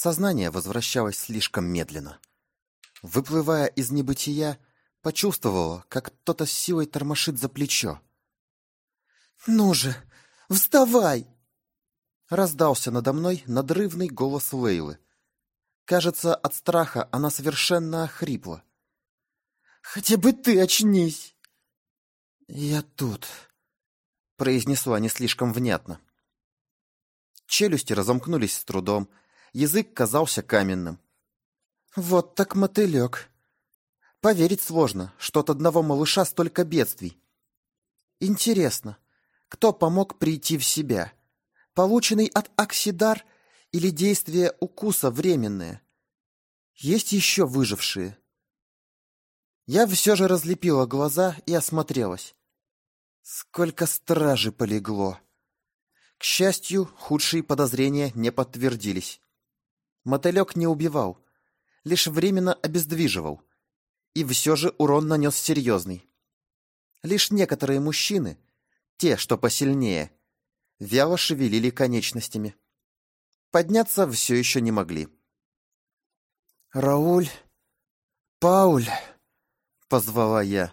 Сознание возвращалось слишком медленно. Выплывая из небытия, почувствовала, как кто-то с силой тормошит за плечо. «Ну же, вставай!» Раздался надо мной надрывный голос Лейлы. Кажется, от страха она совершенно охрипла. «Хотя бы ты очнись!» «Я тут», — произнесла не слишком внятно. Челюсти разомкнулись с трудом, язык казался каменным. «Вот так мотылек!» Поверить сложно, что от одного малыша столько бедствий. Интересно, кто помог прийти в себя? Полученный от Оксидар или действие укуса временное? Есть еще выжившие? Я все же разлепила глаза и осмотрелась. Сколько стражи полегло! К счастью, худшие подозрения не подтвердились. Мотылек не убивал, лишь временно обездвиживал. И все же урон нанес серьезный. Лишь некоторые мужчины, те, что посильнее, вяло шевелили конечностями. Подняться все еще не могли. «Рауль! Пауль!» — позвала я.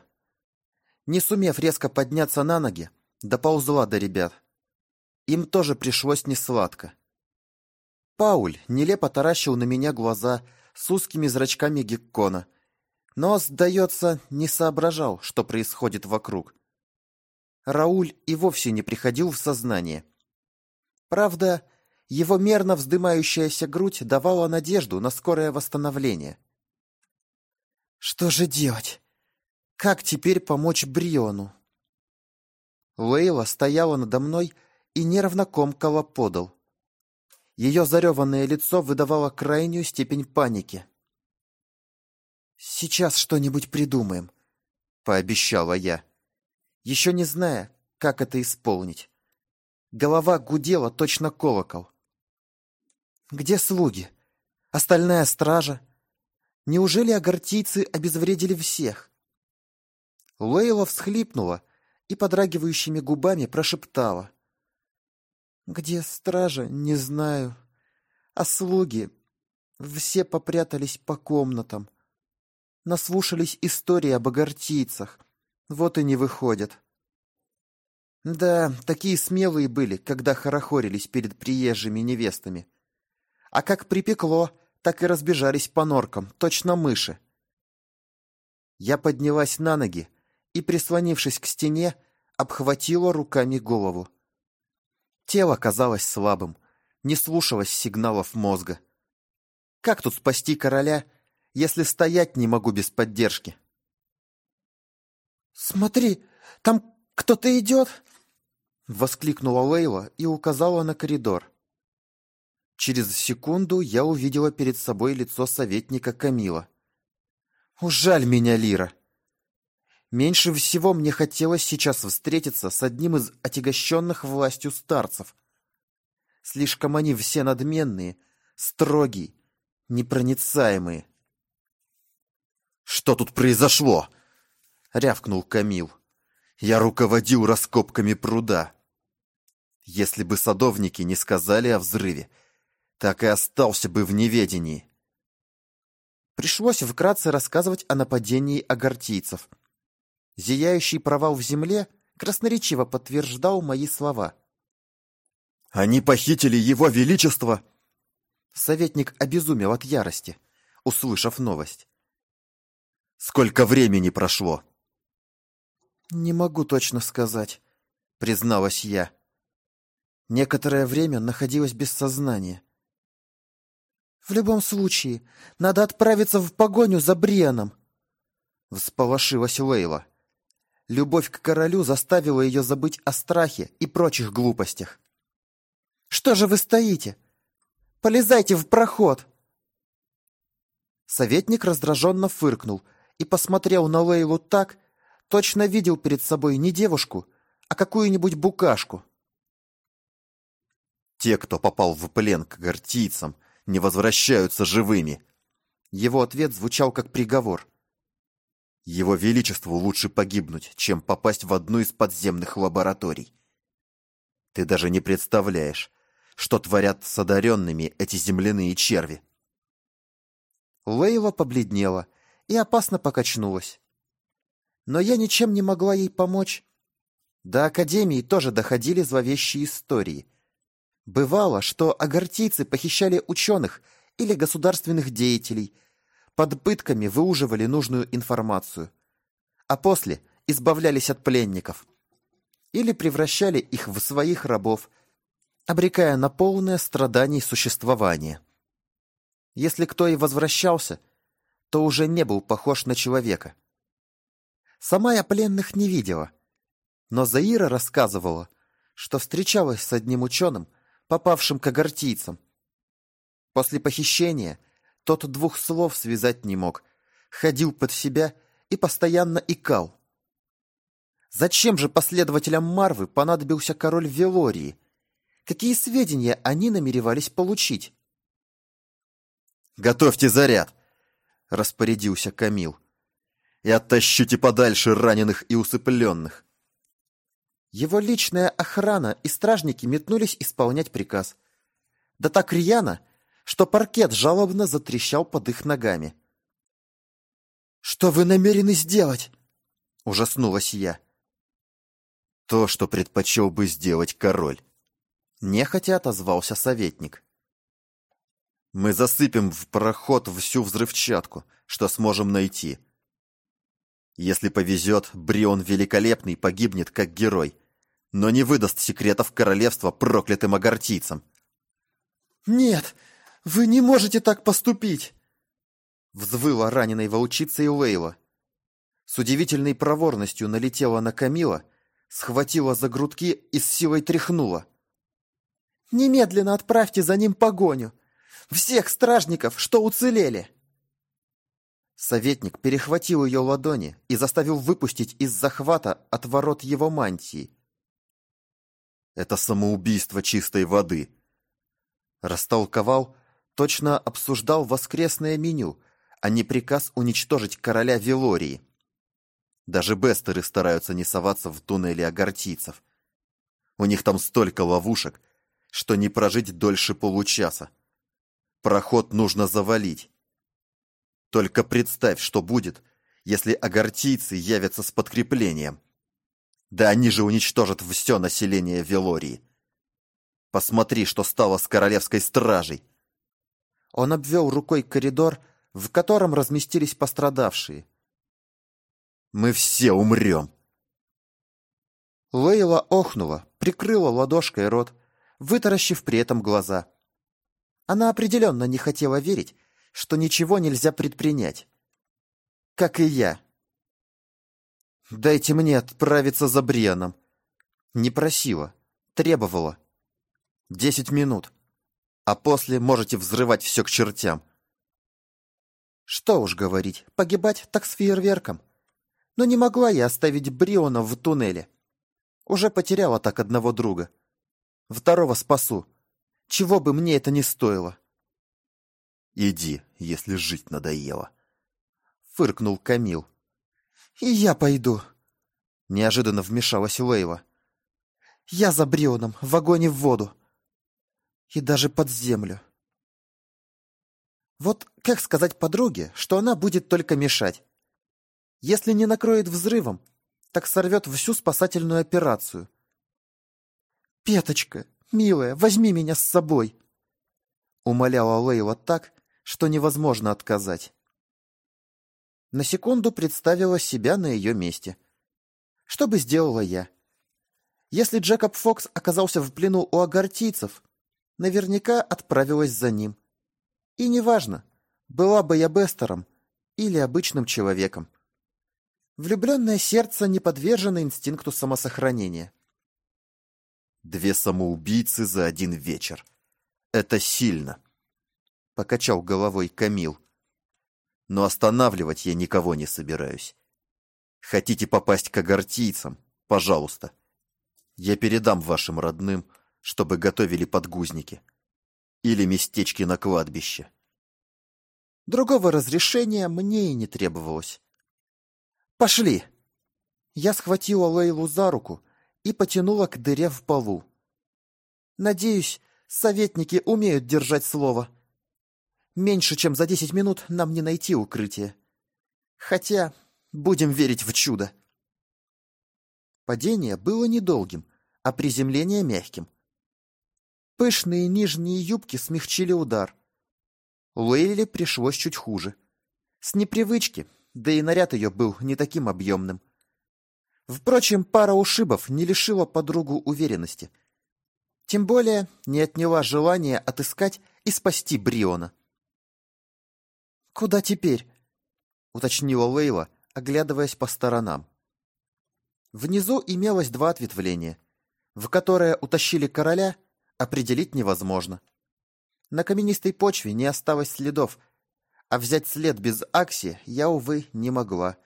Не сумев резко подняться на ноги, доползла до ребят. Им тоже пришлось несладко. Пауль нелепо таращил на меня глаза с узкими зрачками геккона, но, сдается, не соображал, что происходит вокруг. Рауль и вовсе не приходил в сознание. Правда, его мерно вздымающаяся грудь давала надежду на скорое восстановление. «Что же делать? Как теперь помочь Бриону?» Лейла стояла надо мной и нервно комкала подол. Ее зареванное лицо выдавало крайнюю степень паники. «Сейчас что-нибудь придумаем», — пообещала я, еще не зная, как это исполнить. Голова гудела точно колокол. «Где слуги? Остальная стража? Неужели агартийцы обезвредили всех?» Лейла всхлипнула и подрагивающими губами прошептала. «Где стража, не знаю. А слуги? Все попрятались по комнатам. Наслушались истории об агартийцах. Вот и не выходят». Да, такие смелые были, когда хорохорились перед приезжими невестами. А как припекло, так и разбежались по норкам, точно мыши. Я поднялась на ноги и, прислонившись к стене, обхватила руками голову. Тело казалось слабым, не слушалось сигналов мозга. Как тут спасти короля, если стоять не могу без поддержки? «Смотри, там кто-то идет!» Воскликнула Лейла и указала на коридор. Через секунду я увидела перед собой лицо советника Камила. «Ужаль меня, Лира!» Меньше всего мне хотелось сейчас встретиться с одним из отягощенных властью старцев. Слишком они все надменные, строгие, непроницаемые. «Что тут произошло?» — рявкнул Камил. «Я руководил раскопками пруда. Если бы садовники не сказали о взрыве, так и остался бы в неведении». Пришлось вкратце рассказывать о нападении агартийцев — Зияющий провал в земле красноречиво подтверждал мои слова. «Они похитили его величество!» Советник обезумел от ярости, услышав новость. «Сколько времени прошло?» «Не могу точно сказать», — призналась я. Некоторое время находилась без сознания. «В любом случае, надо отправиться в погоню за Брианом», — всполошилась Лейла. Любовь к королю заставила ее забыть о страхе и прочих глупостях. «Что же вы стоите? Полезайте в проход!» Советник раздраженно фыркнул и посмотрел на Лейлу так, точно видел перед собой не девушку, а какую-нибудь букашку. «Те, кто попал в плен к гортийцам, не возвращаются живыми!» Его ответ звучал как приговор – его Величеству лучше погибнуть, чем попасть в одну из подземных лабораторий. Ты даже не представляешь, что творят с одаренными эти земляные черви. Лейла побледнела и опасно покачнулась. Но я ничем не могла ей помочь. До Академии тоже доходили зловещие истории. Бывало, что агартийцы похищали ученых или государственных деятелей, под пытками выуживали нужную информацию, а после избавлялись от пленников или превращали их в своих рабов, обрекая на полное страдание существования. Если кто и возвращался, то уже не был похож на человека. Сама я пленных не видела, но Заира рассказывала, что встречалась с одним ученым, попавшим к агартийцам. После похищения тот двух слов связать не мог, ходил под себя и постоянно икал. Зачем же последователям Марвы понадобился король Велории? Какие сведения они намеревались получить? «Готовьте заряд!» — распорядился Камил. «И оттащите подальше раненых и усыпленных!» Его личная охрана и стражники метнулись исполнять приказ. Да так рьяно, что паркет жалобно затрещал под их ногами. «Что вы намерены сделать?» — ужаснулась я. «То, что предпочел бы сделать король», — нехотя отозвался советник. «Мы засыпем в проход всю взрывчатку, что сможем найти. Если повезет, Брион Великолепный погибнет как герой, но не выдаст секретов королевства проклятым агартийцам. «Нет, вы не можете так поступить!» Взвыла раненой волчицей Лейла. С удивительной проворностью налетела на Камила, схватила за грудки и с силой тряхнула. «Немедленно отправьте за ним погоню! Всех стражников, что уцелели!» Советник перехватил ее ладони и заставил выпустить из захвата от ворот его мантии, это самоубийство чистой воды. Растолковал, точно обсуждал воскресное меню, а не приказ уничтожить короля Велории. Даже бестеры стараются не соваться в туннели агартийцев. У них там столько ловушек, что не прожить дольше получаса. Проход нужно завалить. Только представь, что будет, если агартийцы явятся с подкреплением. Да они же уничтожат все население Велории. Посмотри, что стало с королевской стражей. Он обвел рукой коридор, в котором разместились пострадавшие. Мы все умрем. Лейла охнула, прикрыла ладошкой рот, вытаращив при этом глаза. Она определенно не хотела верить, что ничего нельзя предпринять. Как и я. Дайте мне отправиться за Брианом. Не просила, требовала. Десять минут. А после можете взрывать все к чертям. Что уж говорить, погибать так с фейерверком. Но не могла я оставить Бриона в туннеле. Уже потеряла так одного друга. Второго спасу. Чего бы мне это ни стоило. Иди, если жить надоело. Фыркнул Камил. «И я пойду», — неожиданно вмешалась Лейла. «Я за Брионом, в огонь и в воду. И даже под землю». Вот как сказать подруге, что она будет только мешать? Если не накроет взрывом, так сорвет всю спасательную операцию. «Петочка, милая, возьми меня с собой!» Умоляла Лейла так, что невозможно отказать. На секунду представила себя на ее месте. Что бы сделала я? Если Джекоб Фокс оказался в плену у агартийцев, наверняка отправилась за ним. И неважно, была бы я Бестером или обычным человеком. Влюбленное сердце не подвержено инстинкту самосохранения. «Две самоубийцы за один вечер. Это сильно», — покачал головой Камил но останавливать я никого не собираюсь. Хотите попасть к агартийцам? Пожалуйста. Я передам вашим родным, чтобы готовили подгузники. Или местечки на кладбище. Другого разрешения мне и не требовалось. «Пошли!» Я схватила Лейлу за руку и потянула к дыре в полу. Надеюсь, советники умеют держать слово. Меньше чем за десять минут нам не найти укрытие. Хотя будем верить в чудо. Падение было недолгим, а приземление мягким. Пышные нижние юбки смягчили удар. Лейли пришлось чуть хуже. С непривычки, да и наряд ее был не таким объемным. Впрочем, пара ушибов не лишила подругу уверенности. Тем более не отняла желания отыскать и спасти Бриона. «Куда теперь?» — уточнила Лейла, оглядываясь по сторонам. Внизу имелось два ответвления, в которое утащили короля, определить невозможно. На каменистой почве не осталось следов, а взять след без Акси я, увы, не могла.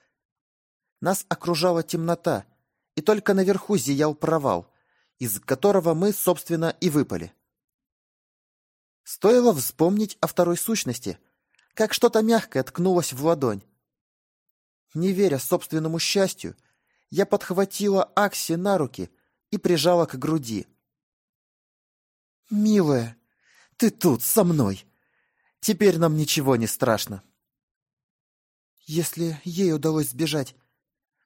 Нас окружала темнота, и только наверху зиял провал, из которого мы, собственно, и выпали. Стоило вспомнить о второй сущности, как что-то мягкое ткнулось в ладонь. Не веря собственному счастью, я подхватила Акси на руки и прижала к груди. «Милая, ты тут, со мной. Теперь нам ничего не страшно». «Если ей удалось сбежать,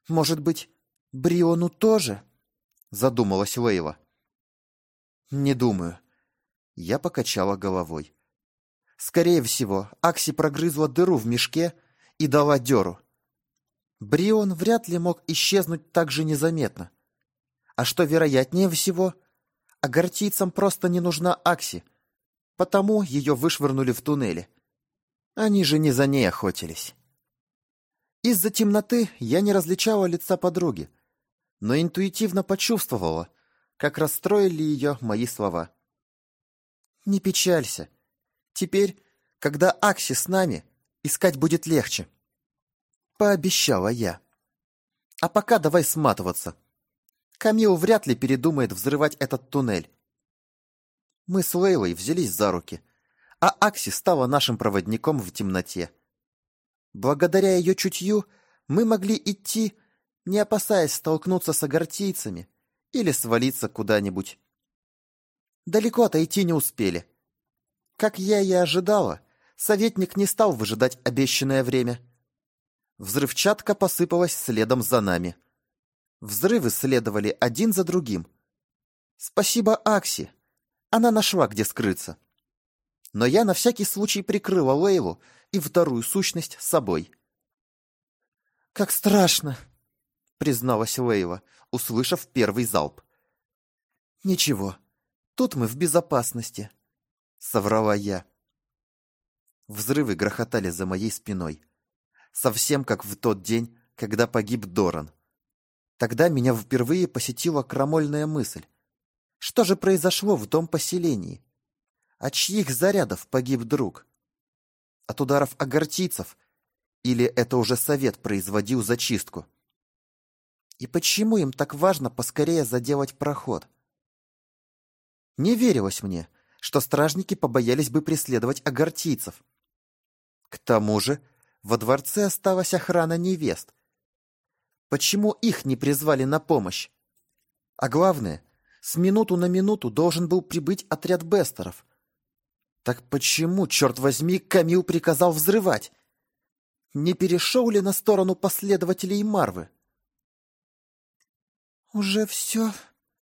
может быть, Бриону тоже?» Задумалась Лейла. «Не думаю». Я покачала головой. Скорее всего, Акси прогрызла дыру в мешке и дала дёру. Брион вряд ли мог исчезнуть так же незаметно. А что вероятнее всего, агартийцам просто не нужна Акси, потому ее вышвырнули в туннеле. Они же не за ней охотились. Из-за темноты я не различала лица подруги, но интуитивно почувствовала, как расстроили ее мои слова. «Не печалься. Теперь, когда Акси с нами, искать будет легче», — пообещала я. «А пока давай сматываться. Камил вряд ли передумает взрывать этот туннель. Мы с Лейлой взялись за руки, а Акси стала нашим проводником в темноте. Благодаря ее чутью мы могли идти, не опасаясь столкнуться с агартийцами или свалиться куда-нибудь. Далеко отойти не успели. Как я и ожидала, советник не стал выжидать обещанное время. Взрывчатка посыпалась следом за нами. Взрывы следовали один за другим. Спасибо Акси, она нашла, где скрыться. Но я на всякий случай прикрыла Лейлу и вторую сущность собой. «Как страшно!» — призналась Лейла, услышав первый залп. «Ничего, тут мы в безопасности», — соврала я. Взрывы грохотали за моей спиной. Совсем как в тот день, когда погиб Доран. Тогда меня впервые посетила крамольная мысль. Что же произошло в том поселении? От чьих зарядов погиб друг? От ударов агартийцев? Или это уже совет производил зачистку? И почему им так важно поскорее заделать проход? Не верилось мне, что стражники побоялись бы преследовать агартийцев. К тому же во дворце осталась охрана невест. Почему их не призвали на помощь? А главное — с минуту на минуту должен был прибыть отряд бестеров. Так почему, черт возьми, Камил приказал взрывать? Не перешел ли на сторону последователей Марвы? «Уже все?»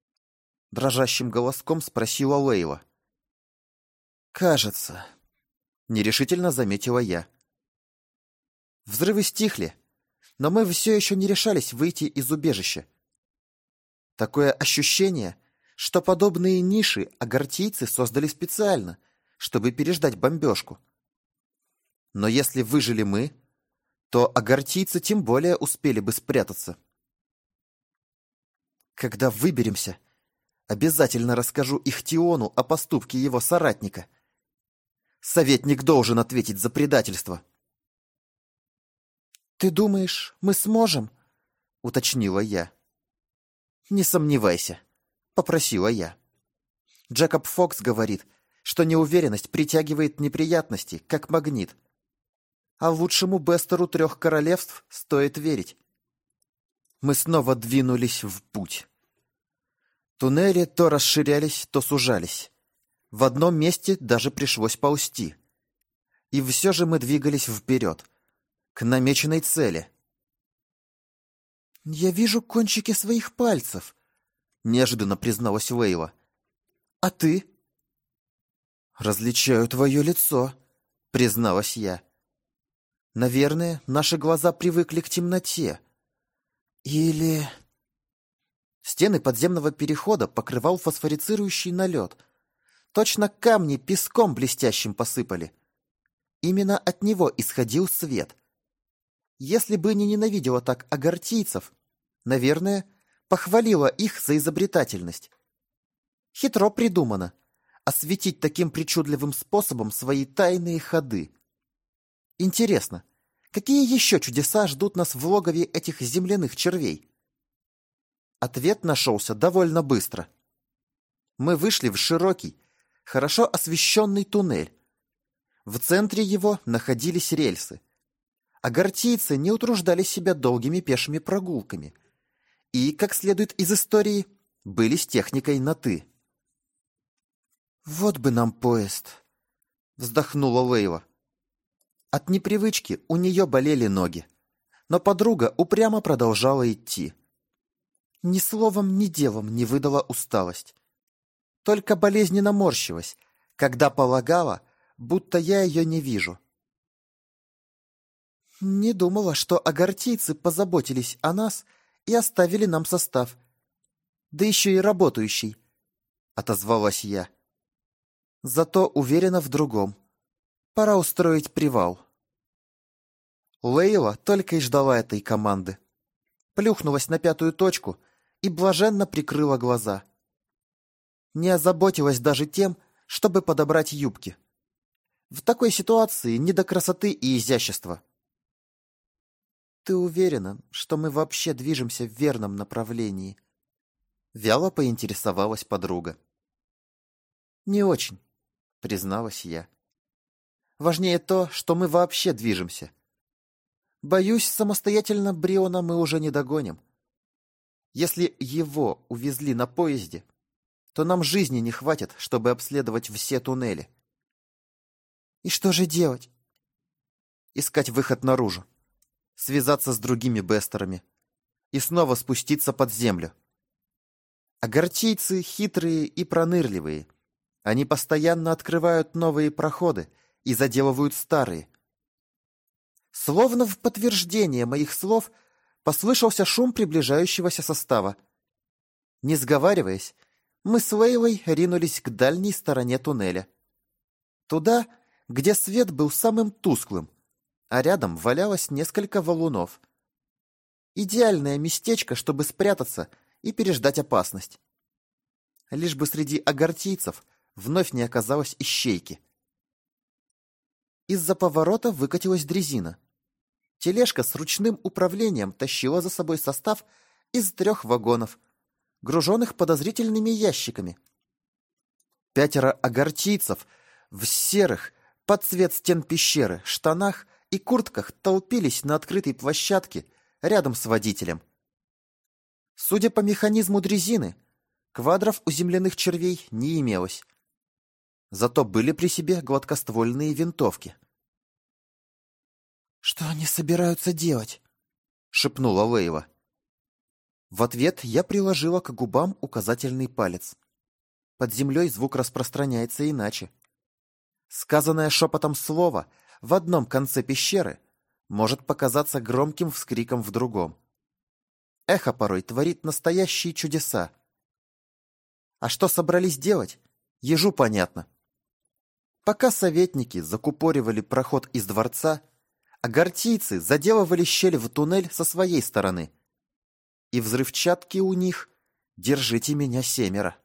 — дрожащим голоском спросила Лейла. «Кажется», — нерешительно заметила я. Взрывы стихли, но мы все еще не решались выйти из убежища. Такое ощущение, что подобные ниши агартийцы создали специально, чтобы переждать бомбежку. Но если выжили мы, то агартийцы тем более успели бы спрятаться. Когда выберемся, обязательно расскажу Ихтиону о поступке его соратника. Советник должен ответить за предательство. «Ты думаешь, мы сможем?» — уточнила я. «Не сомневайся», попросила я. Джекоб Фокс говорит, что неуверенность притягивает неприятности, как магнит. А лучшему Бестеру трех королевств стоит верить. Мы снова двинулись в путь. Туннели то расширялись, то сужались. В одном месте даже пришлось ползти. И все же мы двигались вперед, к намеченной цели. «Я вижу кончики своих пальцев», — неожиданно призналась Вейла. «А ты?» «Различаю твое лицо», — призналась я. «Наверное, наши глаза привыкли к темноте. Или...» Стены подземного перехода покрывал фосфорицирующий налет. Точно камни песком блестящим посыпали. Именно от него исходил свет. Если бы не ненавидела так агартийцев, наверное, похвалила их за изобретательность. Хитро придумано осветить таким причудливым способом свои тайные ходы. Интересно, какие еще чудеса ждут нас в логове этих земляных червей? Ответ нашелся довольно быстро. Мы вышли в широкий, хорошо освещенный туннель. В центре его находились рельсы. А гортийцы не утруждали себя долгими пешими прогулками. И, как следует из истории, были с техникой на «ты». «Вот бы нам поезд!» — вздохнула Лейла. От непривычки у нее болели ноги, но подруга упрямо продолжала идти. Ни словом, ни делом не выдала усталость. Только болезненно морщилась, когда полагала, будто я ее не вижу. Не думала, что агартийцы позаботились о нас и оставили нам состав. Да еще и работающий, — отозвалась я. Зато уверена в другом. Пора устроить привал. Лейла только и ждала этой команды. Плюхнулась на пятую точку и блаженно прикрыла глаза. Не озаботилась даже тем, чтобы подобрать юбки. В такой ситуации не до красоты и изящества. «Ты уверена, что мы вообще движемся в верном направлении?» Вяло поинтересовалась подруга. «Не очень призналась я. Важнее то, что мы вообще движемся. Боюсь, самостоятельно Бриона мы уже не догоним. Если его увезли на поезде, то нам жизни не хватит, чтобы обследовать все туннели. И что же делать? Искать выход наружу. Связаться с другими бестерами. И снова спуститься под землю. Агартийцы хитрые и пронырливые — они постоянно открывают новые проходы и заделывают старые. Словно в подтверждение моих слов послышался шум приближающегося состава. Не сговариваясь, мы с Лейлой ринулись к дальней стороне туннеля. Туда, где свет был самым тусклым, а рядом валялось несколько валунов. Идеальное местечко, чтобы спрятаться и переждать опасность. Лишь бы среди огортийцев вновь не оказалось ищейки. Из-за поворота выкатилась дрезина. Тележка с ручным управлением тащила за собой состав из трех вагонов, груженных подозрительными ящиками. Пятеро огорчийцев в серых, под цвет стен пещеры, штанах и куртках толпились на открытой площадке рядом с водителем. Судя по механизму дрезины, квадров у земляных червей не имелось. Зато были при себе гладкоствольные винтовки. «Что они собираются делать?» — шепнула Лейла. В ответ я приложила к губам указательный палец. Под землей звук распространяется иначе. Сказанное шепотом слово в одном конце пещеры может показаться громким вскриком в другом. Эхо порой творит настоящие чудеса. А что собрались делать, ежу понятно. Пока советники закупоривали проход из дворца, а гортийцы заделывали щель в туннель со своей стороны. И взрывчатки у них «Держите меня семеро».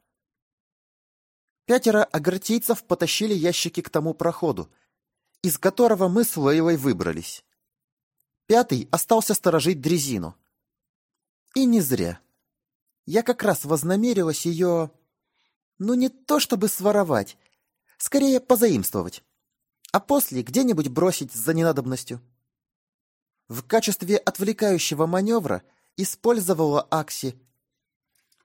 Пятеро агартийцев потащили ящики к тому проходу, из которого мы с Лейлой выбрались. Пятый остался сторожить дрезину. И не зря. Я как раз вознамерилась ее... Ну, не то чтобы своровать, Скорее позаимствовать. А после где-нибудь бросить за ненадобностью. В качестве отвлекающего маневра использовала Акси.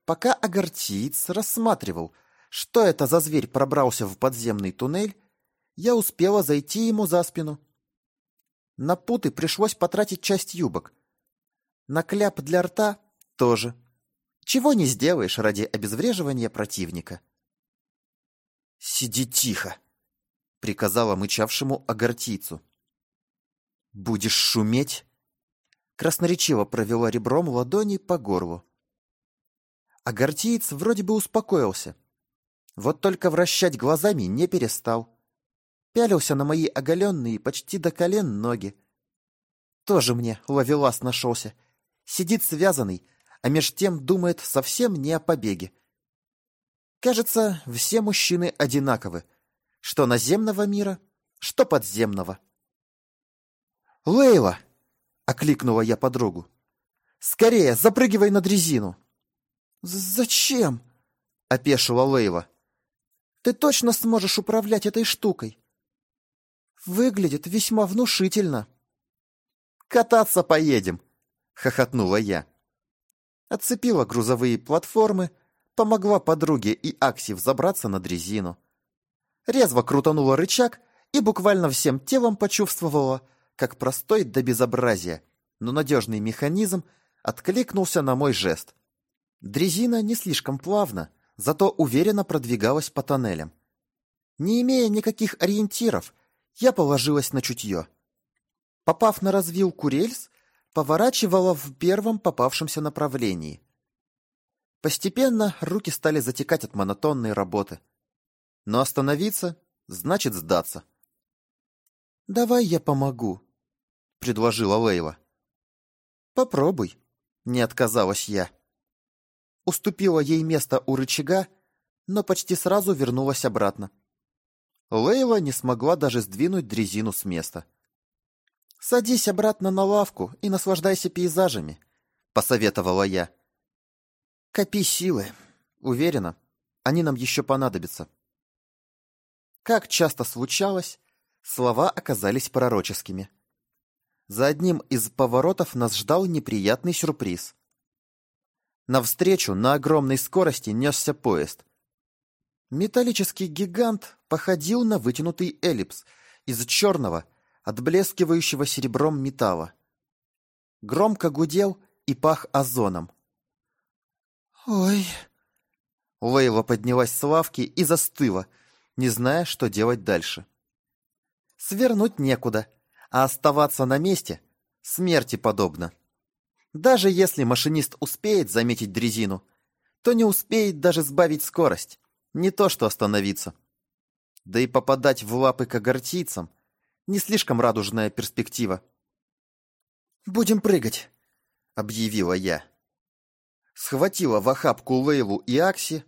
Пока Агартиец рассматривал, что это за зверь пробрался в подземный туннель, я успела зайти ему за спину. На путы пришлось потратить часть юбок. На кляп для рта тоже. Чего не сделаешь ради обезвреживания противника. «Сиди тихо!» — приказала мычавшему агартийцу. «Будешь шуметь?» Красноречиво провела ребром ладони по горлу. Агартиец вроде бы успокоился. Вот только вращать глазами не перестал. Пялился на мои оголенные почти до колен ноги. Тоже мне ловелас нашелся. Сидит связанный, а меж тем думает совсем не о побеге. Кажется, все мужчины одинаковы. Что наземного мира, что подземного. «Лейла!» — окликнула я подругу. «Скорее, запрыгивай на дрезину!» «Зачем?» — опешила Лейла. «Ты точно сможешь управлять этой штукой?» «Выглядит весьма внушительно». «Кататься поедем!» — хохотнула я. Отцепила грузовые платформы, помогла подруге и Акси взобраться на дрезину. Резво крутанула рычаг и буквально всем телом почувствовала, как простой до безобразия, но надежный механизм откликнулся на мой жест. Дрезина не слишком плавно, зато уверенно продвигалась по тоннелям. Не имея никаких ориентиров, я положилась на чутье. Попав на развилку рельс, поворачивала в первом попавшемся направлении. Постепенно руки стали затекать от монотонной работы. Но остановиться значит сдаться. «Давай я помогу», — предложила Лейла. «Попробуй», — не отказалась я. Уступила ей место у рычага, но почти сразу вернулась обратно. Лейла не смогла даже сдвинуть дрезину с места. «Садись обратно на лавку и наслаждайся пейзажами», — посоветовала я. «Копи силы. Уверена, они нам еще понадобятся». Как часто случалось, слова оказались пророческими. За одним из поворотов нас ждал неприятный сюрприз. Навстречу на огромной скорости несся поезд. Металлический гигант походил на вытянутый эллипс из черного, отблескивающего серебром металла. Громко гудел и пах озоном. «Ой!» Лейла поднялась с лавки и застыла, не зная, что делать дальше. Свернуть некуда, а оставаться на месте смерти подобно. Даже если машинист успеет заметить дрезину, то не успеет даже сбавить скорость, не то что остановиться. Да и попадать в лапы к огортийцам не слишком радужная перспектива. «Будем прыгать», — объявила я. Схватила в охапку Лейлу и Акси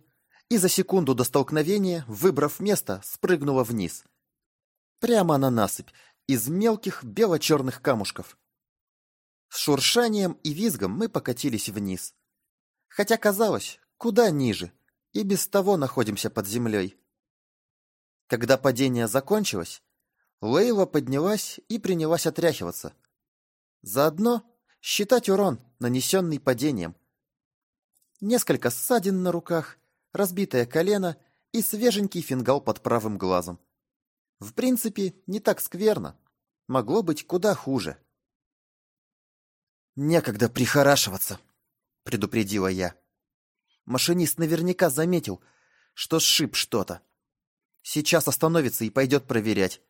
и за секунду до столкновения, выбрав место, спрыгнула вниз. Прямо на насыпь из мелких бело-черных камушков. С шуршанием и визгом мы покатились вниз. Хотя казалось, куда ниже, и без того находимся под землей. Когда падение закончилось, Лейла поднялась и принялась отряхиваться. Заодно считать урон, нанесенный падением. Несколько ссадин на руках, разбитое колено и свеженький фингал под правым глазом. В принципе, не так скверно. Могло быть куда хуже. «Некогда прихорашиваться», — предупредила я. Машинист наверняка заметил, что сшиб что-то. Сейчас остановится и пойдет проверять.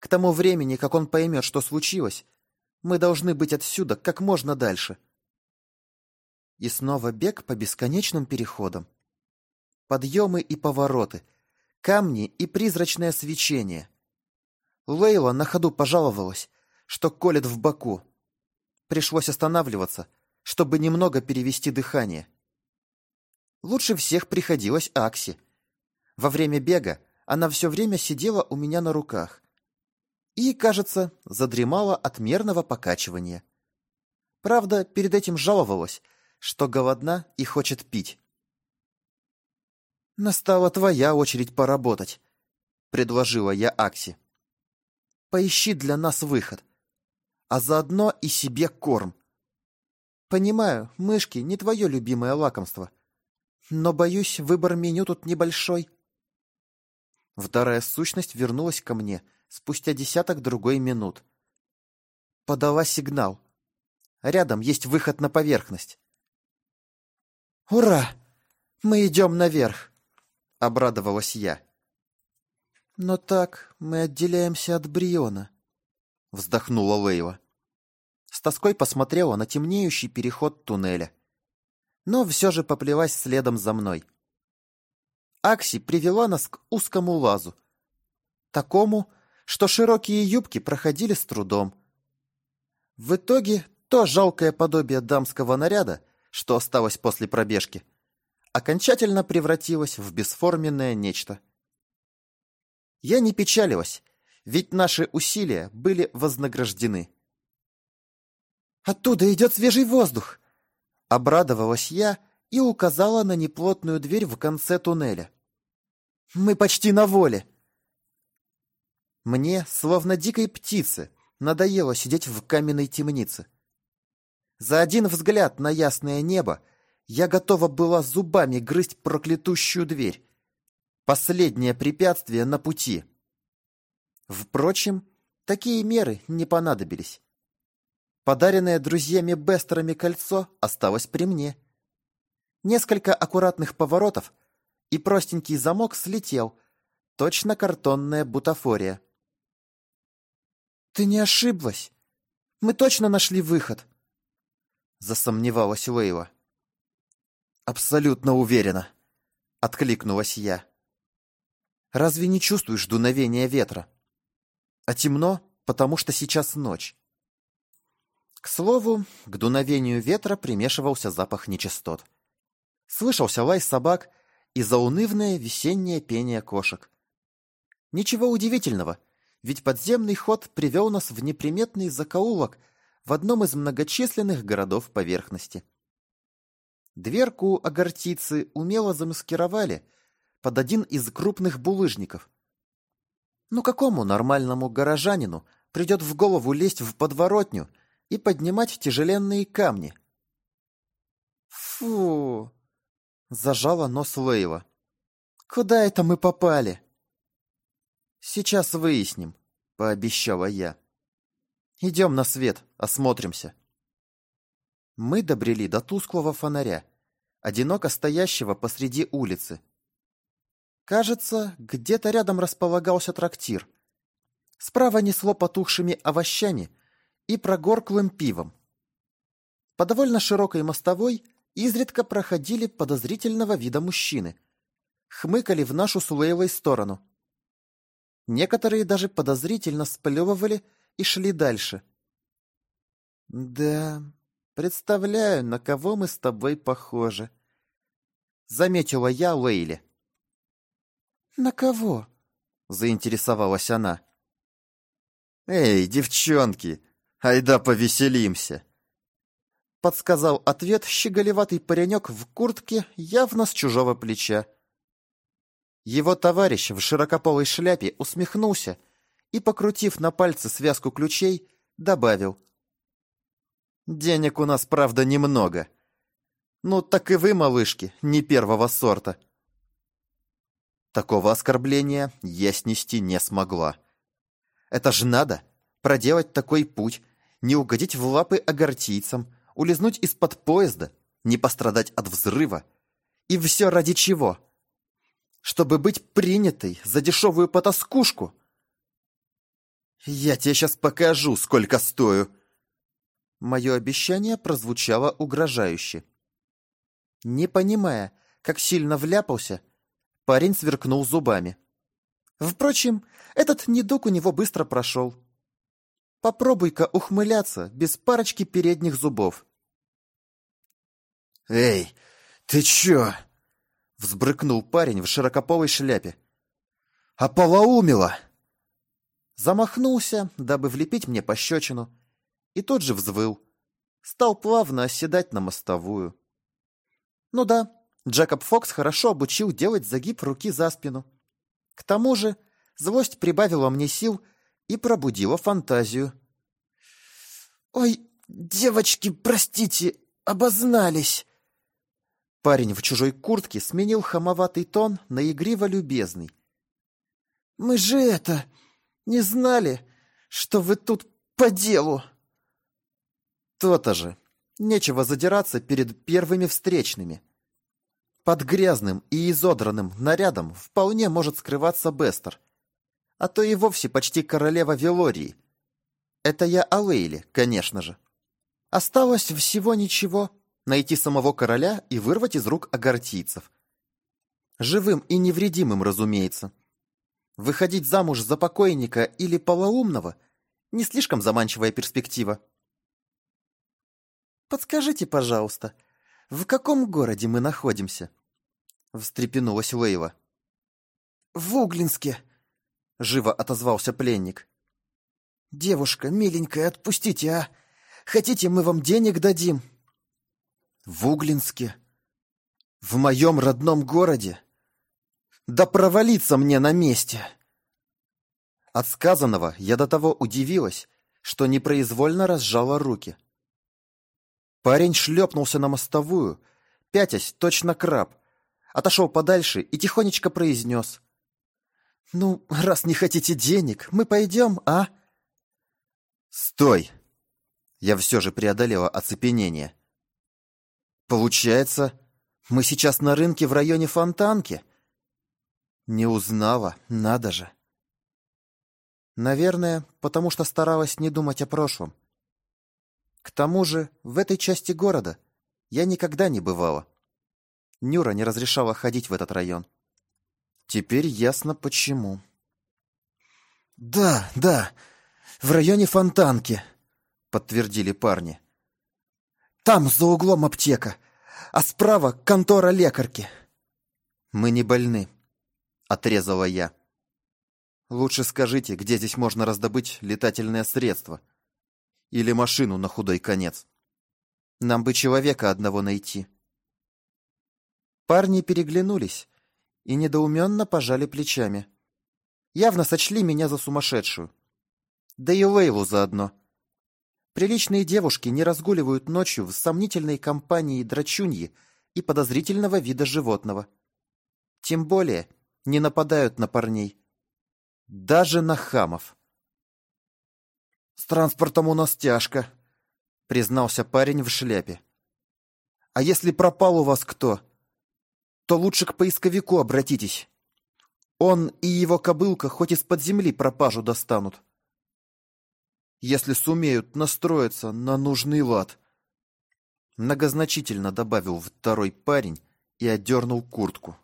К тому времени, как он поймет, что случилось, мы должны быть отсюда как можно дальше. И снова бег по бесконечным переходам. Подъемы и повороты, камни и призрачное свечение. Лейла на ходу пожаловалась, что колет в боку. Пришлось останавливаться, чтобы немного перевести дыхание. Лучше всех приходилось Акси. Во время бега она все время сидела у меня на руках и, кажется, задремала от мерного покачивания. Правда, перед этим жаловалась, что голодна и хочет пить. «Настала твоя очередь поработать», — предложила я Акси. «Поищи для нас выход, а заодно и себе корм. Понимаю, мышки не твое любимое лакомство, Но, боюсь, выбор меню тут небольшой. Вторая сущность вернулась ко мне спустя десяток другой минут. Подала сигнал. Рядом есть выход на поверхность. «Ура! Мы идем наверх!» — обрадовалась я. «Но так мы отделяемся от Бриона», — вздохнула Лейла. С тоской посмотрела на темнеющий переход туннеля. Но все же поплелась следом за мной. Акси привела нас к узкому лазу. Такому, что широкие юбки проходили с трудом. В итоге то жалкое подобие дамского наряда, что осталось после пробежки, окончательно превратилось в бесформенное нечто. Я не печалилась, ведь наши усилия были вознаграждены. «Оттуда идет свежий воздух!» Обрадовалась я и указала на неплотную дверь в конце туннеля. «Мы почти на воле!» Мне, словно дикой птице, надоело сидеть в каменной темнице. За один взгляд на ясное небо я готова была зубами грызть проклятущую дверь. Последнее препятствие на пути. Впрочем, такие меры не понадобились. Подаренное друзьями Бестерами кольцо осталось при мне. Несколько аккуратных поворотов, и простенький замок слетел. Точно картонная бутафория. «Ты не ошиблась? Мы точно нашли выход!» Засомневалась Лейла. «Абсолютно уверена!» Откликнулась я. «Разве не чувствуешь дуновения ветра? А темно, потому что сейчас ночь. К слову, к дуновению ветра примешивался запах нечистот. Слышался лай собак и заунывное весеннее пение кошек. Ничего удивительного — ведь подземный ход привел нас в неприметный закоулок в одном из многочисленных городов поверхности. Дверку огортицы умело замаскировали под один из крупных булыжников. Ну какому нормальному горожанину придет в голову лезть в подворотню и поднимать тяжеленные камни? Фу! Зажала нос Лейла. Куда это мы попали? «Сейчас выясним», — пообещала я. «Идем на свет, осмотримся». Мы добрели до тусклого фонаря, одиноко стоящего посреди улицы. Кажется, где-то рядом располагался трактир. Справа несло потухшими овощами и прогорклым пивом. По довольно широкой мостовой изредка проходили подозрительного вида мужчины. Хмыкали в нашу с Лейлой сторону. Некоторые даже подозрительно сплевывали и шли дальше. «Да, представляю, на кого мы с тобой похожи», — заметила я Лейли. «На кого?» — заинтересовалась она. «Эй, девчонки, айда повеселимся!» Подсказал ответ щеголеватый паренек в куртке явно с чужого плеча. Его товарищ в широкополой шляпе усмехнулся и, покрутив на пальце связку ключей, добавил. «Денег у нас, правда, немного. Ну, так и вы, малышки, не первого сорта». Такого оскорбления я снести не смогла. Это же надо проделать такой путь, не угодить в лапы огортийцам, улизнуть из-под поезда, не пострадать от взрыва. И все ради чего? чтобы быть принятой за дешевую потаскушку. Я тебе сейчас покажу, сколько стою. Мое обещание прозвучало угрожающе. Не понимая, как сильно вляпался, парень сверкнул зубами. Впрочем, этот недуг у него быстро прошел. Попробуй-ка ухмыляться без парочки передних зубов. «Эй, ты чё?» Взбрыкнул парень в широкополой шляпе. «Ополоумила!» Замахнулся, дабы влепить мне пощечину, и тот же взвыл. Стал плавно оседать на мостовую. Ну да, Джекоб Фокс хорошо обучил делать загиб руки за спину. К тому же злость прибавила мне сил и пробудила фантазию. «Ой, девочки, простите, обознались!» Парень в чужой куртке сменил хамоватый тон на игриво-любезный. «Мы же это... не знали, что вы тут по делу!» «То-то же! Нечего задираться перед первыми встречными!» Под грязным и изодранным нарядом вполне может скрываться Бестер, а то и вовсе почти королева Велории. Это я о Лейле, конечно же. Осталось всего ничего — найти самого короля и вырвать из рук агартийцев. Живым и невредимым, разумеется. Выходить замуж за покойника или полоумного — не слишком заманчивая перспектива. «Подскажите, пожалуйста, в каком городе мы находимся?» Встрепенулась Лейла. «В Углинске!» — живо отозвался пленник. «Девушка, миленькая, отпустите, а! Хотите, мы вам денег дадим?» «В Углинске? В моем родном городе? Да провалиться мне на месте!» От сказанного я до того удивилась, что непроизвольно разжала руки. Парень шлепнулся на мостовую, пятясь точно краб, отошел подальше и тихонечко произнес. «Ну, раз не хотите денег, мы пойдем, а?» «Стой!» Я все же преодолела оцепенение. «Получается, мы сейчас на рынке в районе Фонтанки?» Не узнала, надо же. Наверное, потому что старалась не думать о прошлом. К тому же, в этой части города я никогда не бывала. Нюра не разрешала ходить в этот район. Теперь ясно, почему. «Да, да, в районе Фонтанки», — подтвердили парни. «Там за углом аптека, а справа контора лекарки». «Мы не больны», — отрезала я. «Лучше скажите, где здесь можно раздобыть летательное средство?» или машину на худой конец. Нам бы человека одного найти. Парни переглянулись и недоуменно пожали плечами. Явно сочли меня за сумасшедшую. Да и Лейлу заодно. Приличные девушки не разгуливают ночью в сомнительной компании драчуньи и подозрительного вида животного. Тем более не нападают на парней. Даже на хамов. «С транспортом у нас тяжко», — признался парень в шляпе. «А если пропал у вас кто, то лучше к поисковику обратитесь. Он и его кобылка хоть из-под земли пропажу достанут. Если сумеют настроиться на нужный лад». Многозначительно добавил второй парень и отдернул куртку.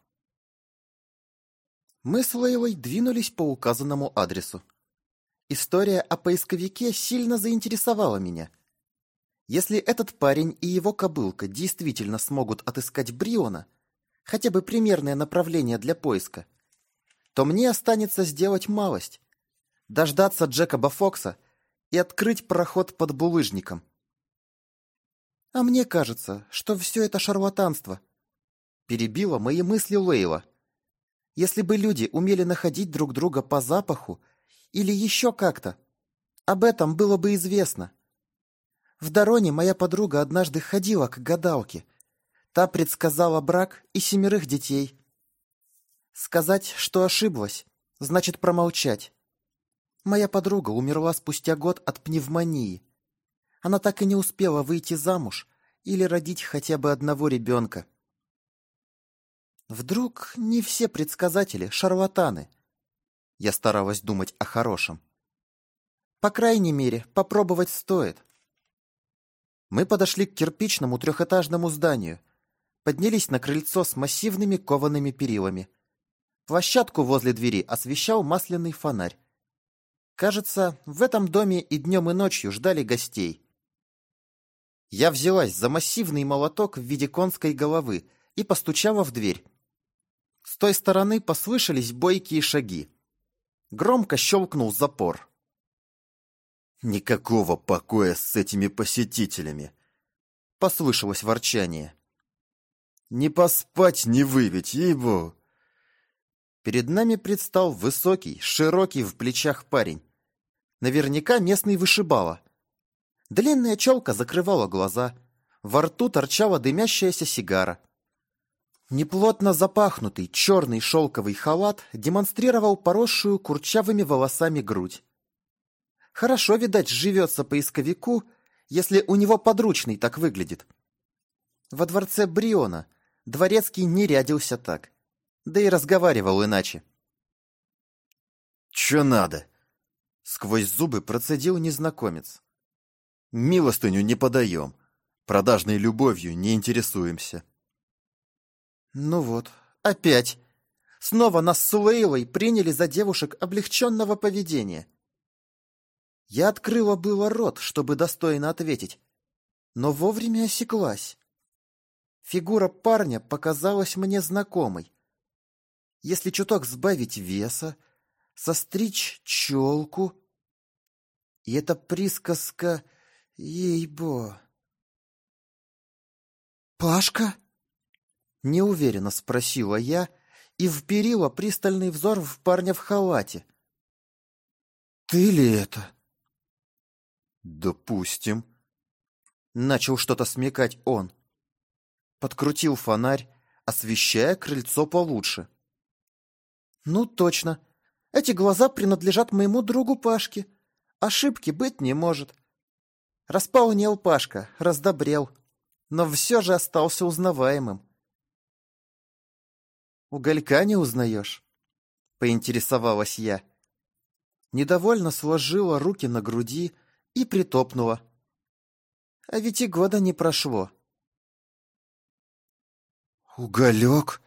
Мы с Лейлой двинулись по указанному адресу. История о поисковике сильно заинтересовала меня. Если этот парень и его кобылка действительно смогут отыскать Бриона, хотя бы примерное направление для поиска, то мне останется сделать малость. Дождаться Джекоба Фокса и открыть проход под булыжником. А мне кажется, что все это шарлатанство. Перебила мои мысли Лейла. Если бы люди умели находить друг друга по запаху или еще как-то. Об этом было бы известно. В Дароне моя подруга однажды ходила к гадалке. Та предсказала брак и семерых детей. Сказать, что ошиблась, значит промолчать. Моя подруга умерла спустя год от пневмонии. Она так и не успела выйти замуж или родить хотя бы одного ребенка. Вдруг не все предсказатели — шарлатаны — я старалась думать о хорошем. По крайней мере, попробовать стоит. Мы подошли к кирпичному трехэтажному зданию, поднялись на крыльцо с массивными коваными перилами. Площадку возле двери освещал масляный фонарь. Кажется, в этом доме и днем, и ночью ждали гостей. Я взялась за массивный молоток в виде конской головы и постучала в дверь. С той стороны послышались бойкие шаги. Громко щелкнул запор. «Никакого покоя с этими посетителями!» Послышалось ворчание. «Не поспать, не выветь, ибо...» Перед нами предстал высокий, широкий в плечах парень. Наверняка местный вышибала. Длинная челка закрывала глаза. Во рту торчала дымящаяся сигара. Неплотно запахнутый черный шелковый халат демонстрировал поросшую курчавыми волосами грудь. Хорошо, видать, живется поисковику, если у него подручный так выглядит. Во дворце Бриона дворецкий не рядился так, да и разговаривал иначе. «Чё надо?» — сквозь зубы процедил незнакомец. «Милостыню не подаем, продажной любовью не интересуемся». «Ну вот, опять. Снова нас с Лейлой приняли за девушек облегченного поведения». Я открыла было рот, чтобы достойно ответить, но вовремя осеклась. Фигура парня показалась мне знакомой. Если чуток сбавить веса, состричь челку... И эта присказка... Ей-бо... «Пашка?» Неуверенно спросила я и вперила пристальный взор в парня в халате. «Ты ли это?» «Допустим». Начал что-то смекать он. Подкрутил фонарь, освещая крыльцо получше. «Ну, точно. Эти глаза принадлежат моему другу Пашке. Ошибки быть не может. Располнел Пашка, раздобрел, но все же остался узнаваемым. «Уголька не узнаешь?» — поинтересовалась я. Недовольно сложила руки на груди и притопнула. А ведь и года не прошло. «Уголек?»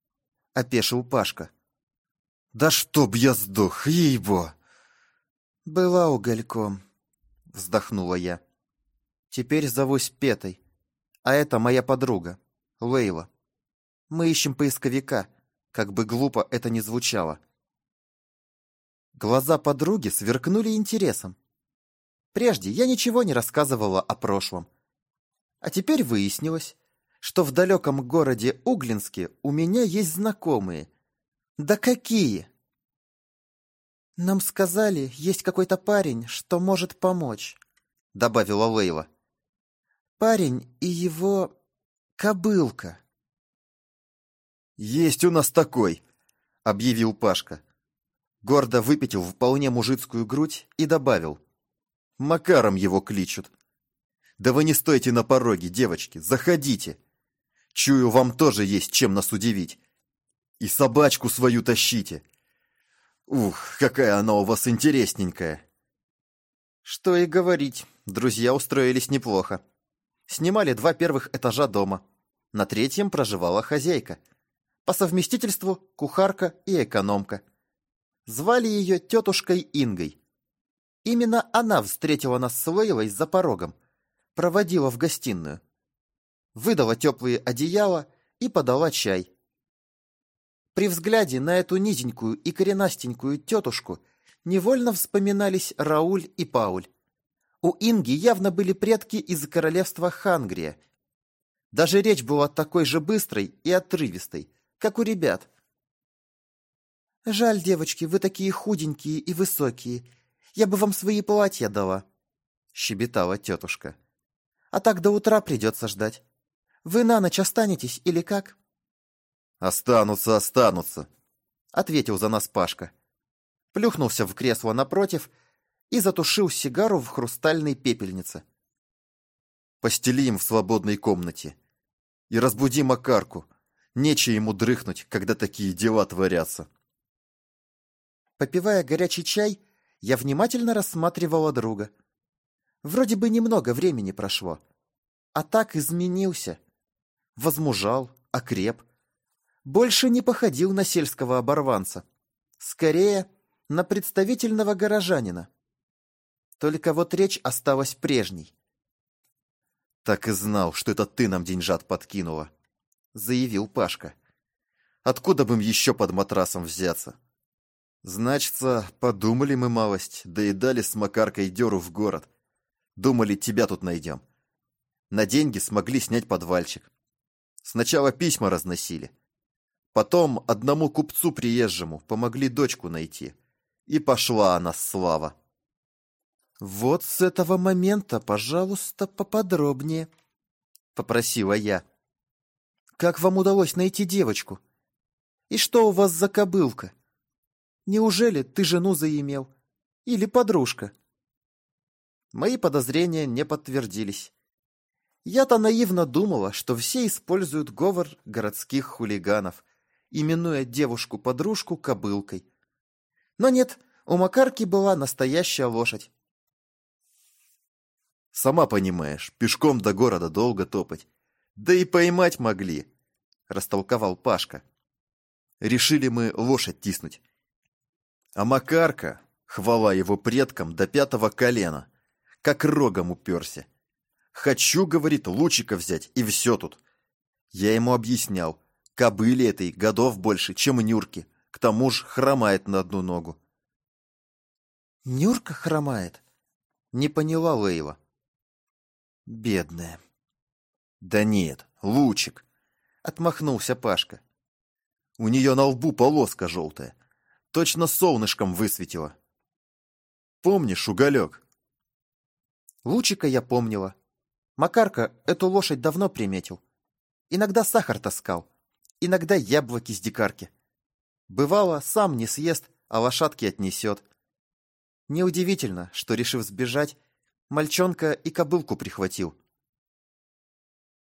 — опешил Пашка. «Да чтоб я сдох, ей-бо!» «Была угольком», — вздохнула я. «Теперь зовусь Петой, а это моя подруга, Лейла. Мы ищем поисковика, как бы глупо это ни звучало». Глаза подруги сверкнули интересом. Прежде я ничего не рассказывала о прошлом. А теперь выяснилось, что в далеком городе Углинске у меня есть знакомые. Да какие! Нам сказали, есть какой-то парень, что может помочь, добавила Лейла. Парень и его кобылка. Есть у нас такой, объявил Пашка. Гордо выпятил вполне мужицкую грудь и добавил. Макаром его кличут. Да вы не стойте на пороге, девочки, заходите. Чую, вам тоже есть чем нас удивить. И собачку свою тащите. Ух, какая она у вас интересненькая. Что и говорить, друзья устроились неплохо. Снимали два первых этажа дома. На третьем проживала хозяйка. По совместительству кухарка и экономка. Звали ее тетушкой Ингой. Именно она встретила нас с Лейлой за порогом, проводила в гостиную. Выдала теплые одеяла и подала чай. При взгляде на эту низенькую и коренастенькую тетушку невольно вспоминались Рауль и Пауль. У Инги явно были предки из королевства Хангрия. Даже речь была такой же быстрой и отрывистой, как у ребят. «Жаль, девочки, вы такие худенькие и высокие, я бы вам свои платья дала», — щебетала тетушка. «А так до утра придется ждать. Вы на ночь останетесь или как?» «Останутся, останутся», — ответил за нас Пашка. Плюхнулся в кресло напротив и затушил сигару в хрустальной пепельнице. «Постелим в свободной комнате. И разбуди Макарку. Нече ему дрыхнуть, когда такие дела творятся». Попивая горячий чай, я внимательно рассматривала друга. Вроде бы немного времени прошло, а так изменился. Возмужал, окреп. Больше не походил на сельского оборванца. Скорее, на представительного горожанина. Только вот речь осталась прежней. «Так и знал, что это ты нам деньжат подкинула», — заявил Пашка. «Откуда бы им еще под матрасом взяться?» Значится, подумали мы малость, да и дали с Макаркой дёру в город. Думали, тебя тут найдем. На деньги смогли снять подвальчик. Сначала письма разносили. Потом одному купцу приезжему помогли дочку найти. И пошла она слава. «Вот с этого момента, пожалуйста, поподробнее», — попросила я. как вам удалось найти девочку? И что у вас за кобылка? Неужели ты жену заимел? Или подружка?» Мои подозрения не подтвердились. Я-то наивно думала, что все используют говор городских хулиганов, именуя девушку-подружку кобылкой. Но нет, у Макарки была настоящая лошадь. Сама понимаешь, пешком до города долго топать. Да и поймать могли, растолковал Пашка. Решили мы лошадь тиснуть. А Макарка, хвала его предкам, до пятого колена, как рогом уперся. Хочу, говорит, лучика взять, и все тут. Я ему объяснял, кобыле этой годов больше, чем Нюрке, к тому же хромает на одну ногу. «Нюрка хромает?» — не поняла Лейла. «Бедная». «Да нет, лучик», — отмахнулся Пашка. «У нее на лбу полоска желтая, точно солнышком высветила. Помнишь, уголек?» Лучика я помнила, Макарка эту лошадь давно приметил. Иногда сахар таскал, иногда яблоки с дикарки. Бывало, сам не съест, а лошадки отнесет. Неудивительно, что, решив сбежать, мальчонка и кобылку прихватил.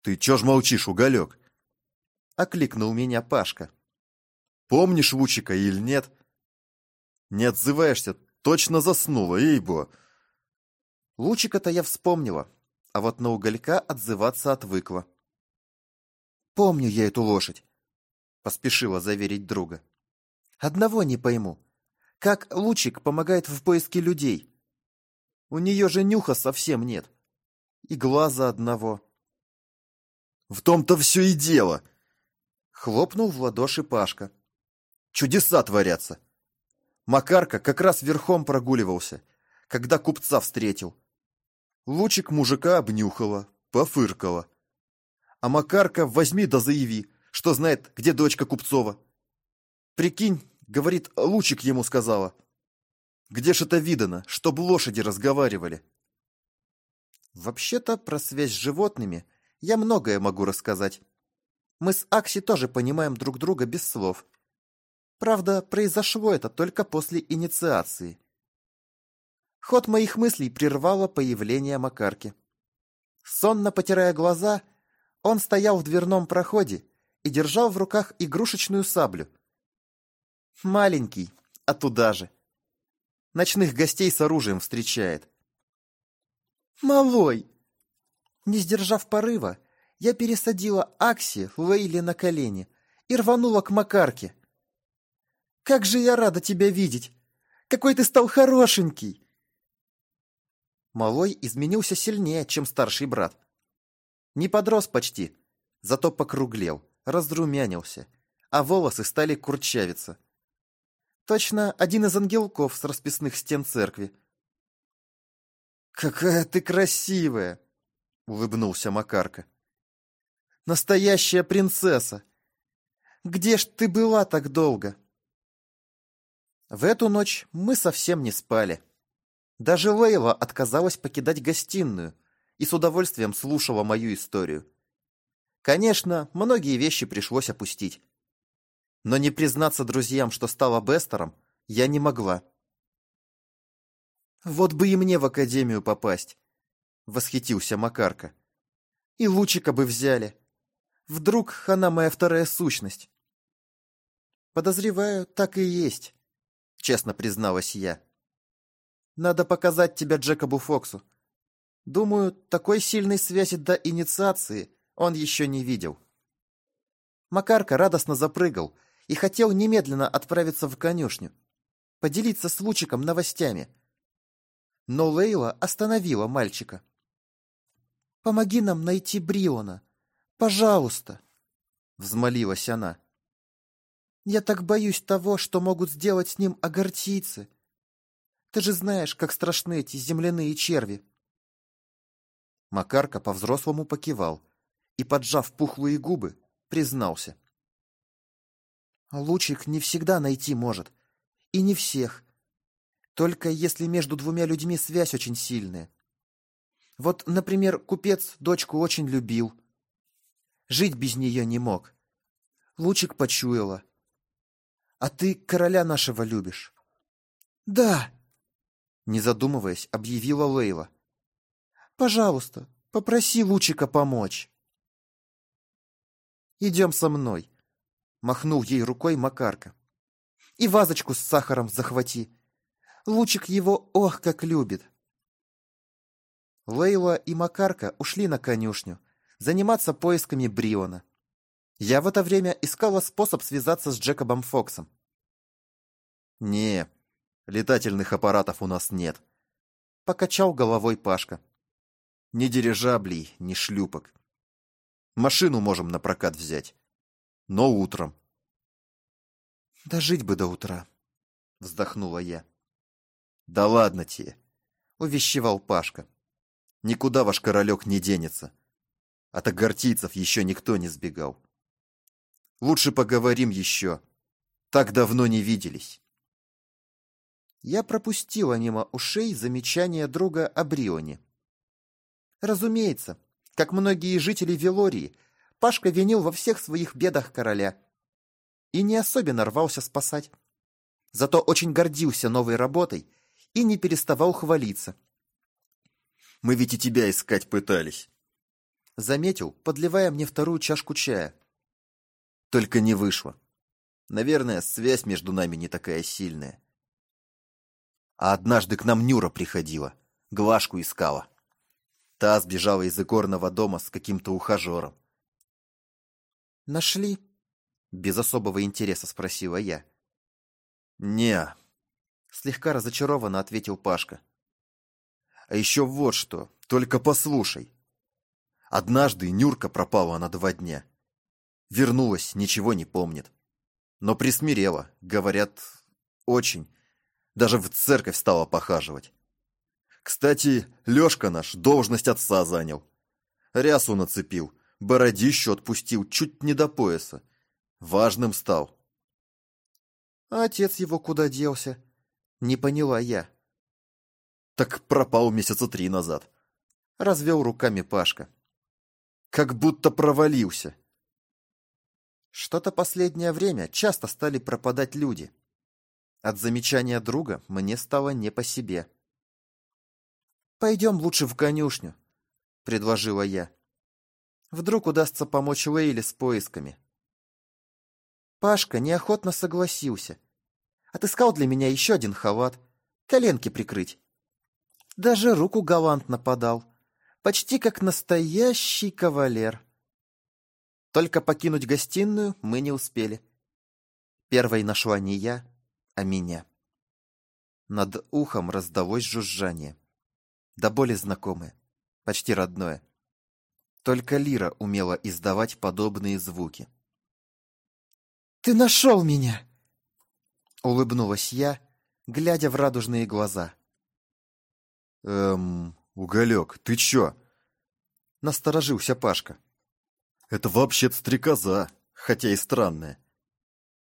«Ты чё ж молчишь, уголек?» — окликнул меня Пашка. «Помнишь Лучика или нет?» «Не отзываешься, точно заснула, ей-бо!» Лучика-то я вспомнила, а вот на уголька отзываться отвыкла. «Помню я эту лошадь», — поспешила заверить друга. «Одного не пойму. Как лучик помогает в поиске людей? У нее же нюха совсем нет. И глаза одного». «В том-то все и дело!» — хлопнул в ладоши Пашка. «Чудеса творятся!» Макарка как раз верхом прогуливался, когда купца встретил. Лучик мужика обнюхала, пофыркала. А Макарка возьми да заяви, что знает, где дочка Купцова. Прикинь, говорит, Лучик ему сказала. Где ж это видано, чтоб лошади разговаривали? Вообще-то про связь с животными я многое могу рассказать. Мы с Акси тоже понимаем друг друга без слов. Правда, произошло это только после инициации. Ход моих мыслей прервало появление Макарки. Сонно потирая глаза, он стоял в дверном проходе и держал в руках игрушечную саблю. Маленький, а туда же. Ночных гостей с оружием встречает. «Малой!» Не сдержав порыва, я пересадила Акси Лейли на колени и рванула к Макарке. «Как же я рада тебя видеть! Какой ты стал хорошенький!» Малой изменился сильнее, чем старший брат. Не подрос почти, зато покруглел, разрумянился, а волосы стали курчавиться. Точно один из ангелков с расписных стен церкви. «Какая ты красивая!» — улыбнулся Макарка. «Настоящая принцесса! Где ж ты была так долго?» В эту ночь мы совсем не спали. Даже Лейла отказалась покидать гостиную и с удовольствием слушала мою историю. Конечно, многие вещи пришлось опустить. Но не признаться друзьям, что стала Бестером, я не могла. «Вот бы и мне в академию попасть!» — восхитился Макарка. «И лучика бы взяли. Вдруг она моя вторая сущность?» «Подозреваю, так и есть», — честно призналась я. Надо показать тебя Джекобу Фоксу. Думаю, такой сильной связи до инициации он еще не видел. Макарка радостно запрыгал и хотел немедленно отправиться в конюшню, поделиться с Лучиком новостями. Но Лейла остановила мальчика. «Помоги нам найти Бриона. Пожалуйста!» — взмолилась она. «Я так боюсь того, что могут сделать с ним агартийцы. Ты же знаешь, как страшны эти земляные черви. Макарка по-взрослому покивал и, поджав пухлые губы, признался. Лучик не всегда найти может. И не всех. Только если между двумя людьми связь очень сильная. Вот, например, купец дочку очень любил. Жить без нее не мог. Лучик почуяла. А ты короля нашего любишь? Да, не задумываясь, объявила Лейла. Пожалуйста, попроси Лучика помочь. Идем со мной, махнул ей рукой Макарка. И вазочку с сахаром захвати. Лучик его ох как любит. Лейла и Макарка ушли на конюшню заниматься поисками Бриона. Я в это время искала способ связаться с Джекобом Фоксом. «Не, летательных аппаратов у нас нет», — покачал головой Пашка. «Ни дирижаблей, ни шлюпок. Машину можем на прокат взять. Но утром». «Дожить бы до утра», — вздохнула я. «Да ладно тебе», — увещевал Пашка. «Никуда ваш королек не денется. От агартийцев еще никто не сбегал. Лучше поговорим еще. Так давно не виделись. Я пропустила мимо ушей замечание друга о Брионе. Разумеется, как многие жители Велории, Пашка винил во всех своих бедах короля и не особенно рвался спасать. Зато очень гордился новой работой и не переставал хвалиться. «Мы ведь и тебя искать пытались», Заметил, подливая мне вторую чашку чая. Только не вышло. Наверное, связь между нами не такая сильная. А однажды к нам Нюра приходила, Глашку искала. Та сбежала из игорного дома с каким-то ухажером. «Нашли?» — без особого интереса спросила я. «Не», — слегка разочарованно ответил Пашка. «А еще вот что, только послушай. Однажды Нюрка пропала на два дня. Вернулась, ничего не помнит. Но присмирела, говорят, очень. Даже в церковь стала похаживать. Кстати, Лёшка наш должность отца занял. Рясу нацепил, бородищу отпустил чуть не до пояса. Важным стал. А отец его куда делся? Не поняла я. Так пропал месяца три назад. Развел руками Пашка. Как будто провалился. Что-то последнее время часто стали пропадать люди. От замечания друга мне стало не по себе. «Пойдем лучше в конюшню», — предложила я. «Вдруг удастся помочь Лейле с поисками». Пашка неохотно согласился. Отыскал для меня еще один халат, коленки прикрыть. Даже руку галантно подал — почти как настоящий кавалер. Только покинуть гостиную мы не успели. Первой нашла не я, а меня. Над ухом раздалось жужжание. Да более знакомое, почти родное. Только Лира умела издавать подобные звуки. «Ты нашел меня!» Улыбнулась я, глядя в радужные глаза. «Эм, «Уголек, ты чё?» Насторожился Пашка. «Это вообще-то стрекоза, хотя и странная.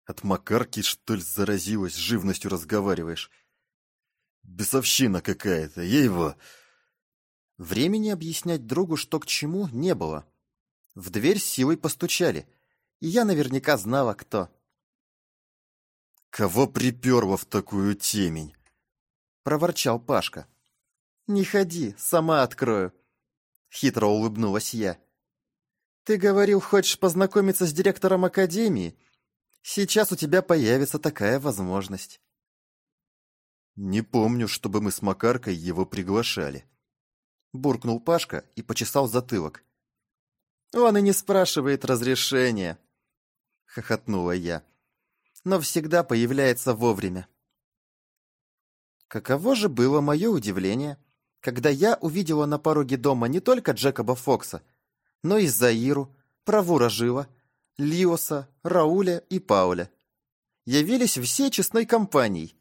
От Макарки, что ли, заразилась, живностью разговариваешь? Бесовщина какая-то, его...» Времени объяснять другу, что к чему, не было. В дверь силой постучали, и я наверняка знала, кто. «Кого приперло в такую темень?» — проворчал Пашка. «Не ходи, сама открою», — хитро улыбнулась я. «Ты говорил, хочешь познакомиться с директором академии? Сейчас у тебя появится такая возможность». «Не помню, чтобы мы с Макаркой его приглашали», — буркнул Пашка и почесал затылок. «Он и не спрашивает разрешения», — хохотнула я, «но всегда появляется вовремя». Каково же было мое удивление, когда я увидела на пороге дома не только Джекоба Фокса, но и Заиру, Правура Жива, Лиоса, Рауля и Пауля. Явились всей честной компанией.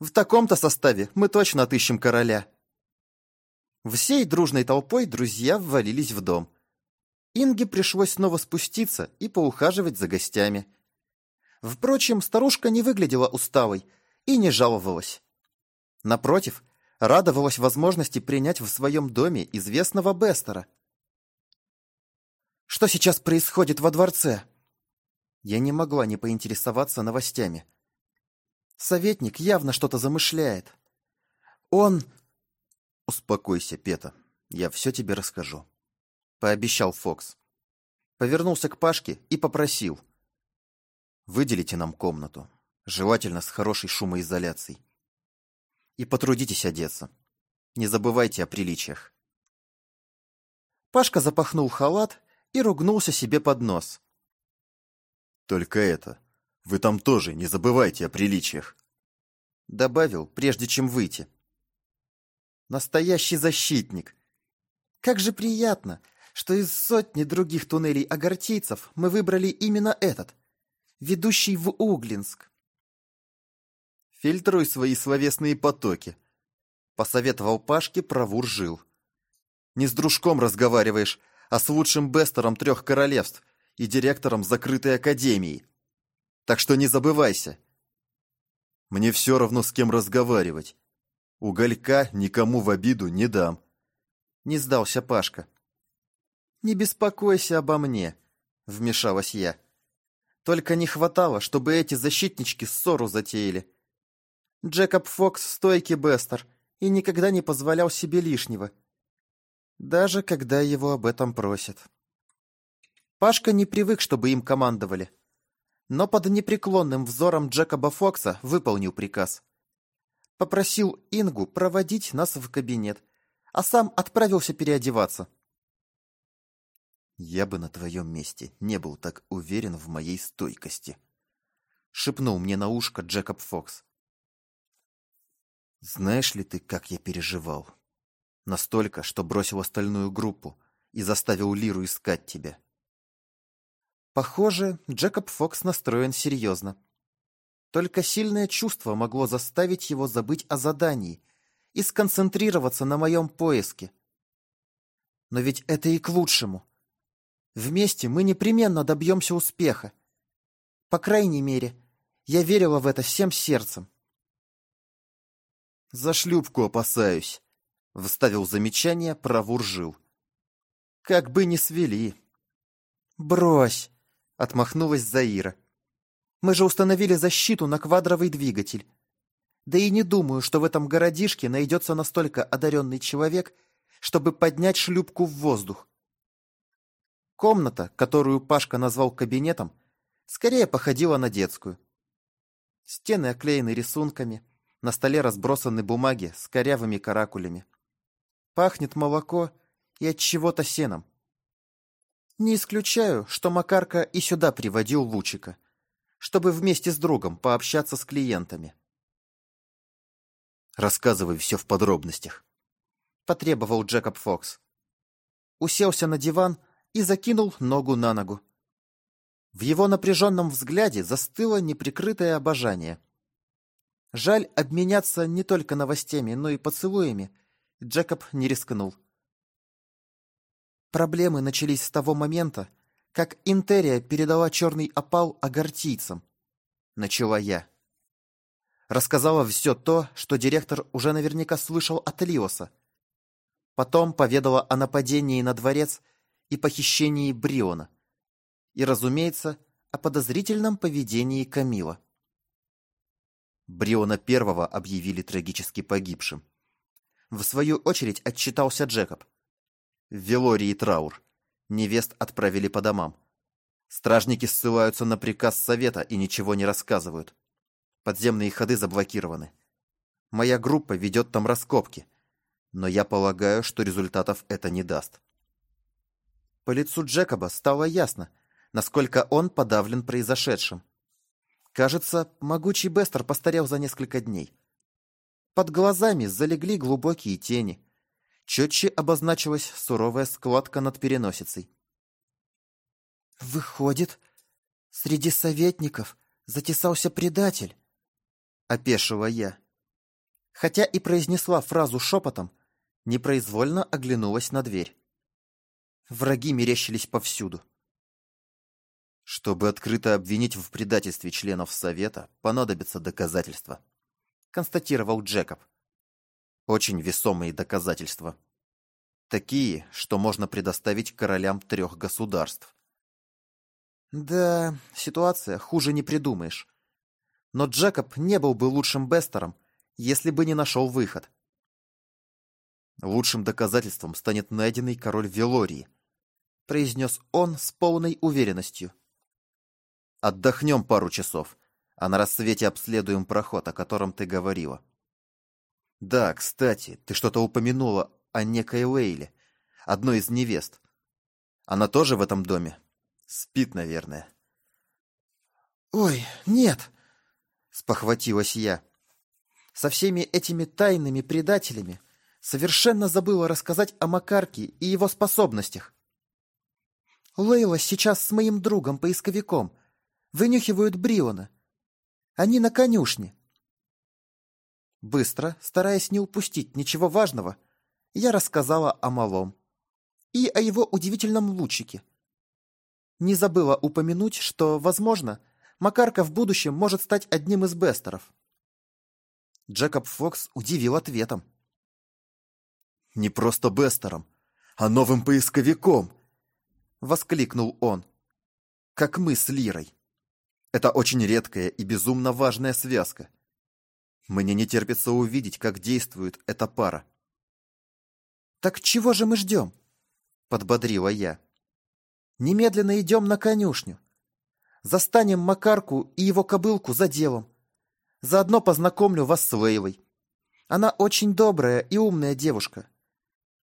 В таком-то составе мы точно отыщем короля. Всей дружной толпой друзья ввалились в дом. Инге пришлось снова спуститься и поухаживать за гостями. Впрочем, старушка не выглядела усталой и не жаловалась. Напротив, радовалась возможности принять в своем доме известного Бестера. Что сейчас происходит во дворце?» Я не могла не поинтересоваться новостями. Советник явно что-то замышляет. Он... «Успокойся, Пета, я все тебе расскажу», — пообещал Фокс. Повернулся к Пашке и попросил. «Выделите нам комнату, желательно с хорошей шумоизоляцией. И потрудитесь одеться. Не забывайте о приличиях». Пашка запахнул халат и ругнулся себе под нос. «Только это, вы там тоже не забывайте о приличиях», добавил, прежде чем выйти. Настоящий защитник. Как же приятно, что из сотни других туннелей агартийцев мы выбрали именно этот, ведущий в Углинск. «Фильтруй свои словесные потоки», — посоветовал Пашке Правур жил. «Не с дружком разговариваешь, а с лучшим бестером трех королевств и директором закрытой академии. Так что не забывайся». «Мне все равно с кем разговаривать. Уголька никому в обиду не дам». Не сдался Пашка. «Не беспокойся обо мне», — вмешалась я. «Только не хватало, чтобы эти защитнички ссору затеяли. Джекоб Фокс стойкий Бестер и никогда не позволял себе лишнего. Даже когда его об этом просят». Пашка не привык, чтобы им командовали. Но под непреклонным взором Джекоба Фокса выполнил приказ. Попросил Ингу проводить нас в кабинет, а сам отправился переодеваться. «Я бы на твоем месте не был так уверен в моей стойкости», — шепнул мне на ушко Джекоб Фокс. «Знаешь ли ты, как я переживал? Настолько, что бросил остальную группу и заставил Лиру искать тебя». Похоже, Джекоб Фокс настроен серьезно. Только сильное чувство могло заставить его забыть о задании и сконцентрироваться на моем поиске. Но ведь это и к лучшему. Вместе мы непременно добьемся успеха. По крайней мере, я верила в это всем сердцем. «За шлюпку опасаюсь», — вставил замечание Правуржил. «Как бы не свели». «Брось», — отмахнулась Заира. «Мы же установили защиту на квадровый двигатель. Да и не думаю, что в этом городишке найдется настолько одаренный человек, чтобы поднять шлюпку в воздух. Комната, которую Пашка назвал кабинетом, скорее походила на детскую. Стены оклеены рисунками, на столе разбросаны бумаги с корявыми каракулями. Пахнет молоко и от чего-то сеном. Не исключаю, что Макарка и сюда приводил Лучика, чтобы вместе с другом пообщаться с клиентами. «Рассказывай все в подробностях», — потребовал Джекоб Фокс. Уселся на диван и закинул ногу на ногу. В его напряженном взгляде застыло неприкрытое обожание. Жаль обменяться не только новостями, но и поцелуями. Джекоб не рискнул. Проблемы начались с того момента, как Интерия передала черный опал агартийцам. Начала я. Рассказала все то, что директор уже наверняка слышал от Лиоса. Потом поведала о нападении на дворец и похищении Бриона. И, разумеется, о подозрительном поведении Камила. Бриона первого объявили трагически погибшим. В свою очередь отчитался Джекоб. В Велории траур. Невест отправили по домам. Стражники ссылаются на приказ совета и ничего не рассказывают. Подземные ходы заблокированы. Моя группа ведет там раскопки, но я полагаю, что результатов это не даст. По лицу Джекоба стало ясно, насколько он подавлен произошедшим. Кажется, могучий Бестер постарел за несколько дней. Под глазами залегли глубокие тени. Четче обозначилась суровая складка над переносицей. «Выходит, среди советников затесался предатель», — опешила я. Хотя и произнесла фразу шепотом, непроизвольно оглянулась на дверь. Враги мерещились повсюду. Чтобы открыто обвинить в предательстве членов Совета, понадобятся доказательства, констатировал Джекоб. Очень весомые доказательства. Такие, что можно предоставить королям трех государств. Да, ситуация хуже не придумаешь. Но Джекоб не был бы лучшим Бестером, если бы не нашел выход. Лучшим доказательством станет найденный король Велории, произнес он с полной уверенностью. Отдохнем пару часов, а на рассвете обследуем проход, о котором ты говорила. Да, кстати, ты что-то упомянула о некой Лейле, одной из невест. Она тоже в этом доме? Спит, наверное. «Ой, нет!» — спохватилась я. Со всеми этими тайными предателями совершенно забыла рассказать о Макарке и его способностях. Лейла сейчас с моим другом-поисковиком. Вынюхивают Бриона. Они на конюшне. Быстро, стараясь не упустить ничего важного, я рассказала о малом и о его удивительном лучике. Не забыла упомянуть, что, возможно, Макарка в будущем может стать одним из бестеров. Джекоб Фокс удивил ответом. «Не просто бестером, а новым поисковиком!» — воскликнул он. «Как мы с Лирой. Это очень редкая и безумно важная связка. Мне не терпится увидеть, как действует эта пара. «Так чего же мы ждем?» — подбодрила я. «Немедленно идем на конюшню. Застанем Макарку и его кобылку за делом. Заодно познакомлю вас с Лейлой. Она очень добрая и умная девушка.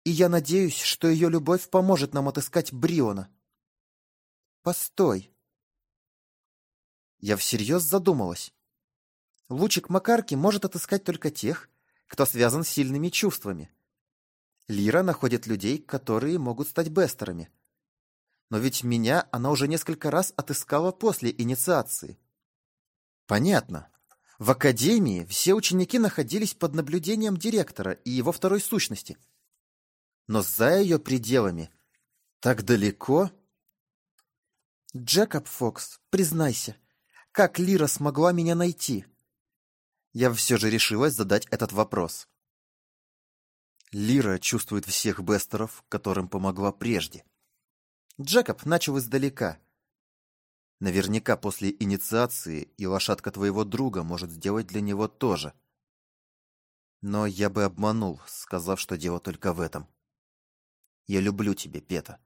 И я надеюсь, что ее любовь поможет нам отыскать Бриона». «Постой!» Я всерьез задумалась. Лучик Макарки может отыскать только тех, кто связан с сильными чувствами. Лира находит людей, которые могут стать бестерами. Но ведь меня она уже несколько раз отыскала после инициации. Понятно. В академии все ученики находились под наблюдением директора и его второй сущности. Но за ее пределами, так далеко... Джекоб Фокс, признайся, как Лира смогла меня найти? Я все же решилась задать этот вопрос. Лира чувствует всех бестеров, которым помогла прежде. Джекоб начал издалека. Наверняка после инициации и лошадка твоего друга может сделать для него тоже. Но я бы обманул, сказав, что дело только в этом. Я люблю тебя, Пета.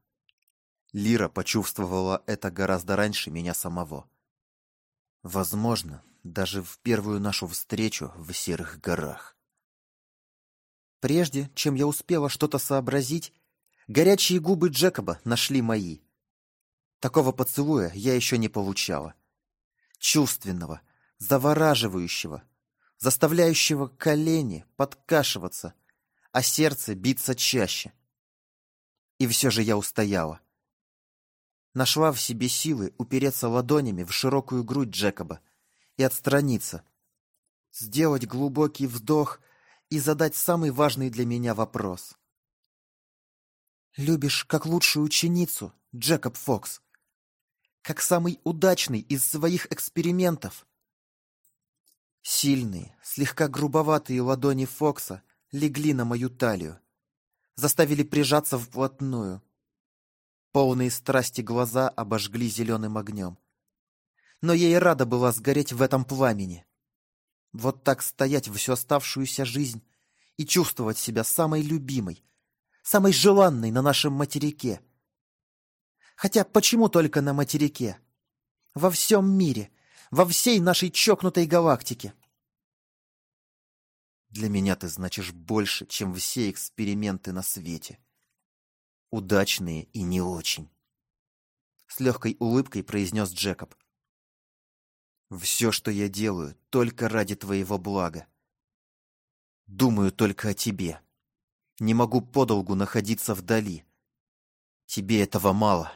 Лира почувствовала это гораздо раньше меня самого. Возможно, даже в первую нашу встречу в Серых горах. Прежде, чем я успела что-то сообразить, горячие губы Джекоба нашли мои. Такого поцелуя я еще не получала. Чувственного, завораживающего, заставляющего колени подкашиваться, а сердце биться чаще. И все же я устояла. Нашла в себе силы упереться ладонями в широкую грудь Джекоба и отстраниться. Сделать глубокий вдох и задать самый важный для меня вопрос. «Любишь как лучшую ученицу, Джекоб Фокс? Как самый удачный из своих экспериментов?» Сильные, слегка грубоватые ладони Фокса легли на мою талию, заставили прижаться вплотную. Полные страсти глаза обожгли зеленым огнем. Но и рада была сгореть в этом пламени. Вот так стоять всю оставшуюся жизнь и чувствовать себя самой любимой, самой желанной на нашем материке. Хотя почему только на материке? Во всем мире, во всей нашей чокнутой галактике. Для меня ты значишь больше, чем все эксперименты на свете. Удачные и не очень. С легкой улыбкой произнес Джекоб. Все, что я делаю, только ради твоего блага. Думаю только о тебе. Не могу подолгу находиться вдали. Тебе этого мало.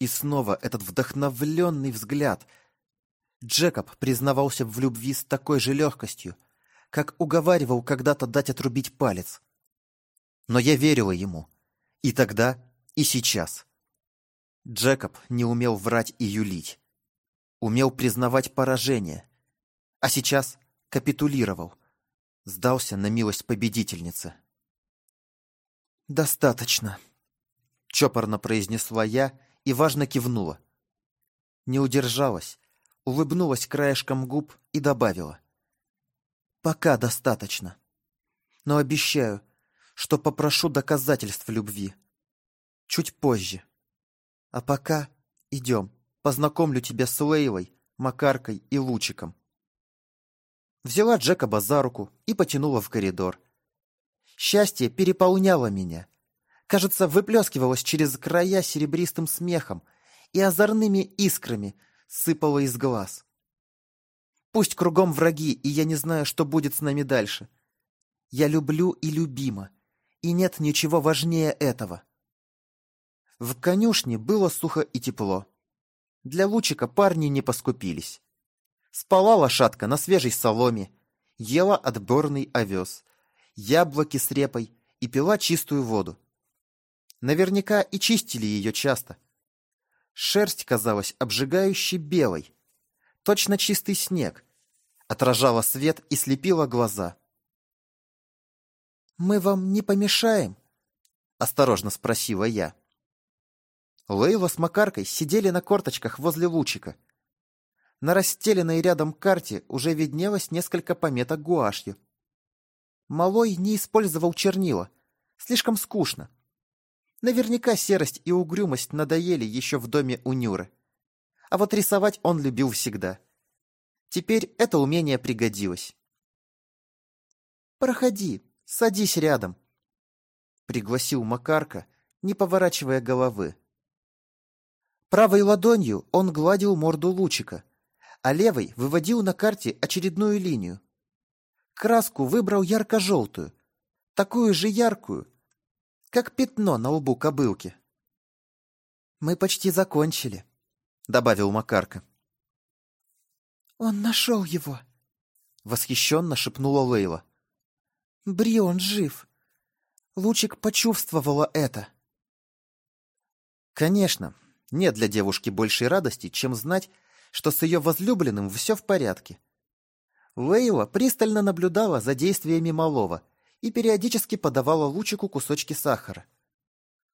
И снова этот вдохновленный взгляд. Джекоб признавался в любви с такой же легкостью, как уговаривал когда-то дать отрубить палец. Но я верила ему. И тогда, и сейчас. Джекоб не умел врать и юлить умел признавать поражение, а сейчас капитулировал, сдался на милость победительницы. «Достаточно», — чопорно произнесла я и важно кивнула. Не удержалась, улыбнулась краешком губ и добавила. «Пока достаточно. Но обещаю, что попрошу доказательств любви. Чуть позже. А пока идем, познакомлю тебя с Лейлой, Макаркой и Лучиком». Взяла Джекоба за руку и потянула в коридор. Счастье переполняло меня. Кажется, выплескивалось через края серебристым смехом и озорными искрами сыпало из глаз. Пусть кругом враги, и я не знаю, что будет с нами дальше. Я люблю и любима, и нет ничего важнее этого. В конюшне было сухо и тепло. Для лучика парни не поскупились. Спала лошадка на свежей соломе, ела отборный овес, яблоки с репой и пила чистую воду. Наверняка и чистили ее часто. Шерсть казалась обжигающе белой, точно чистый снег, отражала свет и слепила глаза. «Мы вам не помешаем?» — осторожно спросила я. Лейла с Макаркой сидели на корточках возле лучика. На расстеленной рядом карте уже виднелось несколько пометок гуашью. Малой не использовал чернила. Слишком скучно. Наверняка серость и угрюмость надоели еще в доме у Нюры. А вот рисовать он любил всегда. Теперь это умение пригодилось. «Проходи, садись рядом», — пригласил Макарка, не поворачивая головы. Правой ладонью он гладил морду лучика, а левой выводил на карте очередную линию. Краску выбрал ярко-желтую, такую же яркую, как пятно на лбу кобылки. «Мы почти закончили», — добавил Макарка. «Он нашел его», — восхищенно шепнула Лейла. «Брион жив. Лучик почувствовала это». Конечно, нет для девушки большей радости, чем знать, что с ее возлюбленным все в порядке. Лейла пристально наблюдала за действиями малого и периодически подавала лучику кусочки сахара.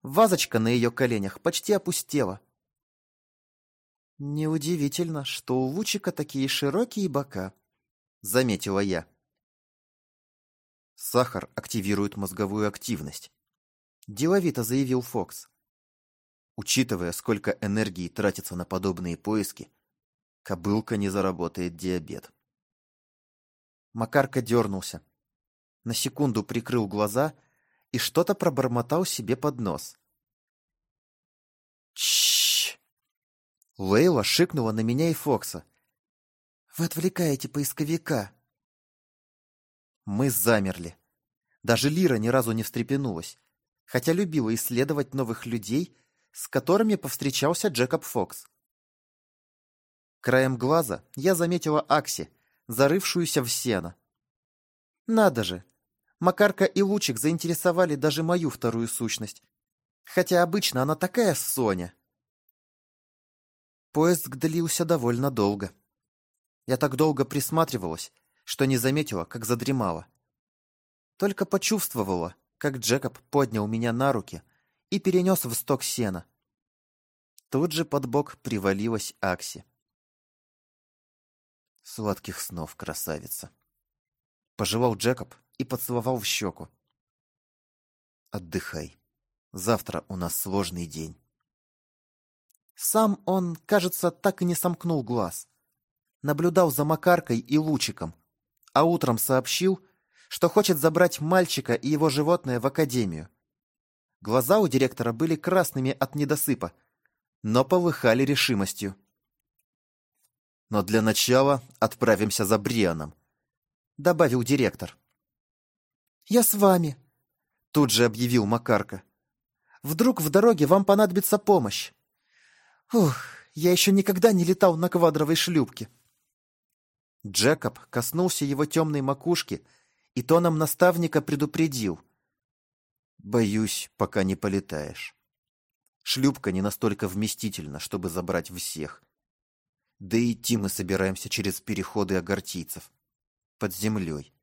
Вазочка на ее коленях почти опустела. «Неудивительно, что у лучика такие широкие бока», — заметила я. «Сахар активирует мозговую активность», — деловито заявил Фокс. Учитывая, сколько энергии тратится на подобные поиски, кобылка не заработает диабет. Макарка дернулся. На секунду прикрыл глаза и что-то пробормотал себе под нос. Чш! Лейла шикнула на меня и Фокса. «Вы отвлекаете поисковика!» Мы замерли. Даже Лира ни разу не встрепенулась, хотя любила исследовать новых людей, с которыми повстречался Джекоб Фокс. Краем глаза я заметила Акси, зарывшуюся в сено. Надо же! Макарка и Лучик заинтересовали даже мою вторую сущность. Хотя обычно она такая Соня. Поиск длился довольно долго. Я так долго присматривалась, что не заметила, как задремала. Только почувствовала, как Джекоб поднял меня на руки и перенес в сток сена. Тут же под бок привалилась Акси. Сладких снов, красавица. Пожевал Джекоб и поцеловал в щеку. Отдыхай. Завтра у нас сложный день. Сам он, кажется, так и не сомкнул глаз. Наблюдал за Макаркой и Лучиком, а утром сообщил, что хочет забрать мальчика и его животное в академию. Глаза у директора были красными от недосыпа, но полыхали решимостью. Но для начала отправимся за Брианом, добавил директор. Я с вами, тут же объявил Макарка. Вдруг в дороге вам понадобится помощь. Ух, я еще никогда не летал на квадровой шлюпке. Джекоб коснулся его темной макушки и тоном наставника предупредил. «Боюсь, пока не полетаешь. Шлюпка не настолько вместительна, чтобы забрать всех. Да и идти мы собираемся через переходы агартийцев. Под землей.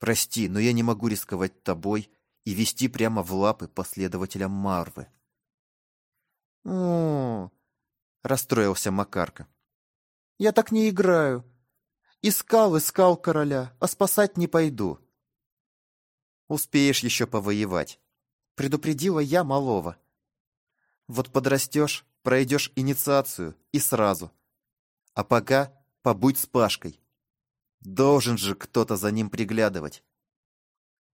Прости, но я не могу рисковать тобой и вести прямо в лапы последователям Марвы. «О, — расстроился Макарка. «Я так не играю. Искал, искал короля, а спасать не пойду». «Успеешь еще повоевать», — предупредила я малого. «Вот подрастешь, пройдешь инициацию и сразу. А пока побудь с Пашкой. Должен же кто-то за ним приглядывать».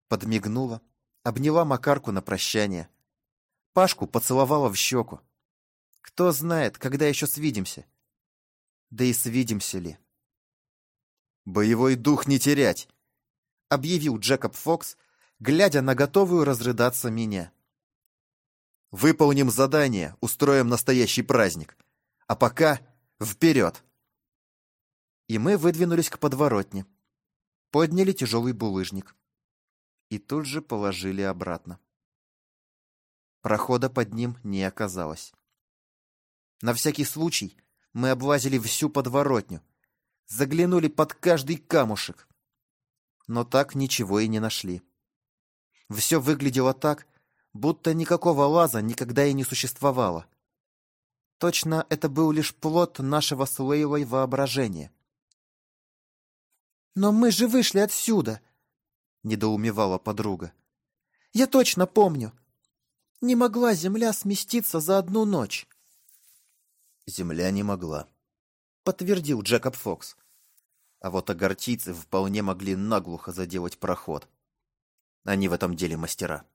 Подмигнула, обняла Макарку на прощание. Пашку поцеловала в щеку. Кто знает, когда еще свидимся. Да и свидимся ли. «Боевой дух не терять!» — объявил Джекоб Фокс, глядя на готовую разрыдаться меня. «Выполним задание, устроим настоящий праздник. А пока вперед!» И мы выдвинулись к подворотне. Подняли тяжелый булыжник. И тут же положили обратно. Прохода под ним не оказалось. На всякий случай мы облазили всю подворотню, заглянули под каждый камушек, но так ничего и не нашли. Все выглядело так, будто никакого лаза никогда и не существовало. Точно это был лишь плод нашего с Лейлой воображения. «Но мы же вышли отсюда!» — недоумевала подруга. «Я точно помню. Не могла земля сместиться за одну ночь». Земля не могла, подтвердил Джекоб Фокс. А вот агартийцы вполне могли наглухо заделать проход. Они в этом деле мастера.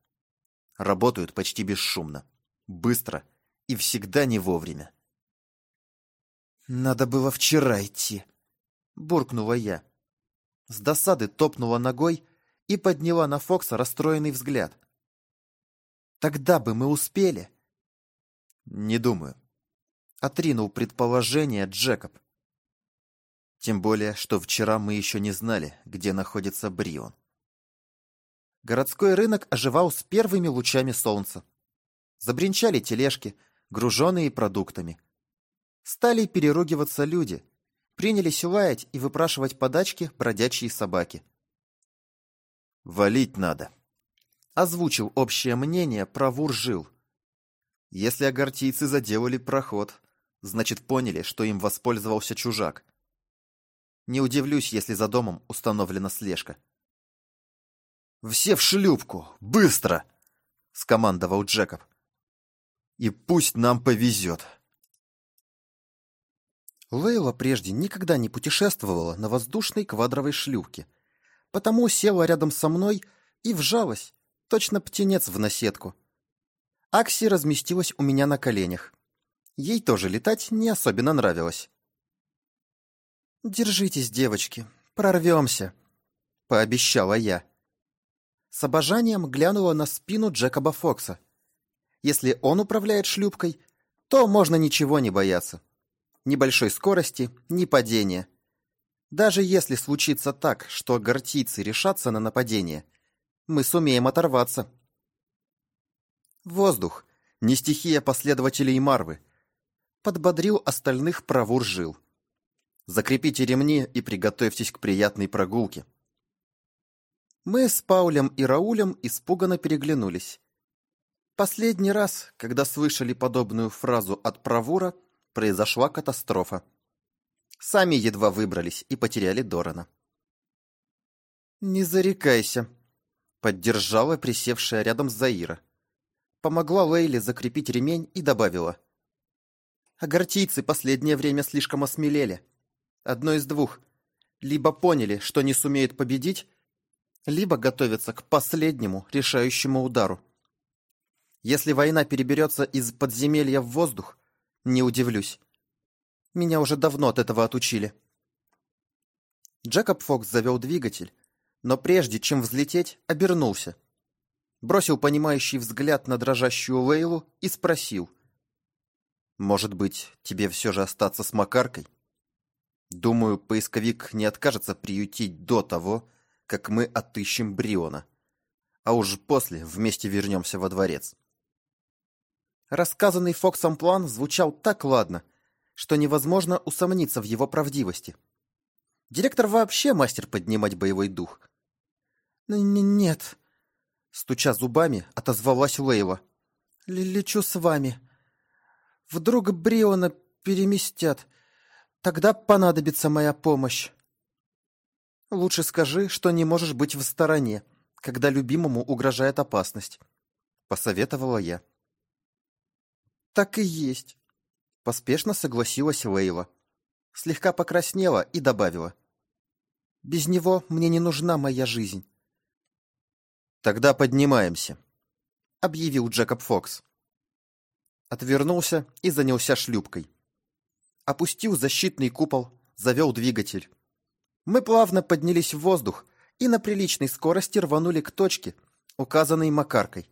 Работают почти бесшумно, быстро и всегда не вовремя. «Надо было вчера идти», — буркнула я. С досады топнула ногой и подняла на Фокса расстроенный взгляд. «Тогда бы мы успели». «Не думаю», Отринул предположение Джекоб. Тем более, что вчера мы еще не знали, где находится Брион. Городской рынок оживал с первыми лучами солнца. Забринчали тележки, груженные продуктами. Стали переругиваться люди. Принялись лаять и выпрашивать подачки бродячие собаки. «Валить надо», — озвучил общее мнение про Вуржил. Если агартийцы заделали проход, Значит, поняли, что им воспользовался чужак. Не удивлюсь, если за домом установлена слежка. «Все в шлюпку! Быстро!» — скомандовал Джекоб. «И пусть нам повезет!» Лейла прежде никогда не путешествовала на воздушной квадровой шлюпке, потому села рядом со мной и вжалась, точно птенец в наседку. Акси разместилась у меня на коленях. Ей тоже летать не особенно нравилось. «Держитесь, девочки, прорвемся», — пообещала я. С обожанием глянула на спину Джекоба Фокса. Если он управляет шлюпкой, то можно ничего не бояться. Ни большой скорости, ни падения. Даже если случится так, что гортийцы решатся на нападение, мы сумеем оторваться. Воздух, не стихия последователей Марвы, подбодрил остальных провуржил. Закрепите ремни и приготовьтесь к приятной прогулке. Мы с Паулем и Раулем испуганно переглянулись. Последний раз, когда слышали подобную фразу от Правура, произошла катастрофа. Сами едва выбрались и потеряли Дорана. «Не зарекайся», — поддержала присевшая рядом Заира. Помогла Лейле закрепить ремень и добавила. Агартийцы последнее время слишком осмелели. Одно из двух. Либо поняли, что не сумеют победить, либо готовятся к последнему решающему удару. Если война переберется из подземелья в воздух, не удивлюсь. Меня уже давно от этого отучили. Джекоб Фокс завел двигатель, но прежде чем взлететь, обернулся. Бросил понимающий взгляд на дрожащую Лейлу и спросил. Может быть, тебе все же остаться с Макаркой? Думаю, поисковик не откажется приютить до того, как мы отыщем Бриона. А уж после вместе вернемся во дворец. Рассказанный Фоксом план звучал так ладно, что невозможно усомниться в его правдивости. Директор вообще мастер поднимать боевой дух. «Нет», — Стуча зубами, отозвалась Лейла. «Лечу с вами. Вдруг Бриона переместят. Тогда понадобится моя помощь». «Лучше скажи, что не можешь быть в стороне, когда любимому угрожает опасность», — посоветовала я. «Так и есть», — поспешно согласилась Лейла. Слегка покраснела и добавила. «Без него мне не нужна моя жизнь». «Тогда поднимаемся», — объявил Джекоб Фокс. Отвернулся и занялся шлюпкой. Опустил защитный купол, завел двигатель. Мы плавно поднялись в воздух и на приличной скорости рванули к точке, указанной Макаркой.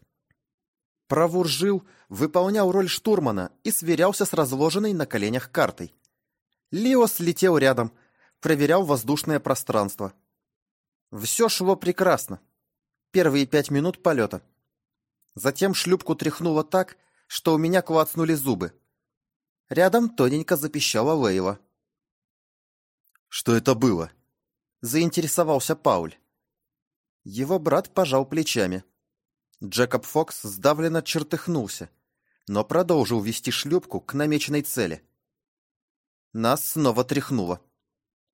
Правур жил, выполнял роль штурмана и сверялся с разложенной на коленях картой. Лиос летел рядом, проверял воздушное пространство. Все шло прекрасно. Первые пять минут полета. Затем шлюпку тряхнуло так, что у меня клацнули зубы. Рядом тоненько запищала Лейла. «Что это было?» заинтересовался Пауль. Его брат пожал плечами. Джекоб Фокс сдавленно чертыхнулся, но продолжил вести шлюпку к намеченной цели. Нас снова тряхнуло.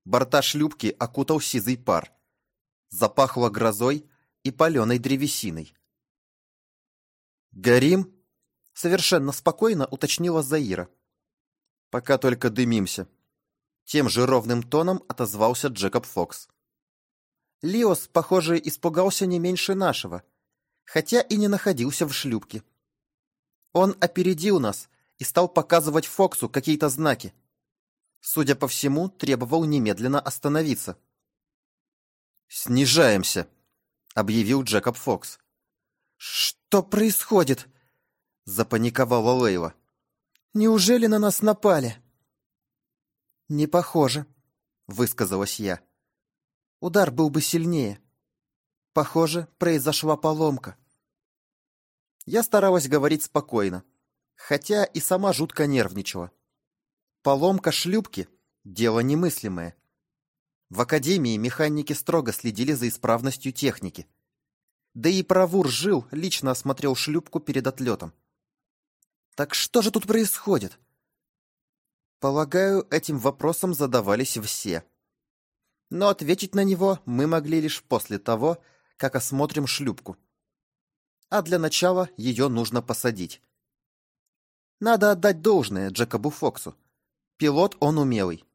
Борта шлюпки окутал сизый пар. Запахло грозой и паленой древесиной. «Горим?» — совершенно спокойно уточнила Заира. «Пока только дымимся», тем же ровным тоном отозвался Джекоб Фокс. Лиос, похоже, испугался не меньше нашего, хотя и не находился в шлюпке. Он опередил нас и стал показывать Фоксу какие-то знаки. Судя по всему, требовал немедленно остановиться. «Снижаемся», — объявил Джекоб Фокс. «Что происходит?» — запаниковала Лейла. «Неужели на нас напали?» «Не похоже», — высказалась я. «Удар был бы сильнее. Похоже, произошла поломка». Я старалась говорить спокойно, хотя и сама жутко нервничала. Поломка шлюпки — дело немыслимое. В академии механики строго следили за исправностью техники. Да и Правур жил, лично осмотрел шлюпку перед отлетом. Так что же тут происходит? Полагаю, этим вопросом задавались все. Но ответить на него мы могли лишь после того, как осмотрим шлюпку. А для начала ее нужно посадить. Надо отдать должное Джекобу Фоксу. Пилот он умелый.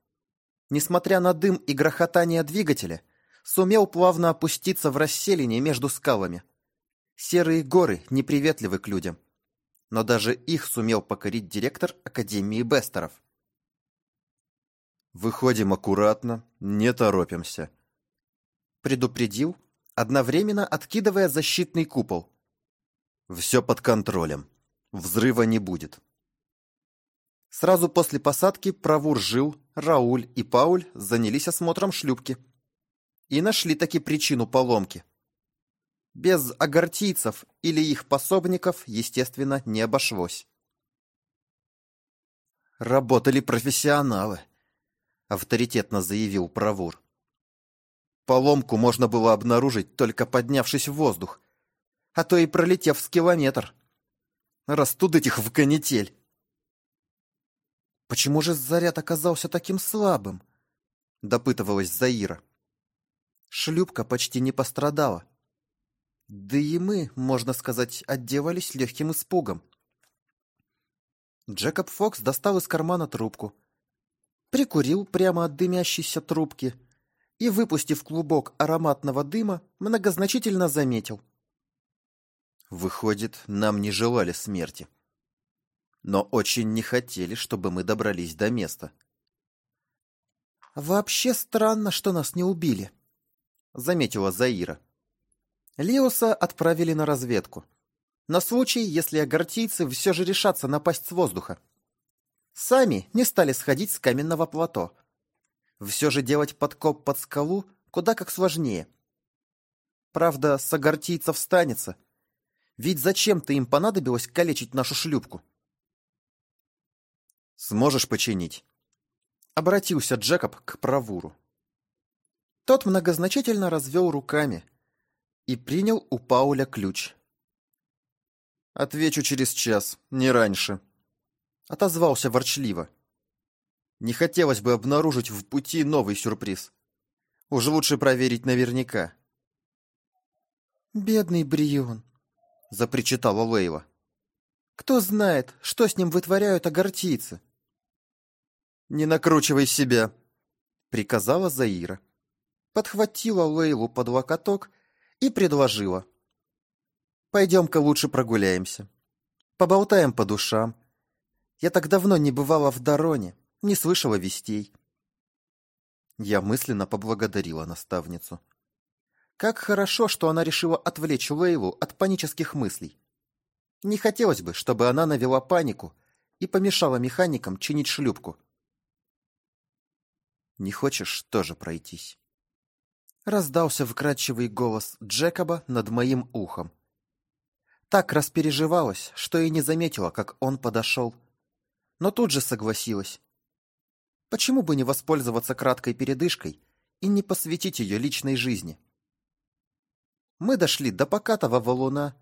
Несмотря на дым и грохотание двигателя, сумел плавно опуститься в расселине между скалами. Серые горы неприветливы к людям. Но даже их сумел покорить директор Академии Бестеров. Выходим аккуратно, не торопимся. Предупредил, одновременно откидывая защитный купол. Все под контролем. Взрыва не будет. Сразу после посадки Правур жил, Рауль и Пауль занялись осмотром шлюпки. И нашли таки причину поломки. Без агартийцев или их пособников, естественно, не обошлось. Работали профессионалы, авторитетно заявил Правур. Поломку можно было обнаружить, только поднявшись в воздух, а то и пролетев с километр. Растудыть их в канитель. «Почему же заряд оказался таким слабым?» — допытывалась Заира. Шлюпка почти не пострадала. Да и мы, можно сказать, отделались легким испугом. Джекоб Фокс достал из кармана трубку, прикурил прямо от дымящейся трубки и, выпустив клубок ароматного дыма, многозначительно заметил. «Выходит, нам не желали смерти. Но очень не хотели, чтобы мы добрались до места». «Вообще странно, что нас не убили», — заметила Заира. Леоса отправили на разведку. На случай, если агартийцы все же решатся напасть с воздуха. Сами не стали сходить с каменного плато. Все же делать подкоп под скалу куда как сложнее. Правда, сагартийцев станется. Ведь зачем-то им понадобилось калечить нашу шлюпку. «Сможешь починить?» Обратился Джекоб к Правуру. Тот многозначительно развел руками. И принял у Пауля ключ. «Отвечу через час, не раньше», — отозвался ворчливо. «Не хотелось бы обнаружить в пути новый сюрприз. Уж лучше проверить наверняка». «Бедный Брион», — запричитала Лейла. «Кто знает, что с ним вытворяют агартийцы?» «Не накручивай себя», — приказала Заира. Подхватила Лейлу под локоток и предложила. Пойдем-ка лучше прогуляемся. Поболтаем по душам. Я так давно не бывала в Дароне, не слышала вестей. Я мысленно поблагодарила наставницу. Как хорошо, что она решила отвлечь Лейлу от панических мыслей. Не хотелось бы, чтобы она навела панику и помешала механикам чинить шлюпку. «Не хочешь тоже пройтись?» Раздался вкрадчивый голос Джекоба над моим ухом. Так распереживалась, что и не заметила, как он подошел. Но тут же согласилась. Почему бы не воспользоваться краткой передышкой и не посвятить ее личной жизни? Мы дошли до покатого валуна,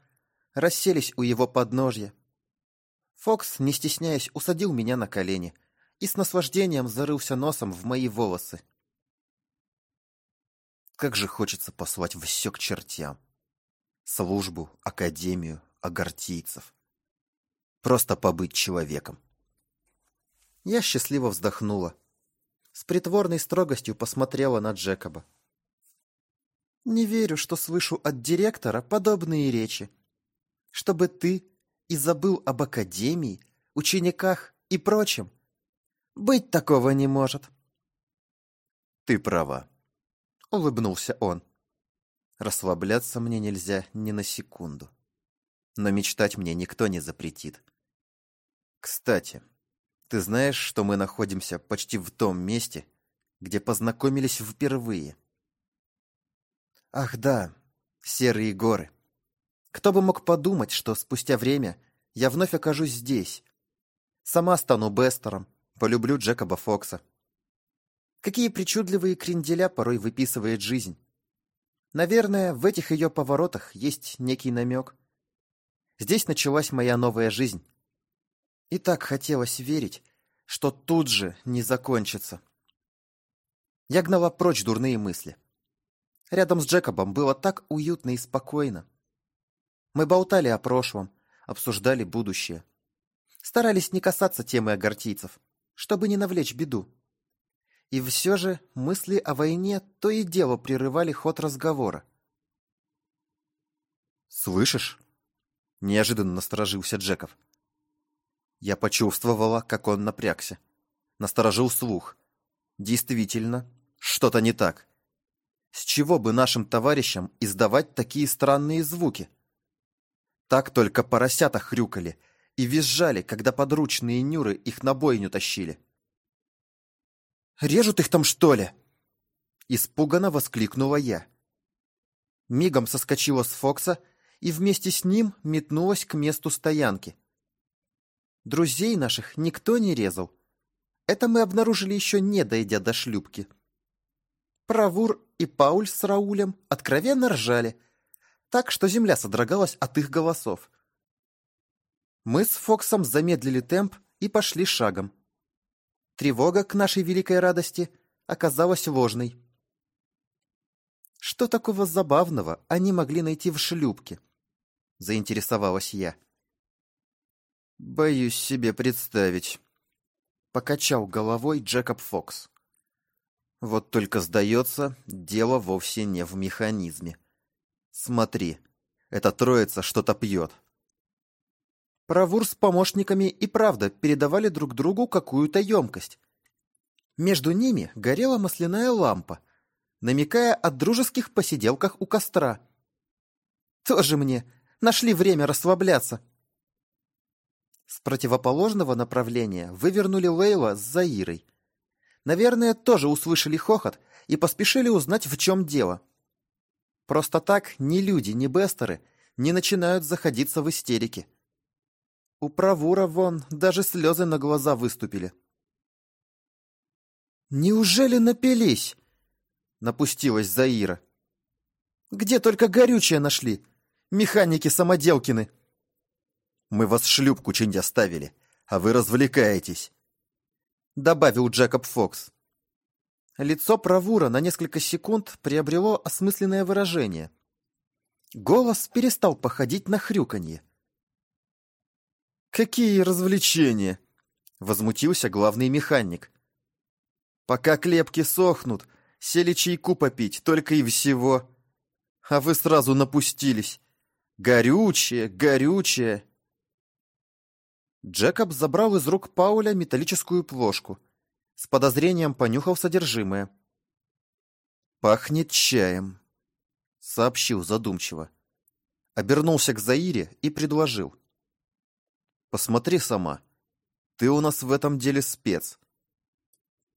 расселись у его подножья. Фокс, не стесняясь, усадил меня на колени и с наслаждением зарылся носом в мои волосы. Как же хочется послать все к чертям службу, академию, агартийцев. Просто побыть человеком. Я счастливо вздохнула. С притворной строгостью посмотрела на Джекоба. Не верю, что слышу от директора подобные речи. Чтобы ты и забыл об академии, учениках и прочем. Быть такого не может. Ты права, улыбнулся он. Расслабляться мне нельзя ни на секунду. Но мечтать мне никто не запретит. Кстати, ты знаешь, что мы находимся почти в том месте, где познакомились впервые? Ах да, серые горы. Кто бы мог подумать, что спустя время я вновь окажусь здесь. Сама стану Бестером, полюблю Джекоба Фокса. Какие причудливые кренделя порой выписывает жизнь. Наверное, в этих ее поворотах есть некий намек. Здесь началась моя новая жизнь. И так хотелось верить, что тут же не закончится. Я гнала прочь дурные мысли. Рядом с Джекобом было так уютно и спокойно. Мы болтали о прошлом, обсуждали будущее. Старались не касаться темы агартийцев, чтобы не навлечь беду. И все же мысли о войне то и дело прерывали ход разговора. «Слышишь?» — неожиданно насторожился Джеков. Я почувствовала, как он напрягся. Насторожил слух. Действительно, что-то не так. С чего бы нашим товарищам издавать такие странные звуки? Так только поросята хрюкали и визжали, когда подручные нюры их на бойню тащили. Режут их там, что ли?» Испуганно воскликнула я. Мигом соскочила с Фокса и вместе с ним метнулась к месту стоянки. Друзей наших никто не резал. Это мы обнаружили еще не дойдя до шлюпки. Правур и Пауль с Раулем откровенно ржали, так что земля содрогалась от их голосов. Мы с Фоксом замедлили темп и пошли шагом. Тревога, к нашей великой радости, оказалась ложной. «Что такого забавного они могли найти в шлюпке?» — заинтересовалась я. «Боюсь себе представить», — покачал головой Джекоб Фокс. «Вот только сдается, дело вовсе не в механизме. Смотри, эта троица что-то пьет. Правур с помощниками и правда передавали друг другу какую-то емкость. Между ними горела масляная лампа, намекая о дружеских посиделках у костра. Тоже мне нашли время расслабляться. С противоположного направления вывернули Лейла с Заирой. Наверное, тоже услышали хохот и поспешили узнать, в чем дело. Просто так ни люди, ни бестеры не начинают заходиться в истерике. У Правура вон даже слезы на глаза выступили. «Неужели напились?» — напустилась Заира. Где только горючее нашли. Механики-самоделкины. Мы вас шлюпку чинить оставили, а вы развлекаетесь. Добавил Джекоб Фокс. Лицо Правура на несколько секунд приобрело осмысленное выражение. Голос перестал походить на хрюканье. «Какие развлечения!» — возмутился главный механик. «Пока клепки сохнут, сели чайку попить, только и всего. А вы сразу напустились. Горючее, горючее!» Джекоб забрал из рук Пауля металлическую плошку. С подозрением понюхал содержимое. «Пахнет чаем», — сообщил задумчиво. Обернулся к Заире и предложил. Посмотри сама. Ты у нас в этом деле спец.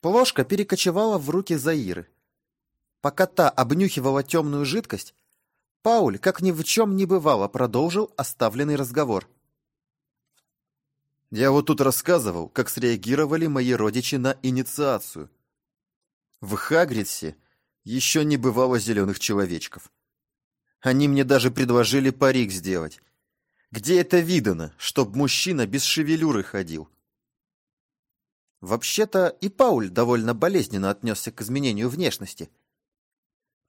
Плошка перекочевала в руки Заиры. Пока та обнюхивала темную жидкость, Пауль, как ни в чем не бывало, продолжил оставленный разговор. Я вот тут рассказывал, как среагировали мои родичи на инициацию. В Хагридсе еще не бывало зеленых человечков. Они мне даже предложили парик сделать, где это видано, чтоб мужчина без шевелюры ходил? Вообще-то и Пауль довольно болезненно отнесся к изменению внешности.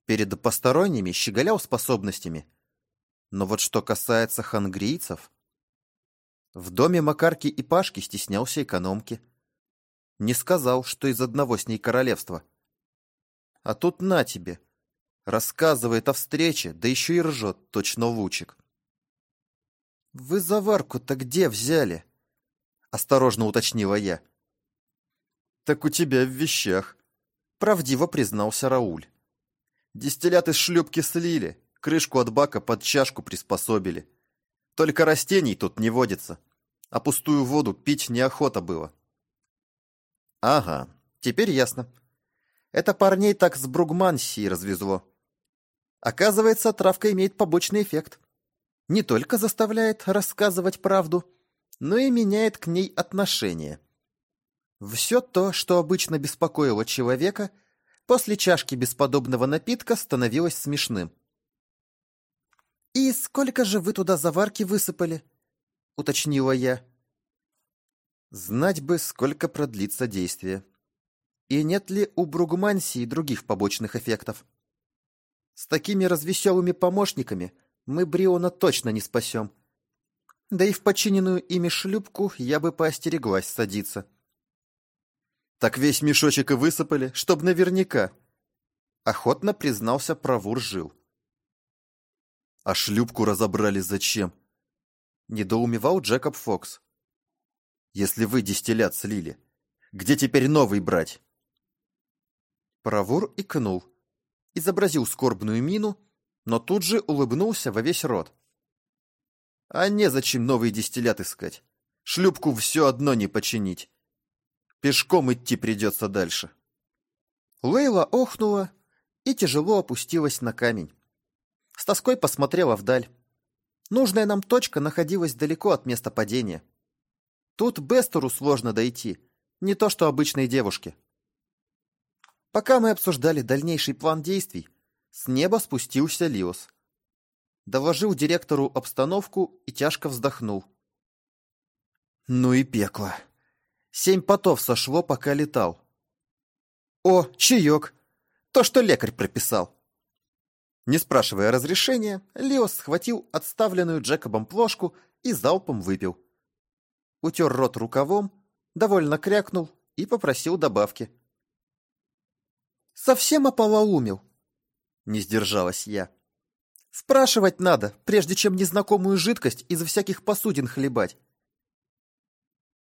Перед посторонними щеголял способностями. Но вот что касается хангрийцев... В доме Макарки и Пашки стеснялся экономки. Не сказал, что из одного с ней королевства. А тут на тебе. Рассказывает о встрече, да еще и ржет, точно лучик. «Вы заварку-то где взяли?» — осторожно уточнила я. «Так у тебя в вещах», — правдиво признался Рауль. «Дистиллят из шлюпки слили, крышку от бака под чашку приспособили. Только растений тут не водится, а пустую воду пить неохота было». «Ага, теперь ясно. Это парней так с Бругмансии развезло. Оказывается, травка имеет побочный эффект не только заставляет рассказывать правду, но и меняет к ней отношение. Все то, что обычно беспокоило человека, после чашки бесподобного напитка становилось смешным. «И сколько же вы туда заварки высыпали?» — уточнила я. Знать бы, сколько продлится действие. И нет ли у Бругмансии других побочных эффектов? С такими развеселыми помощниками — мы Бриона точно не спасем. Да и в подчиненную ими шлюпку я бы поостереглась садиться. Так весь мешочек и высыпали, чтоб наверняка. Охотно признался Правур жил. А шлюпку разобрали зачем? Недоумевал Джекоб Фокс. Если вы дистиллят слили, где теперь новый брать? Правур икнул, изобразил скорбную мину но тут же улыбнулся во весь рот. А незачем новый дистиллят искать. Шлюпку все одно не починить. Пешком идти придется дальше. Лейла охнула и тяжело опустилась на камень. С тоской посмотрела вдаль. Нужная нам точка находилась далеко от места падения. Тут Бестеру сложно дойти, не то что обычной девушке. Пока мы обсуждали дальнейший план действий, с неба спустился Лиос. Доложил директору обстановку и тяжко вздохнул. Ну и пекло. Семь потов сошло, пока летал. О, чаек! То, что лекарь прописал. Не спрашивая разрешения, Лиос схватил отставленную Джекобом плошку и залпом выпил. Утер рот рукавом, довольно крякнул и попросил добавки. «Совсем ополоумел», не сдержалась я. Спрашивать надо, прежде чем незнакомую жидкость из всяких посудин хлебать.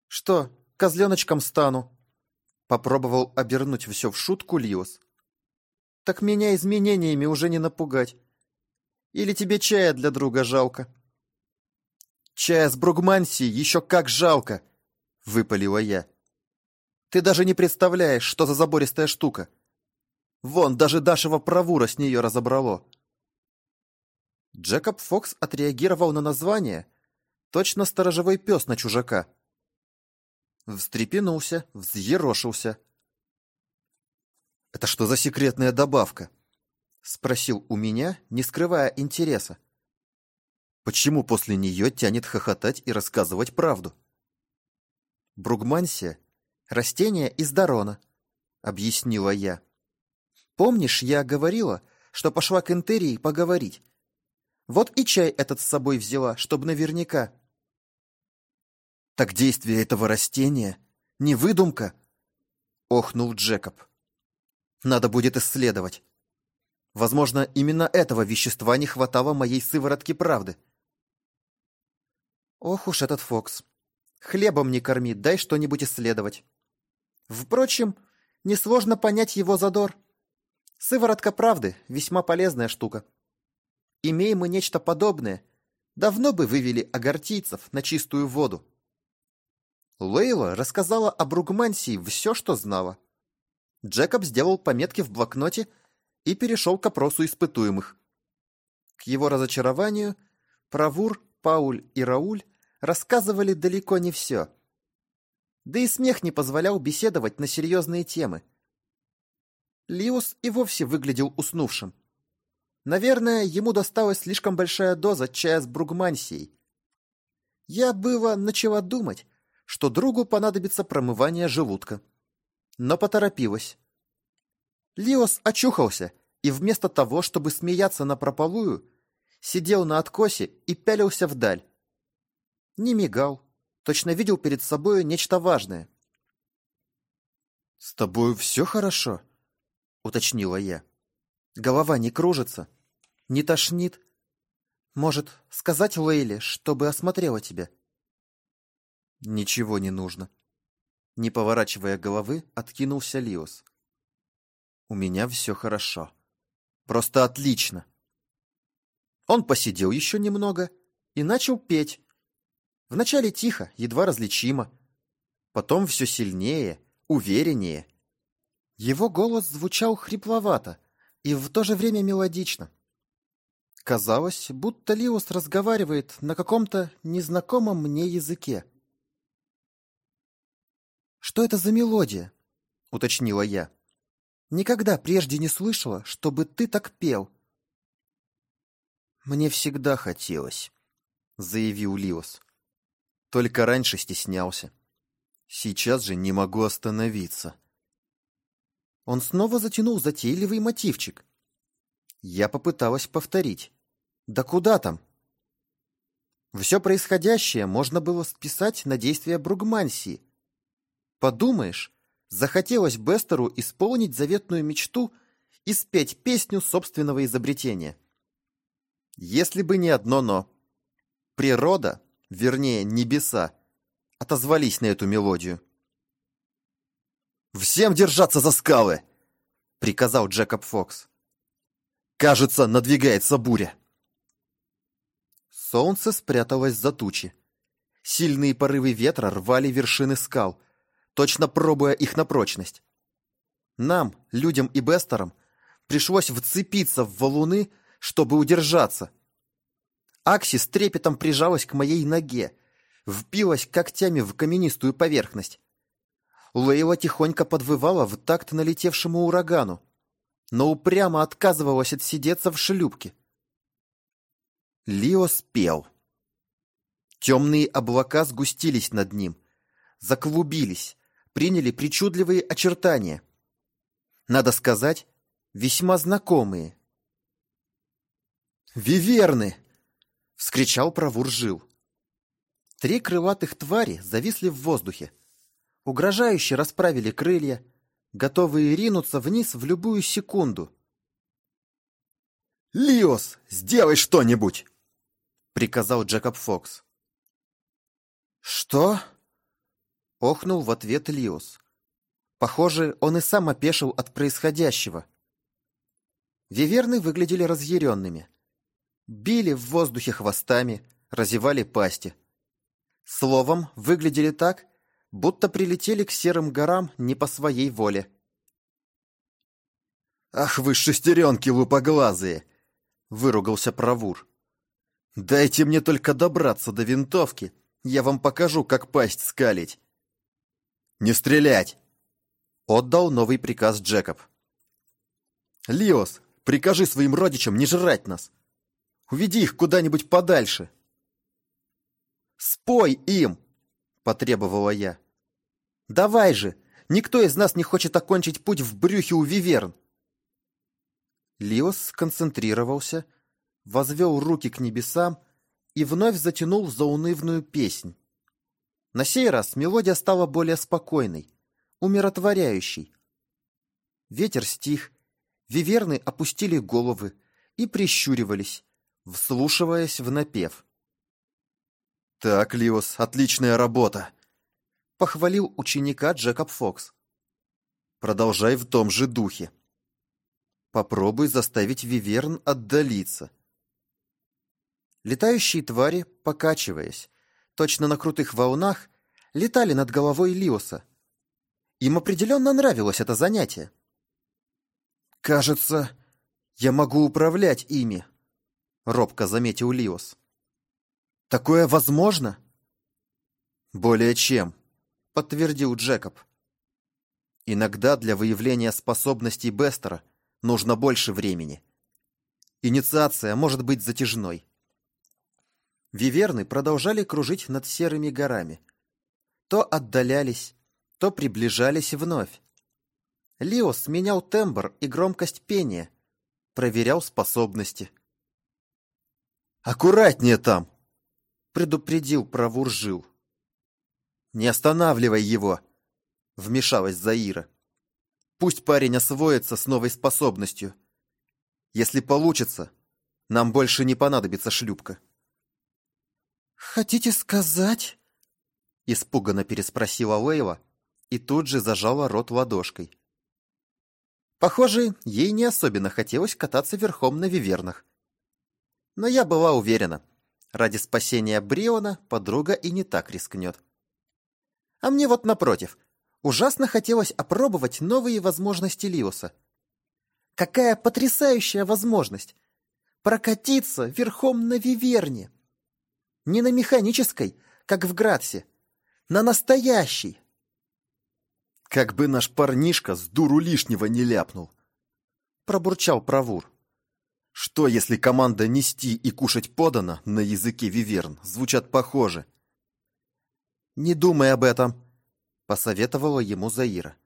Что, козленочком стану? Попробовал обернуть все в шутку Лиос. Так меня изменениями уже не напугать. Или тебе чая для друга жалко? Чая с Бругмансией еще как жалко, выпалила я. Ты даже не представляешь, что за забористая штука. Вон, даже Дашева правура с нее разобрало. Джекоб Фокс отреагировал на название, точно сторожевой пес на чужака. Встрепенулся, взъерошился. «Это что за секретная добавка?» Спросил у меня, не скрывая интереса. Почему после нее тянет хохотать и рассказывать правду? Бругмансия — растение из Дарона, объяснила я. Помнишь, я говорила, что пошла к Интерии поговорить? Вот и чай этот с собой взяла, чтобы наверняка. Так действие этого растения не выдумка, охнул Джекоб. Надо будет исследовать. Возможно, именно этого вещества не хватало моей сыворотке правды. Ох уж этот Фокс. Хлебом не корми, дай что-нибудь исследовать. Впрочем, несложно понять его задор. Сыворотка правды — весьма полезная штука. Имея мы нечто подобное, давно бы вывели агартийцев на чистую воду. Лейла рассказала о Бругмансии все, что знала. Джекоб сделал пометки в блокноте и перешел к опросу испытуемых. К его разочарованию, Правур, Пауль и Рауль рассказывали далеко не все. Да и смех не позволял беседовать на серьезные темы. Лиус и вовсе выглядел уснувшим. Наверное, ему досталась слишком большая доза чая с бругмансией. Я было начала думать, что другу понадобится промывание желудка. Но поторопилась. Лиос очухался и вместо того, чтобы смеяться на прополую, сидел на откосе и пялился вдаль не мигал, точно видел перед собой нечто важное. «С тобой все хорошо?» — уточнила я. «Голова не кружится, не тошнит. Может, сказать Лейле, чтобы осмотрела тебя?» «Ничего не нужно». Не поворачивая головы, откинулся Лиос. «У меня все хорошо. Просто отлично». Он посидел еще немного и начал петь, Вначале тихо, едва различимо. Потом все сильнее, увереннее. Его голос звучал хрипловато и в то же время мелодично. Казалось, будто Лиус разговаривает на каком-то незнакомом мне языке. «Что это за мелодия?» — уточнила я. «Никогда прежде не слышала, чтобы ты так пел». «Мне всегда хотелось», — заявил Лиус. Только раньше стеснялся. Сейчас же не могу остановиться. Он снова затянул затейливый мотивчик. Я попыталась повторить. Да куда там? Все происходящее можно было списать на действия Бругмансии. Подумаешь, захотелось Бестеру исполнить заветную мечту и спеть песню собственного изобретения. Если бы не одно «но». Природа вернее, небеса, отозвались на эту мелодию. «Всем держаться за скалы!» — приказал Джекоб Фокс. «Кажется, надвигается буря». Солнце спряталось за тучи. Сильные порывы ветра рвали вершины скал, точно пробуя их на прочность. Нам, людям и Бестерам, пришлось вцепиться в валуны, чтобы удержаться — Акси с трепетом прижалась к моей ноге, впилась когтями в каменистую поверхность. Лейла тихонько подвывала в такт налетевшему урагану, но упрямо отказывалась отсидеться в шлюпке. Лио спел. Темные облака сгустились над ним, заклубились, приняли причудливые очертания. Надо сказать, весьма знакомые. «Виверны!» — вскричал Правуржил. Три крылатых твари зависли в воздухе. Угрожающе расправили крылья, готовые ринуться вниз в любую секунду. «Лиос, сделай что-нибудь!» — приказал Джекоб Фокс. «Что?» — охнул в ответ Лиос. Похоже, он и сам опешил от происходящего. Виверны выглядели разъяренными били в воздухе хвостами, разевали пасти. Словом, выглядели так, будто прилетели к серым горам не по своей воле. «Ах вы шестеренки лупоглазые!» — выругался Правур. «Дайте мне только добраться до винтовки, я вам покажу, как пасть скалить». «Не стрелять!» — отдал новый приказ Джекоб. «Лиос, прикажи своим родичам не жрать нас. Уведи их куда-нибудь подальше. «Спой им!» — потребовала я. «Давай же! Никто из нас не хочет окончить путь в брюхе у Виверн!» Лиос сконцентрировался, возвел руки к небесам и вновь затянул заунывную песнь. На сей раз мелодия стала более спокойной, умиротворяющей. Ветер стих, виверны опустили головы и прищуривались, вслушиваясь в напев. «Так, Лиос, отличная работа!» — похвалил ученика Джекоб Фокс. «Продолжай в том же духе. Попробуй заставить Виверн отдалиться». Летающие твари, покачиваясь, точно на крутых волнах, летали над головой Лиоса. Им определенно нравилось это занятие. «Кажется, я могу управлять ими», — робко заметил Лиос. Такое возможно? Более чем, подтвердил Джекоб. Иногда для выявления способностей Бестера нужно больше времени. Инициация может быть затяжной. Виверны продолжали кружить над серыми горами. То отдалялись, то приближались вновь. Лиос менял тембр и громкость пения, проверял способности. «Аккуратнее там!» предупредил Правуржил. «Не останавливай его!» — вмешалась Заира. «Пусть парень освоится с новой способностью. Если получится, нам больше не понадобится шлюпка». «Хотите сказать?» — испуганно переспросила Лейла и тут же зажала рот ладошкой. Похоже, ей не особенно хотелось кататься верхом на вивернах. Но я была уверена — Ради спасения Бриона подруга и не так рискнет. А мне вот напротив, ужасно хотелось опробовать новые возможности Лиоса. Какая потрясающая возможность! Прокатиться верхом на Виверне! Не на механической, как в Градсе, на настоящей! Как бы наш парнишка с дуру лишнего не ляпнул! Пробурчал Правур. Что, если команда «нести» и «кушать подано» на языке виверн звучат похоже? «Не думай об этом», — посоветовала ему Заира.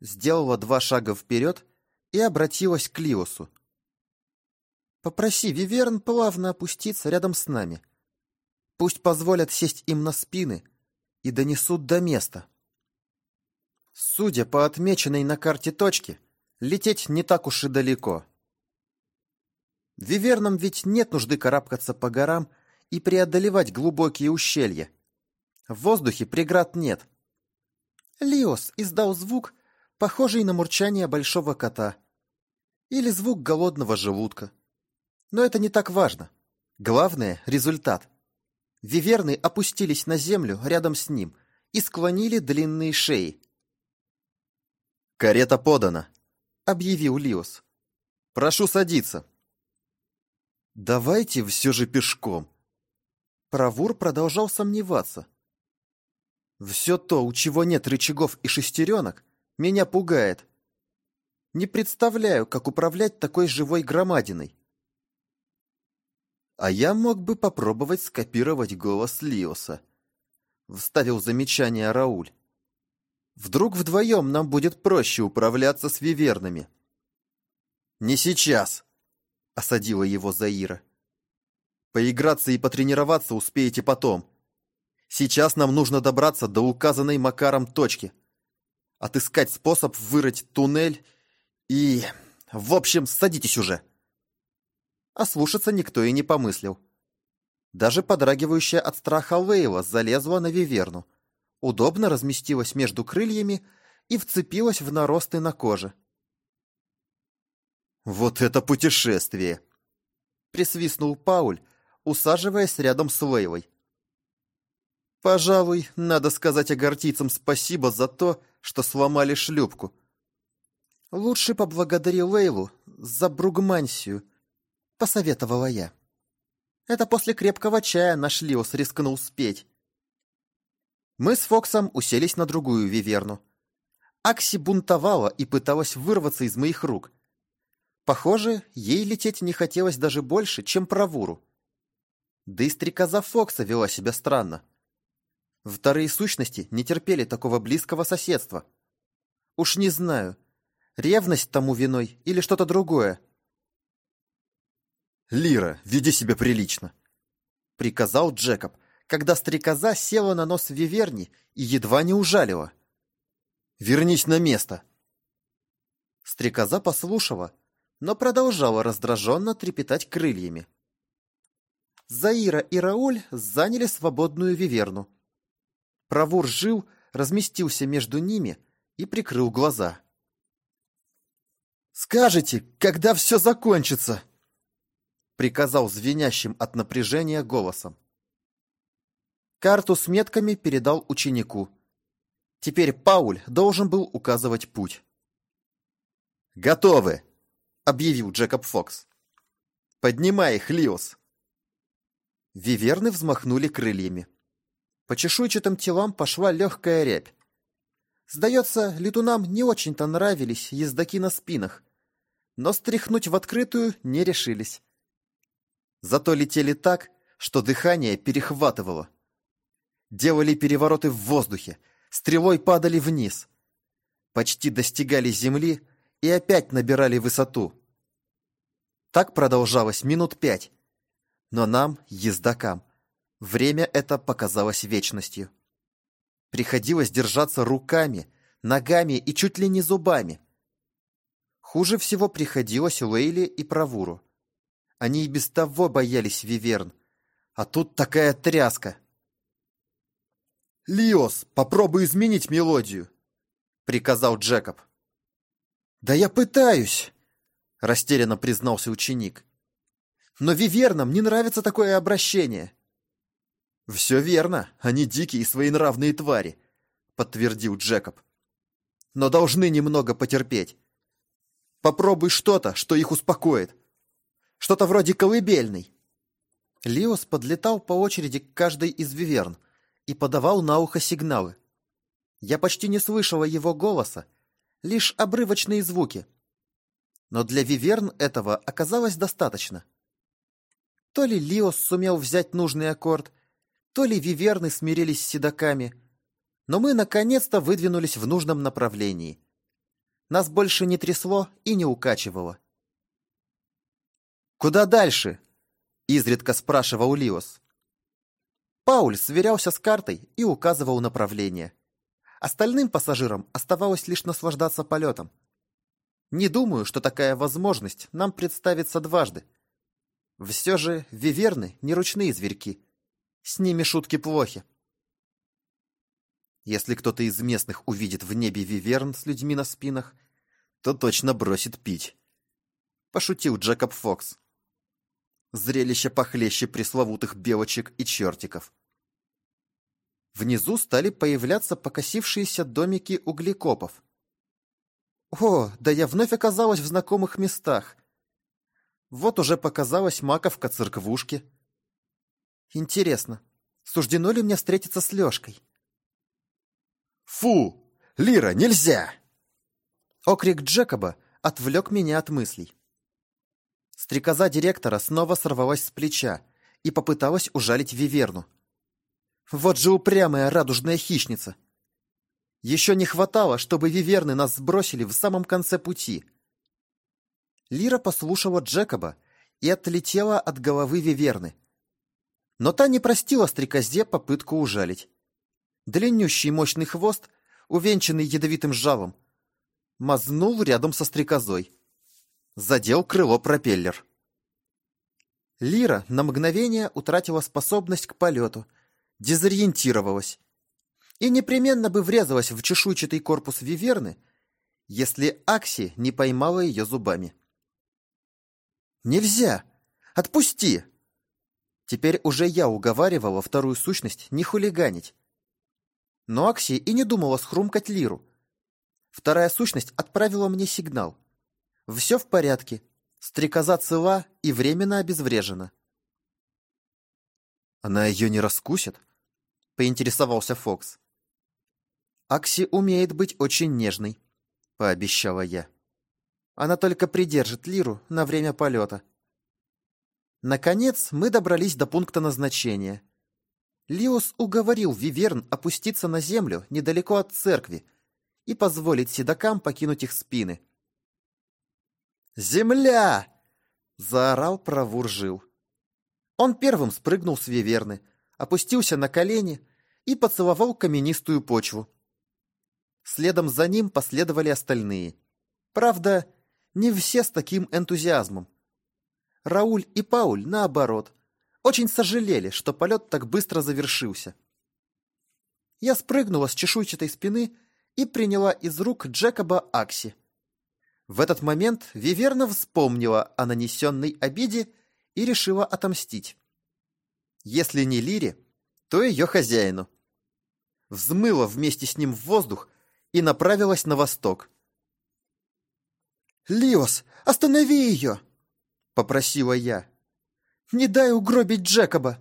Сделала два шага вперед и обратилась к Лиосу. «Попроси Виверн плавно опуститься рядом с нами. Пусть позволят сесть им на спины и донесут до места». Судя по отмеченной на карте точке, лететь не так уж и далеко. Вивернам ведь нет нужды карабкаться по горам и преодолевать глубокие ущелья. В воздухе преград нет. Лиос издал звук, похожий на мурчание большого кота. Или звук голодного желудка. Но это не так важно. Главное — результат. Виверны опустились на землю рядом с ним и склонили длинные шеи. «Карета подана», — объявил Лиос. «Прошу садиться». Давайте все же пешком. Правур продолжал сомневаться. Все то, у чего нет рычагов и шестеренок, меня пугает. Не представляю, как управлять такой живой громадиной. А я мог бы попробовать скопировать голос Лиоса. Вставил замечание Рауль. Вдруг вдвоем нам будет проще управляться с вивернами. Не сейчас, осадила его Заира. Поиграться и потренироваться успеете потом. Сейчас нам нужно добраться до указанной Макаром точки. Отыскать способ вырыть туннель и... В общем, садитесь уже. А слушаться никто и не помыслил. Даже подрагивающая от страха Лейла залезла на виверну, удобно разместилась между крыльями и вцепилась в наросты на коже. «Вот это путешествие!» Присвистнул Пауль, усаживаясь рядом с Лейлой. «Пожалуй, надо сказать агартийцам спасибо за то, что сломали шлюпку. Лучше поблагодари Лейлу за бругмансию», — посоветовала я. Это после крепкого чая наш Лиос рискнул спеть. Мы с Фоксом уселись на другую виверну. Акси бунтовала и пыталась вырваться из моих рук, Похоже, ей лететь не хотелось даже больше, чем правуру. Да и стрекоза Фокса вела себя странно. Вторые сущности не терпели такого близкого соседства. Уж не знаю, ревность тому виной или что-то другое. «Лира, веди себя прилично!» — приказал Джекоб, когда стрекоза села на нос Виверни и едва не ужалила. «Вернись на место!» Стрекоза послушала, но продолжала раздраженно трепетать крыльями. Заира и Рауль заняли свободную виверну. Правур жил, разместился между ними и прикрыл глаза. «Скажите, когда все закончится?» приказал звенящим от напряжения голосом. Карту с метками передал ученику. Теперь Пауль должен был указывать путь. «Готовы!» — объявил Джекоб Фокс. «Поднимай их, Лиос!» Виверны взмахнули крыльями. По чешуйчатым телам пошла легкая рябь. Сдается, летунам не очень-то нравились ездаки на спинах, но стряхнуть в открытую не решились. Зато летели так, что дыхание перехватывало. Делали перевороты в воздухе, стрелой падали вниз. Почти достигали земли и опять набирали высоту. Так продолжалось минут пять. Но нам, ездакам, время это показалось вечностью. Приходилось держаться руками, ногами и чуть ли не зубами. Хуже всего приходилось Лейли и Правуру. Они и без того боялись Виверн. А тут такая тряска. «Лиос, попробуй изменить мелодию», — приказал Джекоб. «Да я пытаюсь», — растерянно признался ученик. «Но Вивернам не нравится такое обращение». «Все верно, они дикие и своенравные твари», — подтвердил Джекоб. «Но должны немного потерпеть. Попробуй что-то, что их успокоит. Что-то вроде колыбельной». Лиос подлетал по очереди к каждой из виверн и подавал на ухо сигналы. Я почти не слышала его голоса, лишь обрывочные звуки. Но для виверн этого оказалось достаточно. То ли Лиос сумел взять нужный аккорд, то ли виверны смирились с седаками, но мы наконец-то выдвинулись в нужном направлении. Нас больше не трясло и не укачивало. «Куда дальше?» — изредка спрашивал Лиос. Пауль сверялся с картой и указывал направление. Остальным пассажирам оставалось лишь наслаждаться полетом. Не думаю, что такая возможность нам представится дважды. Все же виверны не ручные зверьки. С ними шутки плохи. Если кто-то из местных увидит в небе виверн с людьми на спинах, то точно бросит пить. Пошутил Джекоб Фокс. Зрелище похлеще пресловутых белочек и чертиков. Внизу стали появляться покосившиеся домики углекопов. О, да я вновь оказалась в знакомых местах. Вот уже показалась маковка церквушки. Интересно, суждено ли мне встретиться с Лёшкой? «Фу! Лира, нельзя!» Окрик Джекоба отвлек меня от мыслей. Стрекоза директора снова сорвалась с плеча и попыталась ужалить Виверну. Вот же упрямая радужная хищница! Еще не хватало, чтобы Виверны нас сбросили в самом конце пути. Лира послушала Джекоба и отлетела от головы Виверны. Но та не простила стрекозе попытку ужалить. Длиннющий мощный хвост, увенчанный ядовитым жалом, мазнул рядом со стрекозой. Задел крыло пропеллер. Лира на мгновение утратила способность к полету, дезориентировалась и непременно бы врезалась в чешуйчатый корпус Виверны, если Акси не поймала ее зубами. «Нельзя! Отпусти!» Теперь уже я уговаривала вторую сущность не хулиганить. Но Акси и не думала схрумкать Лиру. Вторая сущность отправила мне сигнал. Все в порядке. Стрекоза цела и временно обезврежена. «Она ее не раскусит?» — поинтересовался Фокс. «Акси умеет быть очень нежной», — пообещала я. Она только придержит Лиру на время полета. Наконец, мы добрались до пункта назначения. Лиус уговорил Виверн опуститься на землю недалеко от церкви и позволить седокам покинуть их спины. «Земля!» — заорал Правуржил. Он первым спрыгнул с Виверны, опустился на колени и поцеловал каменистую почву. Следом за ним последовали остальные. Правда, не все с таким энтузиазмом. Рауль и Пауль, наоборот, очень сожалели, что полет так быстро завершился. Я спрыгнула с чешуйчатой спины и приняла из рук Джекоба Акси. В этот момент Виверна вспомнила о нанесенной обиде и решила отомстить. Если не Лире, то ее хозяину. Взмыла вместе с ним в воздух и направилась на восток. «Лиос, останови ее!» — попросила я. «Не дай угробить Джекоба!»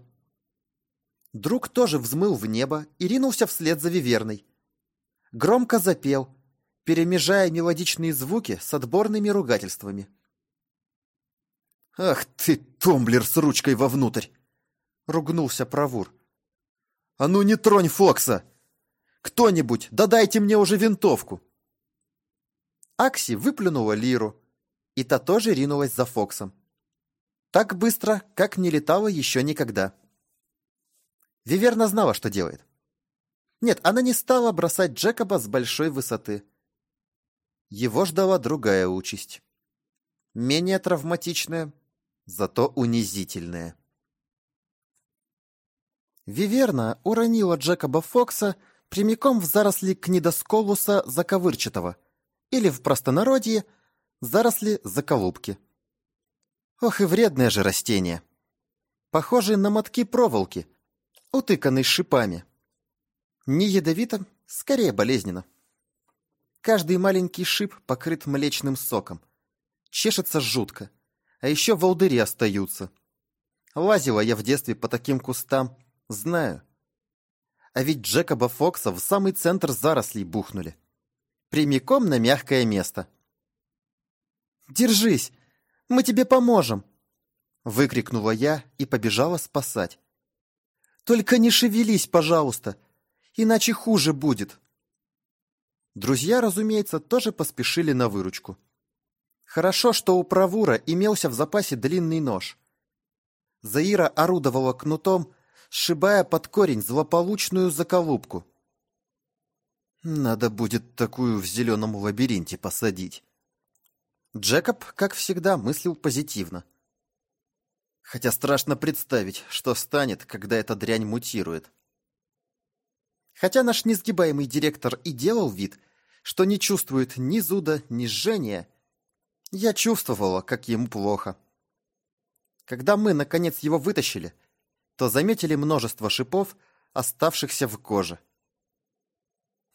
Друг тоже взмыл в небо и ринулся вслед за Виверной. Громко запел, перемежая мелодичные звуки с отборными ругательствами. «Ах ты, томблер с ручкой вовнутрь!» — ругнулся Правур. «А ну не тронь Фокса! Кто-нибудь, да дайте мне уже винтовку!» Акси выплюнула лиру, и та тоже ринулась за Фоксом. Так быстро, как не летала еще никогда. Виверна знала, что делает. Нет, она не стала бросать Джекоба с большой высоты. Его ждала другая участь. Менее травматичная, зато унизительная. Виверна уронила Джекоба Фокса прямиком в заросли книдосколуса заковырчатого, или в простонародье заросли заколубки. Ох и вредное же растение. Похоже на мотки проволоки, утыканные шипами. Не ядовито, скорее болезненно. Каждый маленький шип покрыт млечным соком. Чешется жутко. А еще волдыри остаются. Лазила я в детстве по таким кустам, знаю. А ведь Джекоба Фокса в самый центр зарослей бухнули. Прямиком на мягкое место. «Держись! Мы тебе поможем!» Выкрикнула я и побежала спасать. «Только не шевелись, пожалуйста, иначе хуже будет!» Друзья, разумеется, тоже поспешили на выручку. Хорошо, что у Правура имелся в запасе длинный нож. Заира орудовала кнутом, сшибая под корень злополучную заколупку. Надо будет такую в зеленом лабиринте посадить. Джекоб, как всегда, мыслил позитивно. Хотя страшно представить, что станет, когда эта дрянь мутирует. Хотя наш несгибаемый директор и делал вид, что не чувствует ни зуда, ни жжения, я чувствовала, как ему плохо. Когда мы, наконец, его вытащили, то заметили множество шипов, оставшихся в коже.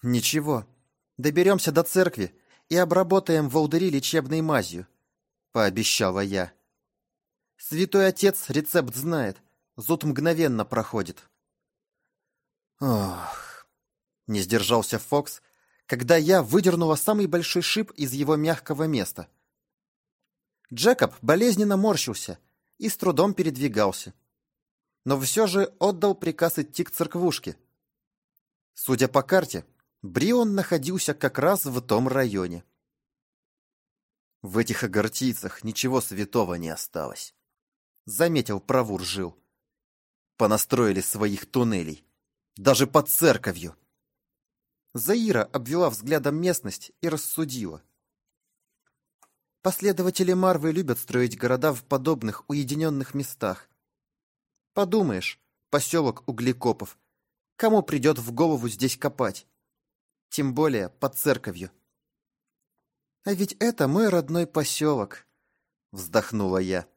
«Ничего, доберемся до церкви и обработаем волдыри лечебной мазью», — пообещала я. «Святой отец рецепт знает, зуд мгновенно проходит». «Ох!» — не сдержался Фокс, когда я выдернула самый большой шип из его мягкого места — Джекоб болезненно морщился и с трудом передвигался. Но все же отдал приказ идти к церквушке. Судя по карте, Брион находился как раз в том районе. «В этих огортийцах ничего святого не осталось», — заметил Правур жил. «Понастроили своих туннелей. Даже под церковью». Заира обвела взглядом местность и рассудила. Последователи Марвы любят строить города в подобных уединенных местах. Подумаешь, поселок Углекопов. Кому придет в голову здесь копать? Тем более под церковью. А ведь это мой родной поселок, вздохнула я.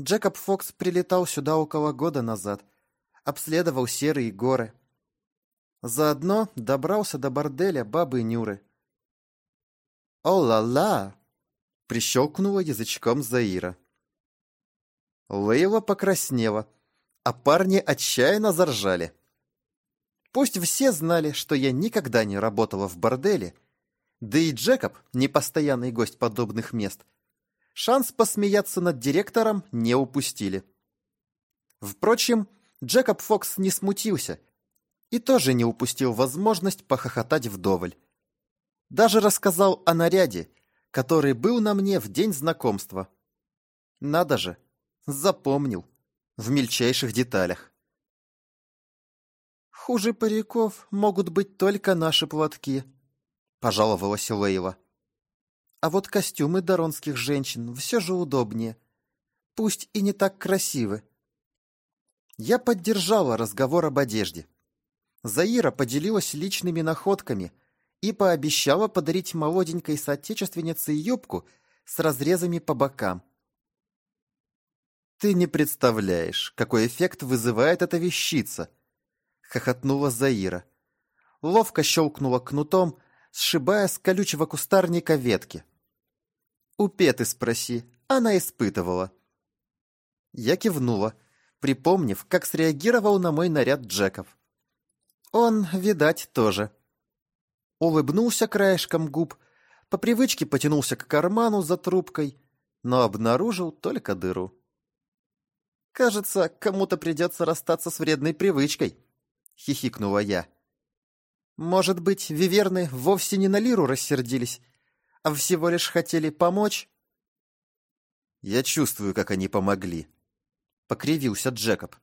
Джекоб Фокс прилетал сюда около года назад, обследовал серые горы. Заодно добрался до борделя бабы Нюры. «О-ла-ла!» Прищелкнула язычком Заира. Лейла покраснела, а парни отчаянно заржали. Пусть все знали, что я никогда не работала в борделе, Да и Джекоб, непостоянный гость подобных мест, шанс посмеяться над директором не упустили. Впрочем, Джекоб Фокс не смутился и тоже не упустил возможность похохотать вдоволь. Даже рассказал о наряде, который был на мне в день знакомства. Надо же, запомнил, в мельчайших деталях. «Хуже париков могут быть только наши платки», — пожаловалась Лейла. «А вот костюмы даронских женщин все же удобнее, пусть и не так красивы». Я поддержала разговор об одежде. Заира поделилась личными находками — и пообещала подарить молоденькой соотечественнице юбку с разрезами по бокам. «Ты не представляешь, какой эффект вызывает эта вещица!» — хохотнула Заира. Ловко щелкнула кнутом, сшибая с колючего кустарника ветки. «У Петы спроси, она испытывала». Я кивнула, припомнив, как среагировал на мой наряд Джеков. Он, видать, тоже улыбнулся краешком губ, по привычке потянулся к карману за трубкой, но обнаружил только дыру. «Кажется, кому-то придется расстаться с вредной привычкой», — хихикнула я. «Может быть, виверны вовсе не на лиру рассердились, а всего лишь хотели помочь?» «Я чувствую, как они помогли», — покривился Джекоб.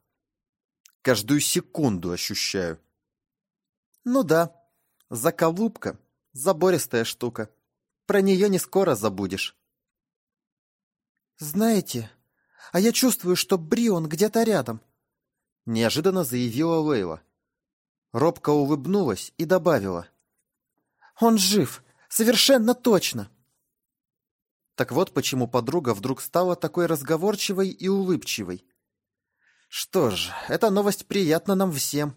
«Каждую секунду ощущаю». «Ну да», Заколупка — забористая штука. Про нее не скоро забудешь. «Знаете, а я чувствую, что Брион где-то рядом», — неожиданно заявила Лейла. Робко улыбнулась и добавила. «Он жив! Совершенно точно!» Так вот почему подруга вдруг стала такой разговорчивой и улыбчивой. Что ж, эта новость приятна нам всем.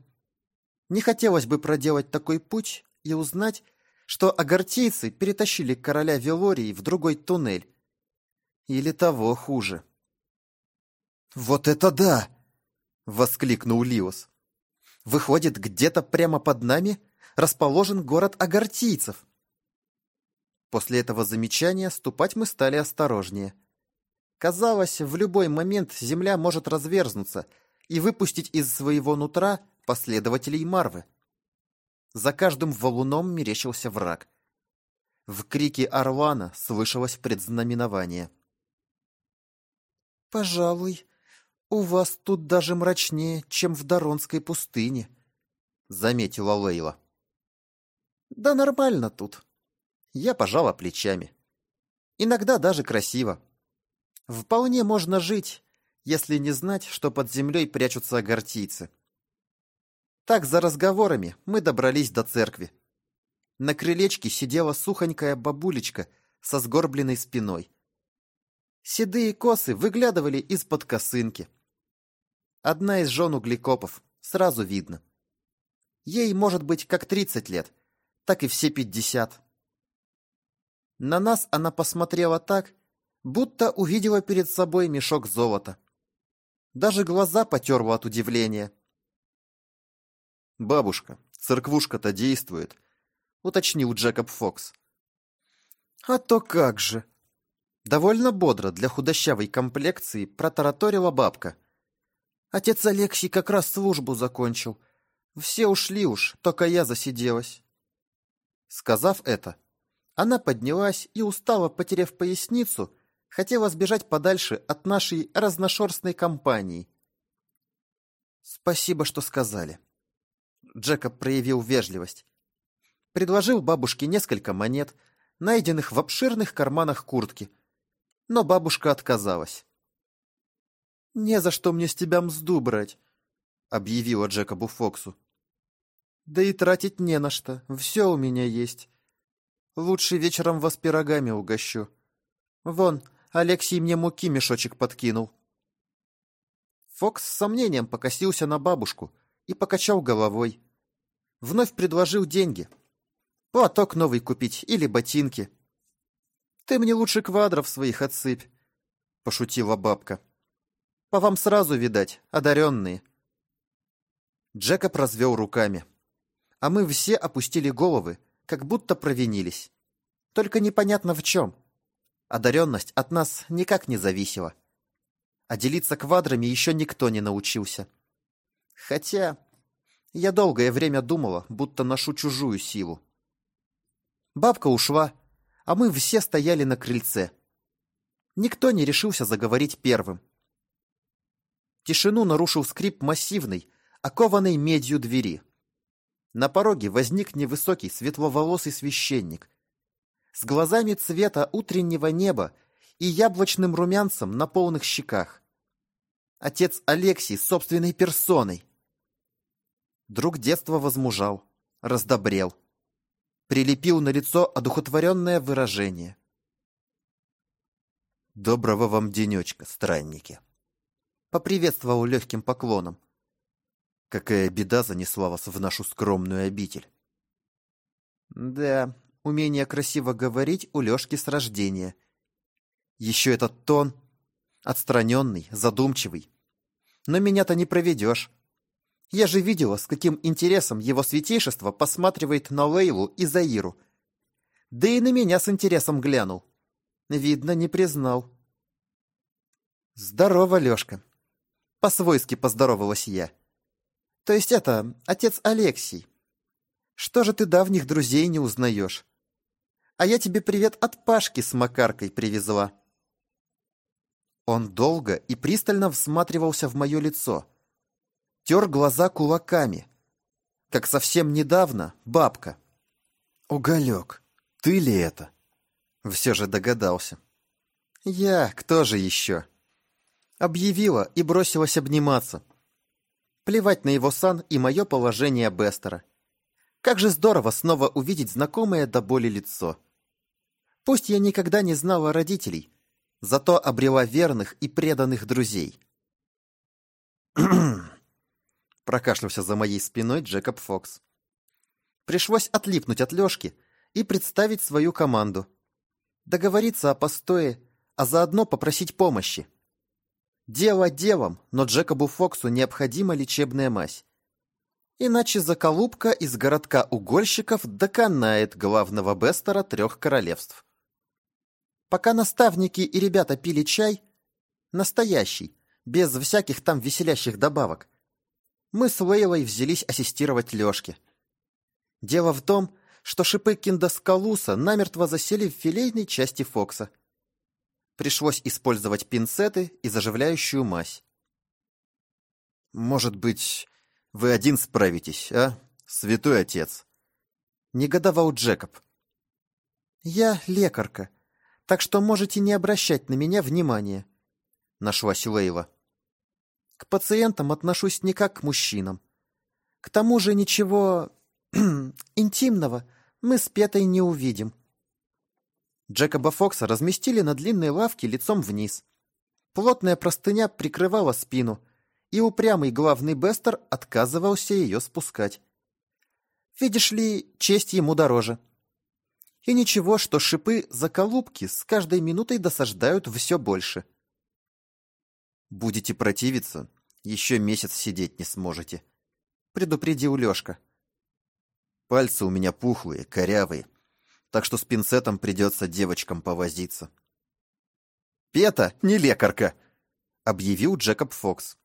Не хотелось бы проделать такой путь и узнать, что агартийцы перетащили короля Велории в другой туннель. Или того хуже. «Вот это да!» — воскликнул Лиос. «Выходит, где-то прямо под нами расположен город агартийцев». После этого замечания ступать мы стали осторожнее. Казалось, в любой момент земля может разверзнуться и выпустить из своего нутра последователей Марвы. За каждым валуном мерещился враг. В крике Орлана слышалось предзнаменование. «Пожалуй, у вас тут даже мрачнее, чем в Даронской пустыне», — заметила Лейла. «Да нормально тут». Я пожала плечами. Иногда даже красиво. Вполне можно жить, если не знать, что под землей прячутся агартийцы. Так, за разговорами, мы добрались до церкви. На крылечке сидела сухонькая бабулечка со сгорбленной спиной. Седые косы выглядывали из-под косынки. Одна из жен углекопов, сразу видно. Ей может быть как тридцать лет, так и все пятьдесят. На нас она посмотрела так, будто увидела перед собой мешок золота. Даже глаза потерла от удивления – «Бабушка, церквушка-то действует», — уточнил Джекоб Фокс. «А то как же!» Довольно бодро для худощавой комплекции протараторила бабка. «Отец Алексей как раз службу закончил. Все ушли уж, только я засиделась». Сказав это, она поднялась и, устало потеряв поясницу, хотела сбежать подальше от нашей разношерстной компании. «Спасибо, что сказали», Джекоб проявил вежливость. Предложил бабушке несколько монет, найденных в обширных карманах куртки. Но бабушка отказалась. «Не за что мне с тебя мзду брать», — объявила Джекобу Фоксу. «Да и тратить не на что, все у меня есть. Лучше вечером вас пирогами угощу. Вон, Алексей мне муки мешочек подкинул». Фокс с сомнением покосился на бабушку и покачал головой вновь предложил деньги. Платок новый купить или ботинки. «Ты мне лучше квадров своих отсыпь», — пошутила бабка. «По вам сразу, видать, одаренные». Джекоб развел руками, а мы все опустили головы, как будто провинились. Только непонятно в чем. Одаренность от нас никак не зависела. А делиться квадрами еще никто не научился. Хотя я долгое время думала, будто ношу чужую силу. Бабка ушла, а мы все стояли на крыльце. Никто не решился заговорить первым. Тишину нарушил скрип массивной, окованной медью двери. На пороге возник невысокий светловолосый священник. С глазами цвета утреннего неба и яблочным румянцем на полных щеках. Отец Алексий собственной персоной. Друг детства возмужал, раздобрел. Прилепил на лицо одухотворенное выражение. «Доброго вам денечка, странники!» Поприветствовал легким поклоном. «Какая беда занесла вас в нашу скромную обитель?» «Да, умение красиво говорить у Лешки с рождения. Еще этот тон, отстраненный, задумчивый. Но меня-то не проведешь. Я же видела, с каким интересом его святейшество посматривает на Лейлу и Заиру. Да и на меня с интересом глянул. Видно, не признал. «Здорово, Лешка!» По-свойски поздоровалась я. «То есть это, отец Алексий. Что же ты давних друзей не узнаешь? А я тебе привет от Пашки с Макаркой привезла». Он долго и пристально всматривался в мое лицо. Тер глаза кулаками. Как совсем недавно бабка. «Уголек, ты ли это?» Все же догадался. «Я, кто же еще?» Объявила и бросилась обниматься. Плевать на его сан и мое положение Бестера. Как же здорово снова увидеть знакомое до боли лицо. Пусть я никогда не знала родителей, зато обрела верных и преданных друзей. Прокашлялся за моей спиной Джекоб Фокс. Пришлось отлипнуть от Лёшки и представить свою команду. Договориться о постое, а заодно попросить помощи. Дело делом, но Джекобу Фоксу необходима лечебная мазь. Иначе заколупка из городка угольщиков доконает главного Бестера трех королевств. Пока наставники и ребята пили чай, настоящий, без всяких там веселящих добавок, мы с Лейлой взялись ассистировать Лёшке. Дело в том, что шипы киндоскалуса намертво засели в филейной части Фокса. Пришлось использовать пинцеты и заживляющую мазь. «Может быть, вы один справитесь, а, святой отец?» Негодовал Джекоб. «Я лекарка, так что можете не обращать на меня внимания», — нашлась Лейла. «К пациентам отношусь не как к мужчинам. К тому же ничего интимного мы с Петой не увидим». Джекоба Фокса разместили на длинной лавке лицом вниз. Плотная простыня прикрывала спину, и упрямый главный Бестер отказывался ее спускать. Видишь ли, честь ему дороже. И ничего, что шипы заколупки с каждой минутой досаждают все больше. «Будете противиться, еще месяц сидеть не сможете», — предупредил Лешка. «Пальцы у меня пухлые, корявые, так что с пинцетом придется девочкам повозиться». «Пета не лекарка», — объявил Джекоб Фокс.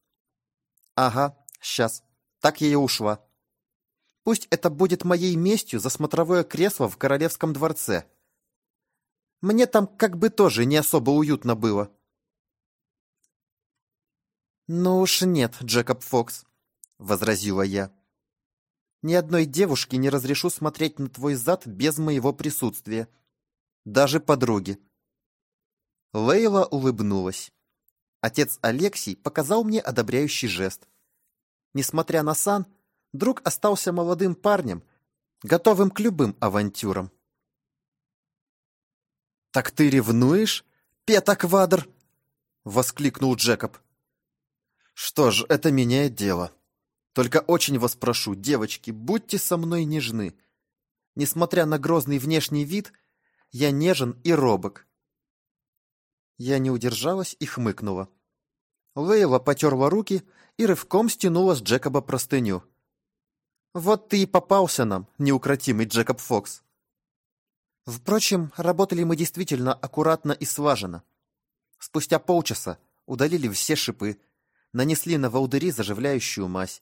«Ага, сейчас. Так я и ушла. Пусть это будет моей местью за смотровое кресло в королевском дворце. Мне там как бы тоже не особо уютно было. «Ну уж нет, Джекоб Фокс», — возразила я. «Ни одной девушке не разрешу смотреть на твой зад без моего присутствия. Даже подруге». Лейла улыбнулась. Отец Алексей показал мне одобряющий жест. Несмотря на сан, друг остался молодым парнем, готовым к любым авантюрам. «Так ты ревнуешь, Петаквадр?» — воскликнул Джекоб. «Что ж, это меняет дело. Только очень вас прошу, девочки, будьте со мной нежны. Несмотря на грозный внешний вид, я нежен и робок». Я не удержалась и хмыкнула. Лейла потерла руки и рывком стянула с Джекоба простыню. Вот ты и попался нам, неукротимый Джекоб Фокс. Впрочем, работали мы действительно аккуратно и слаженно. Спустя полчаса удалили все шипы, нанесли на волдыри заживляющую мазь.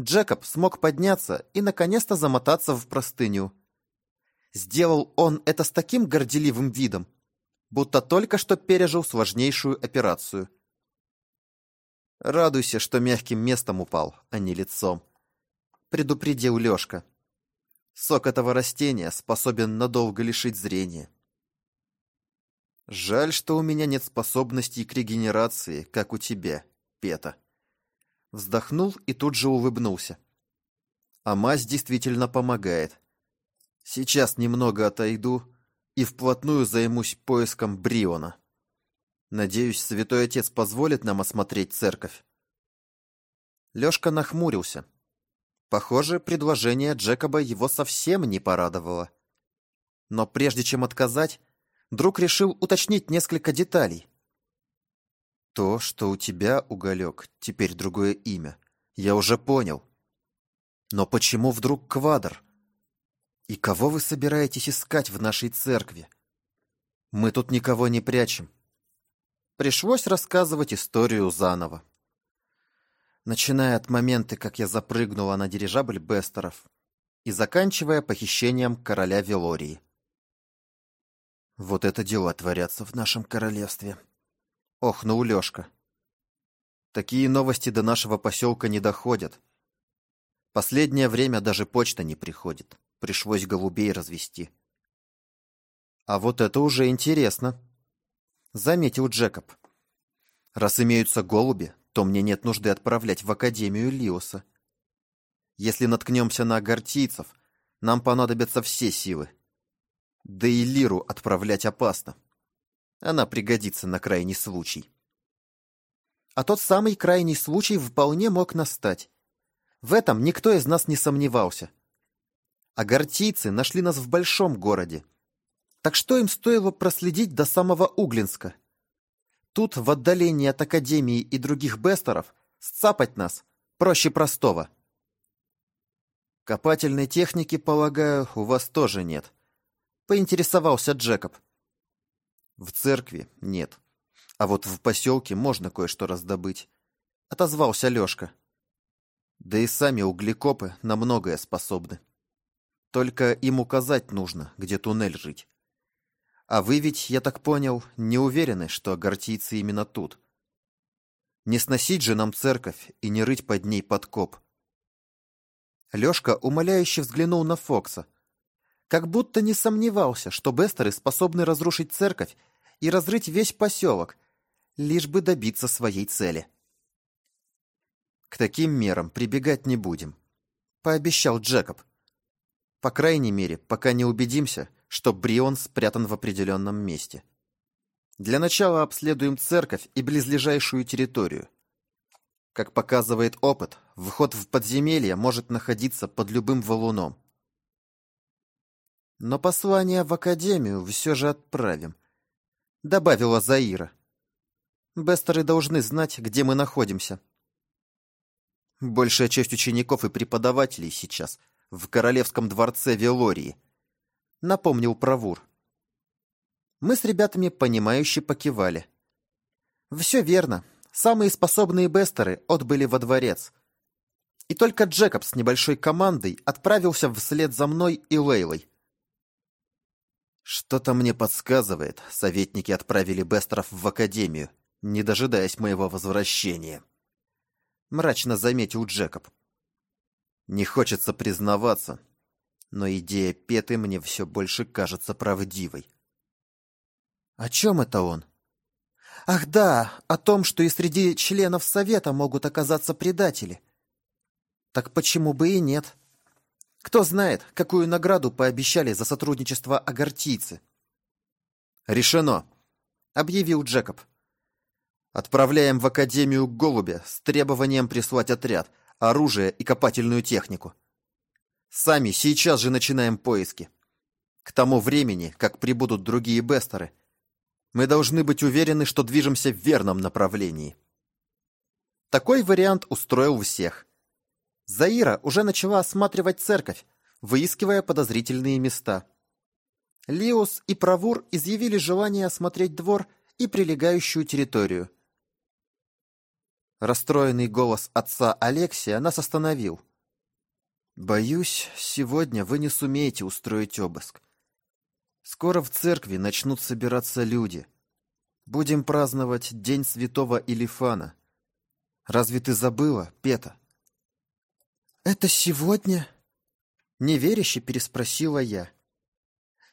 Джекоб смог подняться и наконец-то замотаться в простыню. Сделал он это с таким горделивым видом, будто только что пережил сложнейшую операцию. «Радуйся, что мягким местом упал, а не лицом», — предупредил Лёшка. «Сок этого растения способен надолго лишить зрения». «Жаль, что у меня нет способностей к регенерации, как у тебя, Пета». Вздохнул и тут же улыбнулся. А мазь действительно помогает. Сейчас немного отойду и вплотную займусь поиском Бриона. Надеюсь, святой отец позволит нам осмотреть церковь. Лёшка нахмурился. Похоже, предложение Джекоба его совсем не порадовало. Но прежде чем отказать, друг решил уточнить несколько деталей. То, что у тебя, Уголек, теперь другое имя, я уже понял. Но почему вдруг Квадр? И кого вы собираетесь искать в нашей церкви? Мы тут никого не прячем. Пришлось рассказывать историю заново. Начиная от момента, как я запрыгнула на дирижабль Бестеров, и заканчивая похищением короля Велории. Вот это дела творятся в нашем королевстве. Охнул Лёшка. Такие новости до нашего поселка не доходят. Последнее время даже почта не приходит. Пришлось голубей развести. А вот это уже интересно. Заметил Джекоб. Раз имеются голуби, то мне нет нужды отправлять в Академию Лиоса. Если наткнемся на агартийцев, нам понадобятся все силы. Да и Лиру отправлять опасно. Она пригодится на крайний случай. А тот самый крайний случай вполне мог настать. В этом никто из нас не сомневался. А гортийцы нашли нас в большом городе. Так что им стоило проследить до самого Углинска? Тут, в отдалении от Академии и других бестеров, сцапать нас проще простого. Копательной техники, полагаю, у вас тоже нет. Поинтересовался Джекоб. В церкви нет. А вот в поселке можно кое-что раздобыть. Отозвался Лешка. Да и сами углекопы на многое способны. Только им указать нужно, где туннель жить. А вы ведь, я так понял, не уверены, что гортийцы именно тут. Не сносить же нам церковь и не рыть под ней подкоп. Лёшка умоляюще взглянул на Фокса. Как будто не сомневался, что Бестеры способны разрушить церковь и разрыть весь поселок, лишь бы добиться своей цели. «К таким мерам прибегать не будем», — пообещал Джекоб. «По крайней мере, пока не убедимся, что Брион спрятан в определенном месте. Для начала обследуем церковь и близлежащую территорию. Как показывает опыт, вход в подземелье может находиться под любым валуном. Но послание в Академию все же отправим, — добавила Заира. «Бестеры должны знать, где мы находимся». Большая часть учеников и преподавателей сейчас в королевском дворце Велории, напомнил Правур. Мы с ребятами понимающе покивали. Все верно. Самые способные бестеры отбыли во дворец. И только Джекоб с небольшой командой отправился вслед за мной и Лейлой. Что-то мне подсказывает, советники отправили Бестеров в академию, не дожидаясь моего возвращения. Мрачно заметил Джекоб. Не хочется признаваться, но идея Петы мне все больше кажется правдивой. О чем это он? Ах да, о том, что и среди членов Совета могут оказаться предатели. Так почему бы и нет? Кто знает, какую награду пообещали за сотрудничество агартийцы. «Решено», — объявил Джекоб. «Отправляем в Академию Голубя с требованием прислать отряд, оружие и копательную технику. Сами сейчас же начинаем поиски. К тому времени, как прибудут другие бестеры, мы должны быть уверены, что движемся в верном направлении». Такой вариант устроил всех — Заира уже начала осматривать церковь, выискивая подозрительные места. Лиус и Правур изъявили желание осмотреть двор и прилегающую территорию. Расстроенный голос отца Алексия нас остановил. «Боюсь, сегодня вы не сумеете устроить обыск. Скоро в церкви начнут собираться люди. Будем праздновать День Святого Илифана. Разве ты забыла, Пета?» «Это сегодня?» Неверяще переспросила я.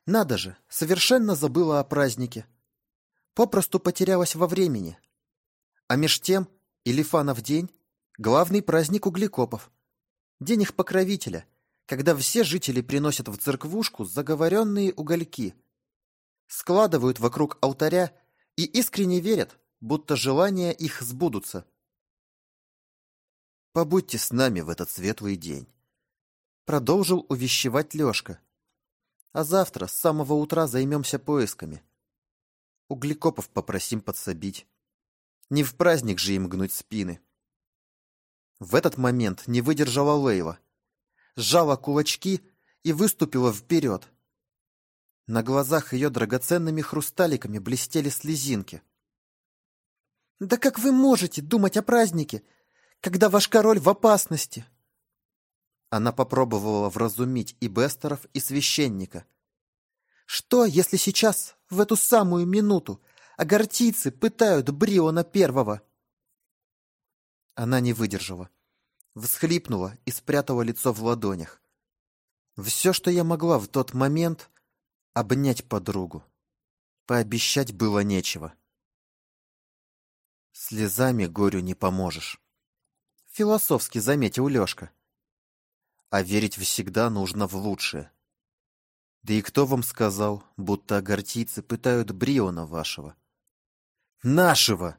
Надо же, совершенно забыла о празднике. Попросту потерялась во времени. А меж тем, Илифанов день — главный праздник углекопов. День их покровителя, когда все жители приносят в церквушку заговоренные угольки. Складывают вокруг алтаря и искренне верят, будто желания их сбудутся. Побудьте с нами в этот светлый день. Продолжил увещевать Лешка. А завтра с самого утра займемся поисками. Углекопов попросим подсобить. Не в праздник же им гнуть спины. В этот момент не выдержала Лейла. Сжала кулачки и выступила вперед. На глазах ее драгоценными хрусталиками блестели слезинки. «Да как вы можете думать о празднике, когда ваш король в опасности?» Она попробовала вразумить и Бестеров, и священника. «Что, если сейчас, в эту самую минуту, агартийцы пытают Бриона Первого?» Она не выдержала. Всхлипнула и спрятала лицо в ладонях. Все, что я могла в тот момент, обнять подругу. Пообещать было нечего. Слезами горю не поможешь. Философски заметил Лёшка а верить всегда нужно в лучшее. Да и кто вам сказал, будто агартийцы пытают Бриона вашего? Нашего!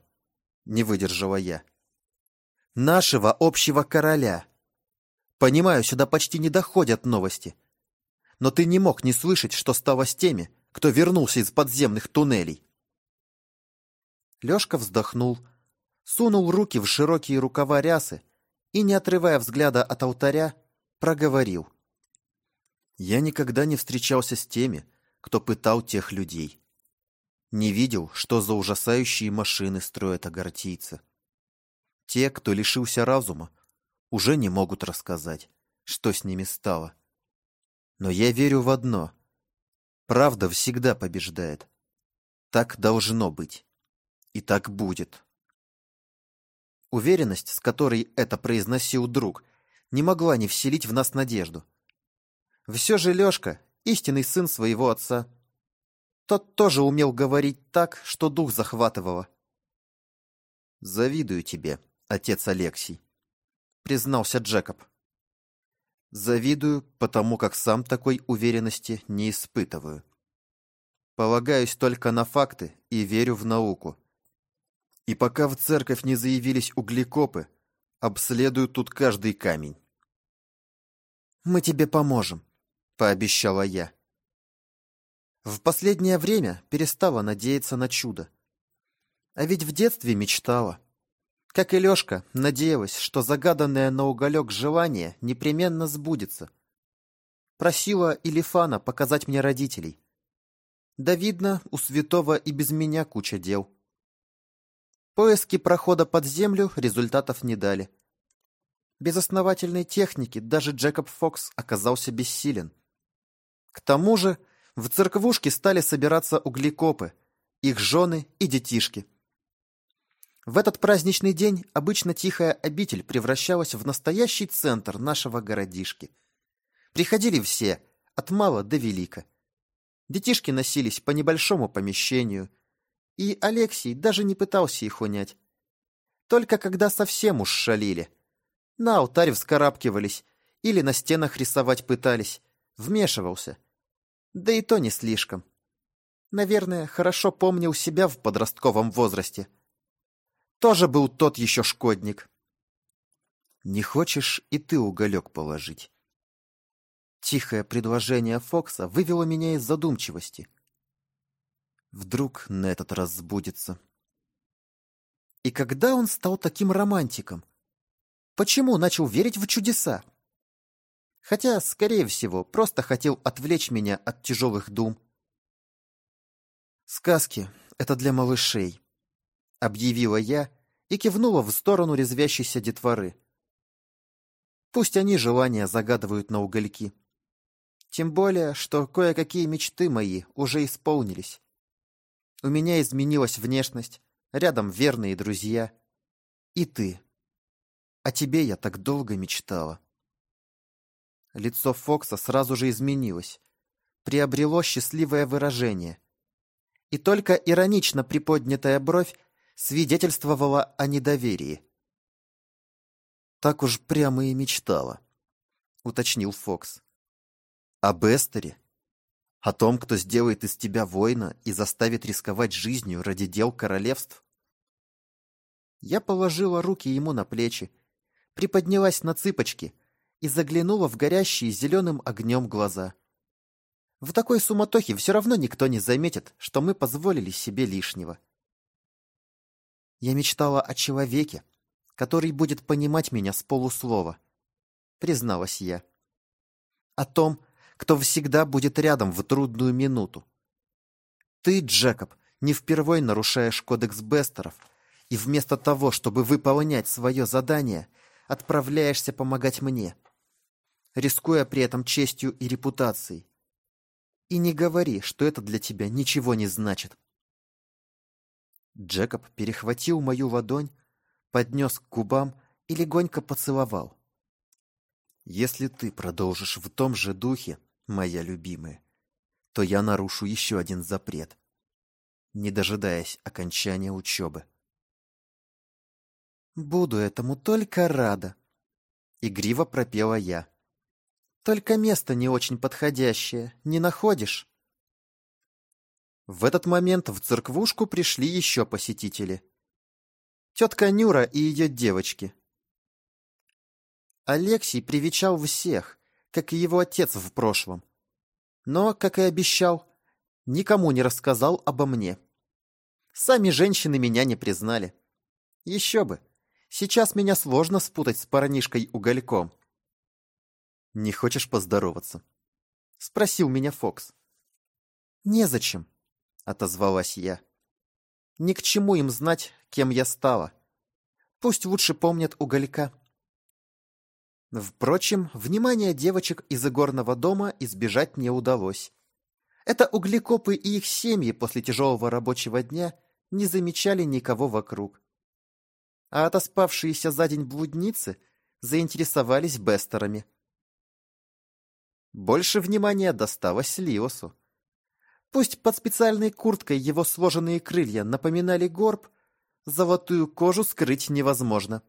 Не выдержала я. Нашего общего короля. Понимаю, сюда почти не доходят новости. Но ты не мог не слышать, что стало с теми, кто вернулся из подземных туннелей. Лёшка вздохнул, сунул руки в широкие рукава рясы и, не отрывая взгляда от алтаря, проговорил. Я никогда не встречался с теми, кто пытал тех людей. Не видел, что за ужасающие машины строят агартийцы. Те, кто лишился разума, уже не могут рассказать, что с ними стало. Но я верю в одно. Правда всегда побеждает. Так должно быть. И так будет. Уверенность, с которой это произносил друг, не могла не вселить в нас надежду. Все же Лешка — истинный сын своего отца. Тот тоже умел говорить так, что дух захватывало. «Завидую тебе, отец Алексий», — признался Джекоб. «Завидую, потому как сам такой уверенности не испытываю. Полагаюсь только на факты и верю в науку. И пока в церковь не заявились углекопы, обследую тут каждый камень. «Мы тебе поможем», — пообещала я. В последнее время перестала надеяться на чудо. А ведь в детстве мечтала. Как и Лёшка, надеялась, что загаданное на уголек желание непременно сбудется. Просила Илифана показать мне родителей. Да видно, у святого и без меня куча дел. Поиски прохода под землю результатов не дали. Без основательной техники даже Джекоб Фокс оказался бессилен. К тому же в церквушке стали собираться углекопы, их жены и детишки. В этот праздничный день обычно тихая обитель превращалась в настоящий центр нашего городишки. Приходили все, от мала до велика. Детишки носились по небольшому помещению, и Алексей даже не пытался их унять. Только когда совсем уж шалили – на алтарь вскарабкивались или на стенах рисовать пытались. Вмешивался. Да и то не слишком. Наверное, хорошо помнил себя в подростковом возрасте. Тоже был тот еще шкодник. Не хочешь и ты уголек положить? Тихое предложение Фокса вывело меня из задумчивости. Вдруг на этот раз сбудется. И когда он стал таким романтиком? Почему начал верить в чудеса? Хотя, скорее всего, просто хотел отвлечь меня от тяжелых дум. «Сказки — это для малышей», — объявила я и кивнула в сторону резвящейся детворы. Пусть они желания загадывают на угольки. Тем более, что кое-какие мечты мои уже исполнились. У меня изменилась внешность, рядом верные друзья. И ты. О тебе я так долго мечтала. Лицо Фокса сразу же изменилось, приобрело счастливое выражение — и только иронично приподнятая бровь свидетельствовала о недоверии. «Так уж прямо и мечтала», — уточнил Фокс. «О Бестере? О том, кто сделает из тебя воина и заставит рисковать жизнью ради дел королевств?» Я положила руки ему на плечи, приподнялась на цыпочки и заглянула в горящие зеленым огнем глаза. В такой суматохе все равно никто не заметит, что мы позволили себе лишнего. Я мечтала о человеке, который будет понимать меня с полуслова, призналась я. О том, кто всегда будет рядом в трудную минуту. Ты, Джекоб, не впервой нарушаешь кодекс Бестеров, и вместо того, чтобы выполнять свое задание, отправляешься помогать мне, рискуя при этом честью и репутацией. И не говори, что это для тебя ничего не значит. Джекоб перехватил мою ладонь, поднес к губам и легонько поцеловал. «Если ты продолжишь в том же духе, моя любимая, то я нарушу еще один запрет, не дожидаясь окончания учебы». «Буду этому только рада», — игриво пропела я. Только место не очень подходящее, не находишь?» В этот момент в церквушку пришли еще посетители. Тетка Нюра и ее девочки. Алексей привечал всех, как и его отец в прошлом. Но, как и обещал, никому не рассказал обо мне. Сами женщины меня не признали. Еще бы, сейчас меня сложно спутать с парнишкой Угольком. «Не хочешь поздороваться?» — спросил меня Фокс. «Незачем», — отозвалась я. «Ни к чему им знать, кем я стала. Пусть лучше помнят уголька». Впрочем, внимание девочек из игорного дома избежать не удалось. Это углекопы и их семьи после тяжелого рабочего дня не замечали никого вокруг. А отоспавшиеся за день блудницы заинтересовались Бестерами — больше внимания досталось Лиосу. Пусть под специальной курткой его сложенные крылья напоминали горб, золотую кожу скрыть невозможно.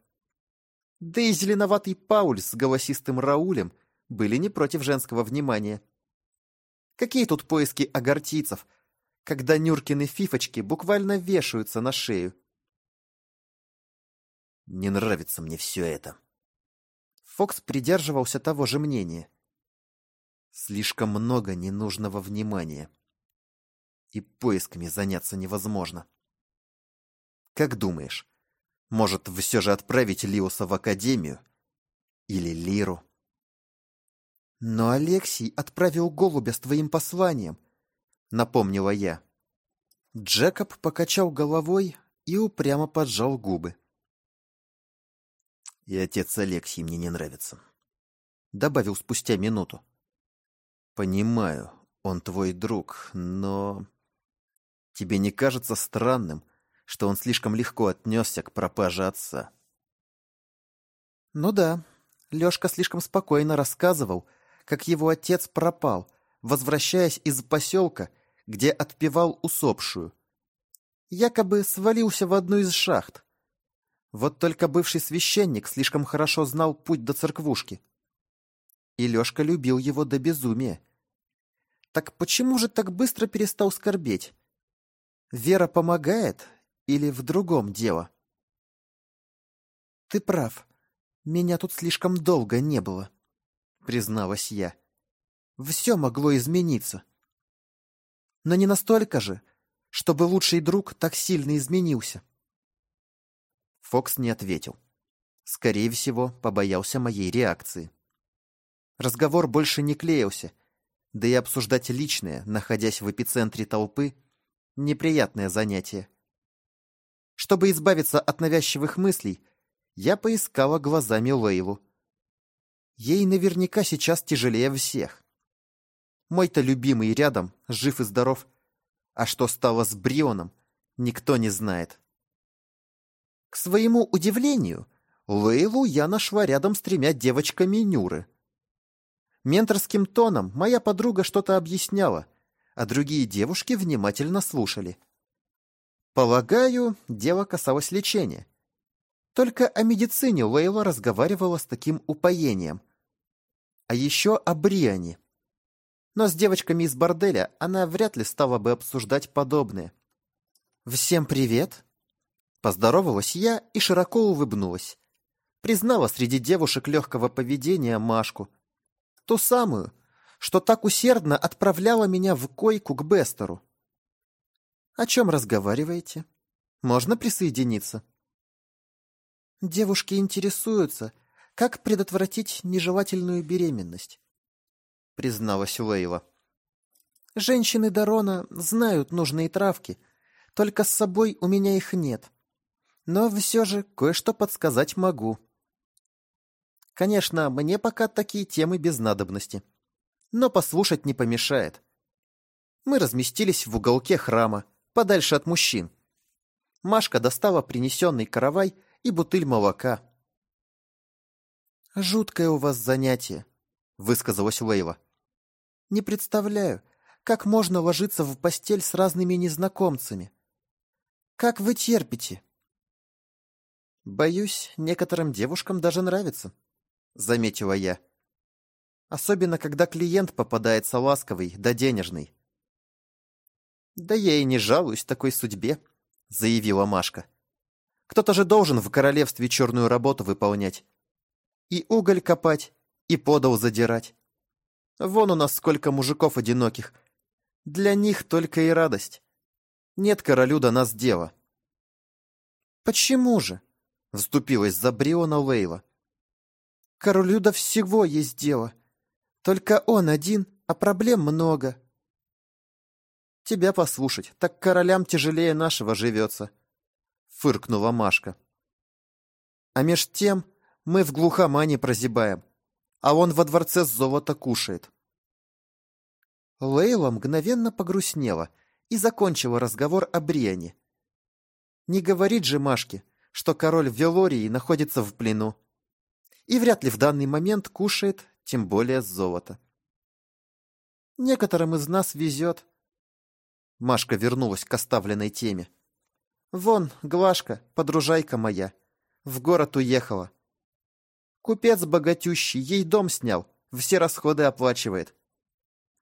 Да и зеленоватый Пауль с голосистым Раулем были не против женского внимания. Какие тут поиски огортийцев, когда Нюркины фифочки буквально вешаются на шею? Не нравится мне все это. Фокс придерживался того же мнения. Слишком много ненужного внимания. И поисками заняться невозможно. Как думаешь, может все же отправить Лиуса в академию? Или Лиру? Но Алексей отправил голубя с твоим посланием, напомнила я. Джекоб покачал головой и упрямо поджал губы. И отец Алексей мне не нравится. Добавил спустя минуту. Понимаю, он твой друг, но... Тебе не кажется странным, что он слишком легко отнесся к пропаже отца? Ну да, Лёшка слишком спокойно рассказывал, как его отец пропал, возвращаясь из поселка, где отпевал усопшую. Якобы свалился в одну из шахт. Вот только бывший священник слишком хорошо знал путь до церквушки и Лёшка любил его до безумия. Так почему же так быстро перестал скорбеть? Вера помогает или в другом дело? Ты прав. Меня тут слишком долго не было, призналась я. Все могло измениться. Но не настолько же, чтобы лучший друг так сильно изменился. Фокс не ответил. Скорее всего, побоялся моей реакции. Разговор больше не клеился, да и обсуждать личное, находясь в эпицентре толпы, неприятное занятие. Чтобы избавиться от навязчивых мыслей, я поискала глазами Лейлу. Ей наверняка сейчас тяжелее всех. Мой-то любимый рядом, жив и здоров. А что стало с Брионом, никто не знает. К своему удивлению, Лейлу я нашла рядом с тремя девочками Нюры. Менторским тоном моя подруга что-то объясняла, а другие девушки внимательно слушали. Полагаю, дело касалось лечения. Только о медицине Лейла разговаривала с таким упоением. А еще о Бриане. Но с девочками из борделя она вряд ли стала бы обсуждать подобное. «Всем привет!» Поздоровалась я и широко улыбнулась. Признала среди девушек легкого поведения Машку. Ту самую, что так усердно отправляла меня в койку к Бестеру. «О чем разговариваете? Можно присоединиться?» Девушки интересуются, как предотвратить нежелательную беременность, призналась Лейла. Женщины Дарона знают нужные травки, только с собой у меня их нет. Но все же кое-что подсказать могу. Конечно, мне пока такие темы без надобности. Но послушать не помешает. Мы разместились в уголке храма, подальше от мужчин. Машка достала принесенный каравай и бутыль молока. «Жуткое у вас занятие», — высказалась Лейла. «Не представляю, как можно ложиться в постель с разными незнакомцами. Как вы терпите?» «Боюсь, некоторым девушкам даже нравится», — заметила я. «Особенно, когда клиент попадается ласковый да денежный». «Да я и не жалуюсь такой судьбе», — заявила Машка. Кто-то же должен в королевстве черную работу выполнять. И уголь копать, и подол задирать. Вон у нас сколько мужиков одиноких. Для них только и радость. Нет королю до нас дела. Почему же? Вступилась за Бриона Лейла. Королю до всего есть дело. Только он один, а проблем много. Тебя послушать, так королям тяжелее нашего живется фыркнула Машка. А меж тем мы в глухомане прозябаем, а он во дворце золото кушает. Лейла мгновенно погрустнела и закончила разговор о Бриане. Не говорит же Машке, что король Велории находится в плену. И вряд ли в данный момент кушает, тем более золото. Некоторым из нас везет. Машка вернулась к оставленной теме. Вон, Глашка, подружайка моя, в город уехала. Купец богатющий, ей дом снял, все расходы оплачивает.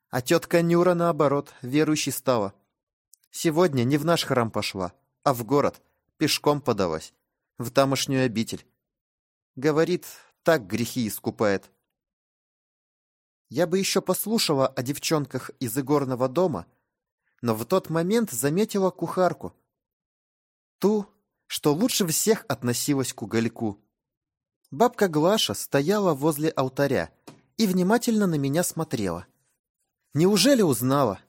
А тетка Нюра, наоборот, верующей стала. Сегодня не в наш храм пошла, а в город, пешком подалась, в тамошнюю обитель. Говорит, так грехи искупает. Я бы еще послушала о девчонках из игорного дома, но в тот момент заметила кухарку, Ту, что лучше всех относилась к угольку. Бабка Глаша стояла возле алтаря и внимательно на меня смотрела. Неужели узнала?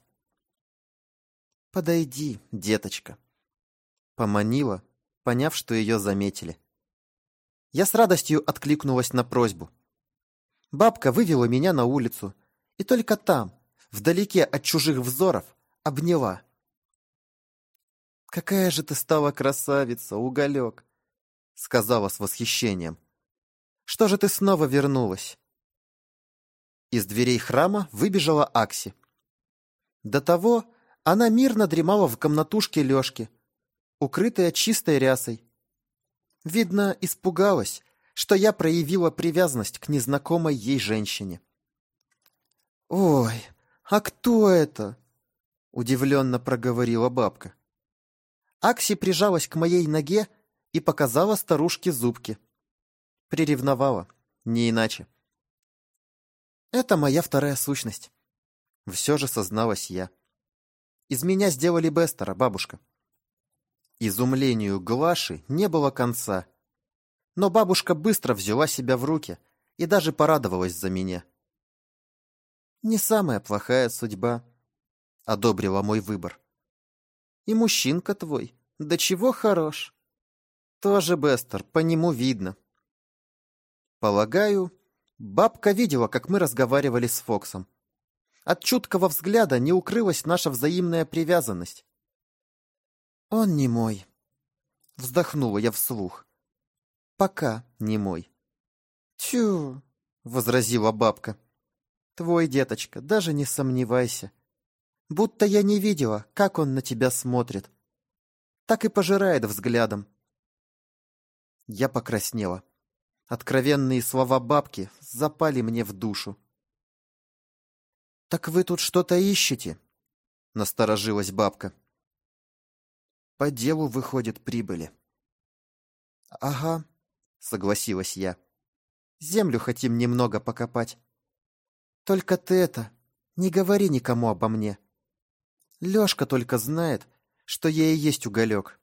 «Подойди, деточка», — поманила, поняв, что ее заметили. Я с радостью откликнулась на просьбу. Бабка вывела меня на улицу, и только там, вдалеке от чужих взоров, обняла. «Какая же ты стала красавица, уголек!» — сказала с восхищением. «Что же ты снова вернулась?» Из дверей храма выбежала Акси. До того она мирно дремала в комнатушке Лёшки, укрытая чистой рясой. Видно, испугалась, что я проявила привязанность к незнакомой ей женщине. «Ой, а кто это?» — удивленно проговорила бабка. Акси прижалась к моей ноге и показала старушке зубки. Приревновала, не иначе. Это моя вторая сущность. Все же созналась я. Из меня сделали Бестера, бабушка. Изумлению Глаши не было конца. Но бабушка быстро взяла себя в руки и даже порадовалась за меня. «Не самая плохая судьба», — одобрила мой выбор. И мужчинка твой, да чего хорош. Тоже Бестер, по нему видно. Полагаю, бабка видела, как мы разговаривали с Фоксом. От чуткого взгляда не укрылась наша взаимная привязанность. «Он не мой», — вздохнула я вслух. «Пока не мой». «Тю», — возразила бабка. «Твой, деточка, даже не сомневайся. Будто я не видела, как он на тебя смотрит. Так и пожирает взглядом». Я покраснела. Откровенные слова бабки запали мне в душу. «Так вы тут что-то ищете?» — насторожилась бабка. «По делу, выходит, прибыли». «Ага», — согласилась я. «Землю хотим немного покопать. Только ты это, не говори никому обо мне. Лёшка только знает, что я и есть уголек».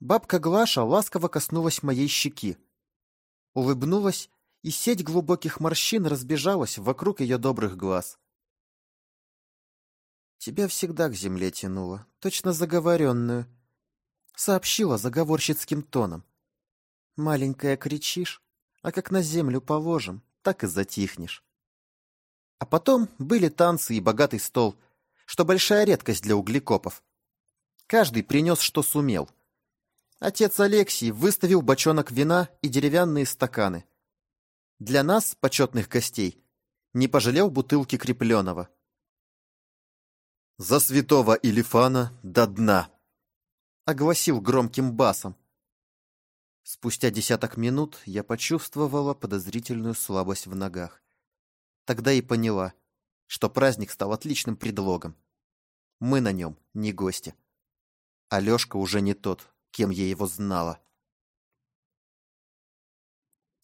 Бабка Глаша ласково коснулась моей щеки. Улыбнулась, и сеть глубоких морщин разбежалась вокруг ее добрых глаз. «Тебя всегда к земле тянуло, точно заговоренную», — сообщила заговорщицким тоном. «Маленькая кричишь, а как на землю положим, так и затихнешь». А потом были танцы и богатый стол, что большая редкость для углекопов. Каждый принес, что сумел. Отец Алексий выставил бочонок вина и деревянные стаканы. Для нас, почетных гостей, не пожалел бутылки крепленого. «За святого Илифана до дна!» — огласил громким басом. Спустя десяток минут я почувствовала подозрительную слабость в ногах. Тогда и поняла, что праздник стал отличным предлогом. Мы на нем не гости. Алешка уже не тот, кем я его знала.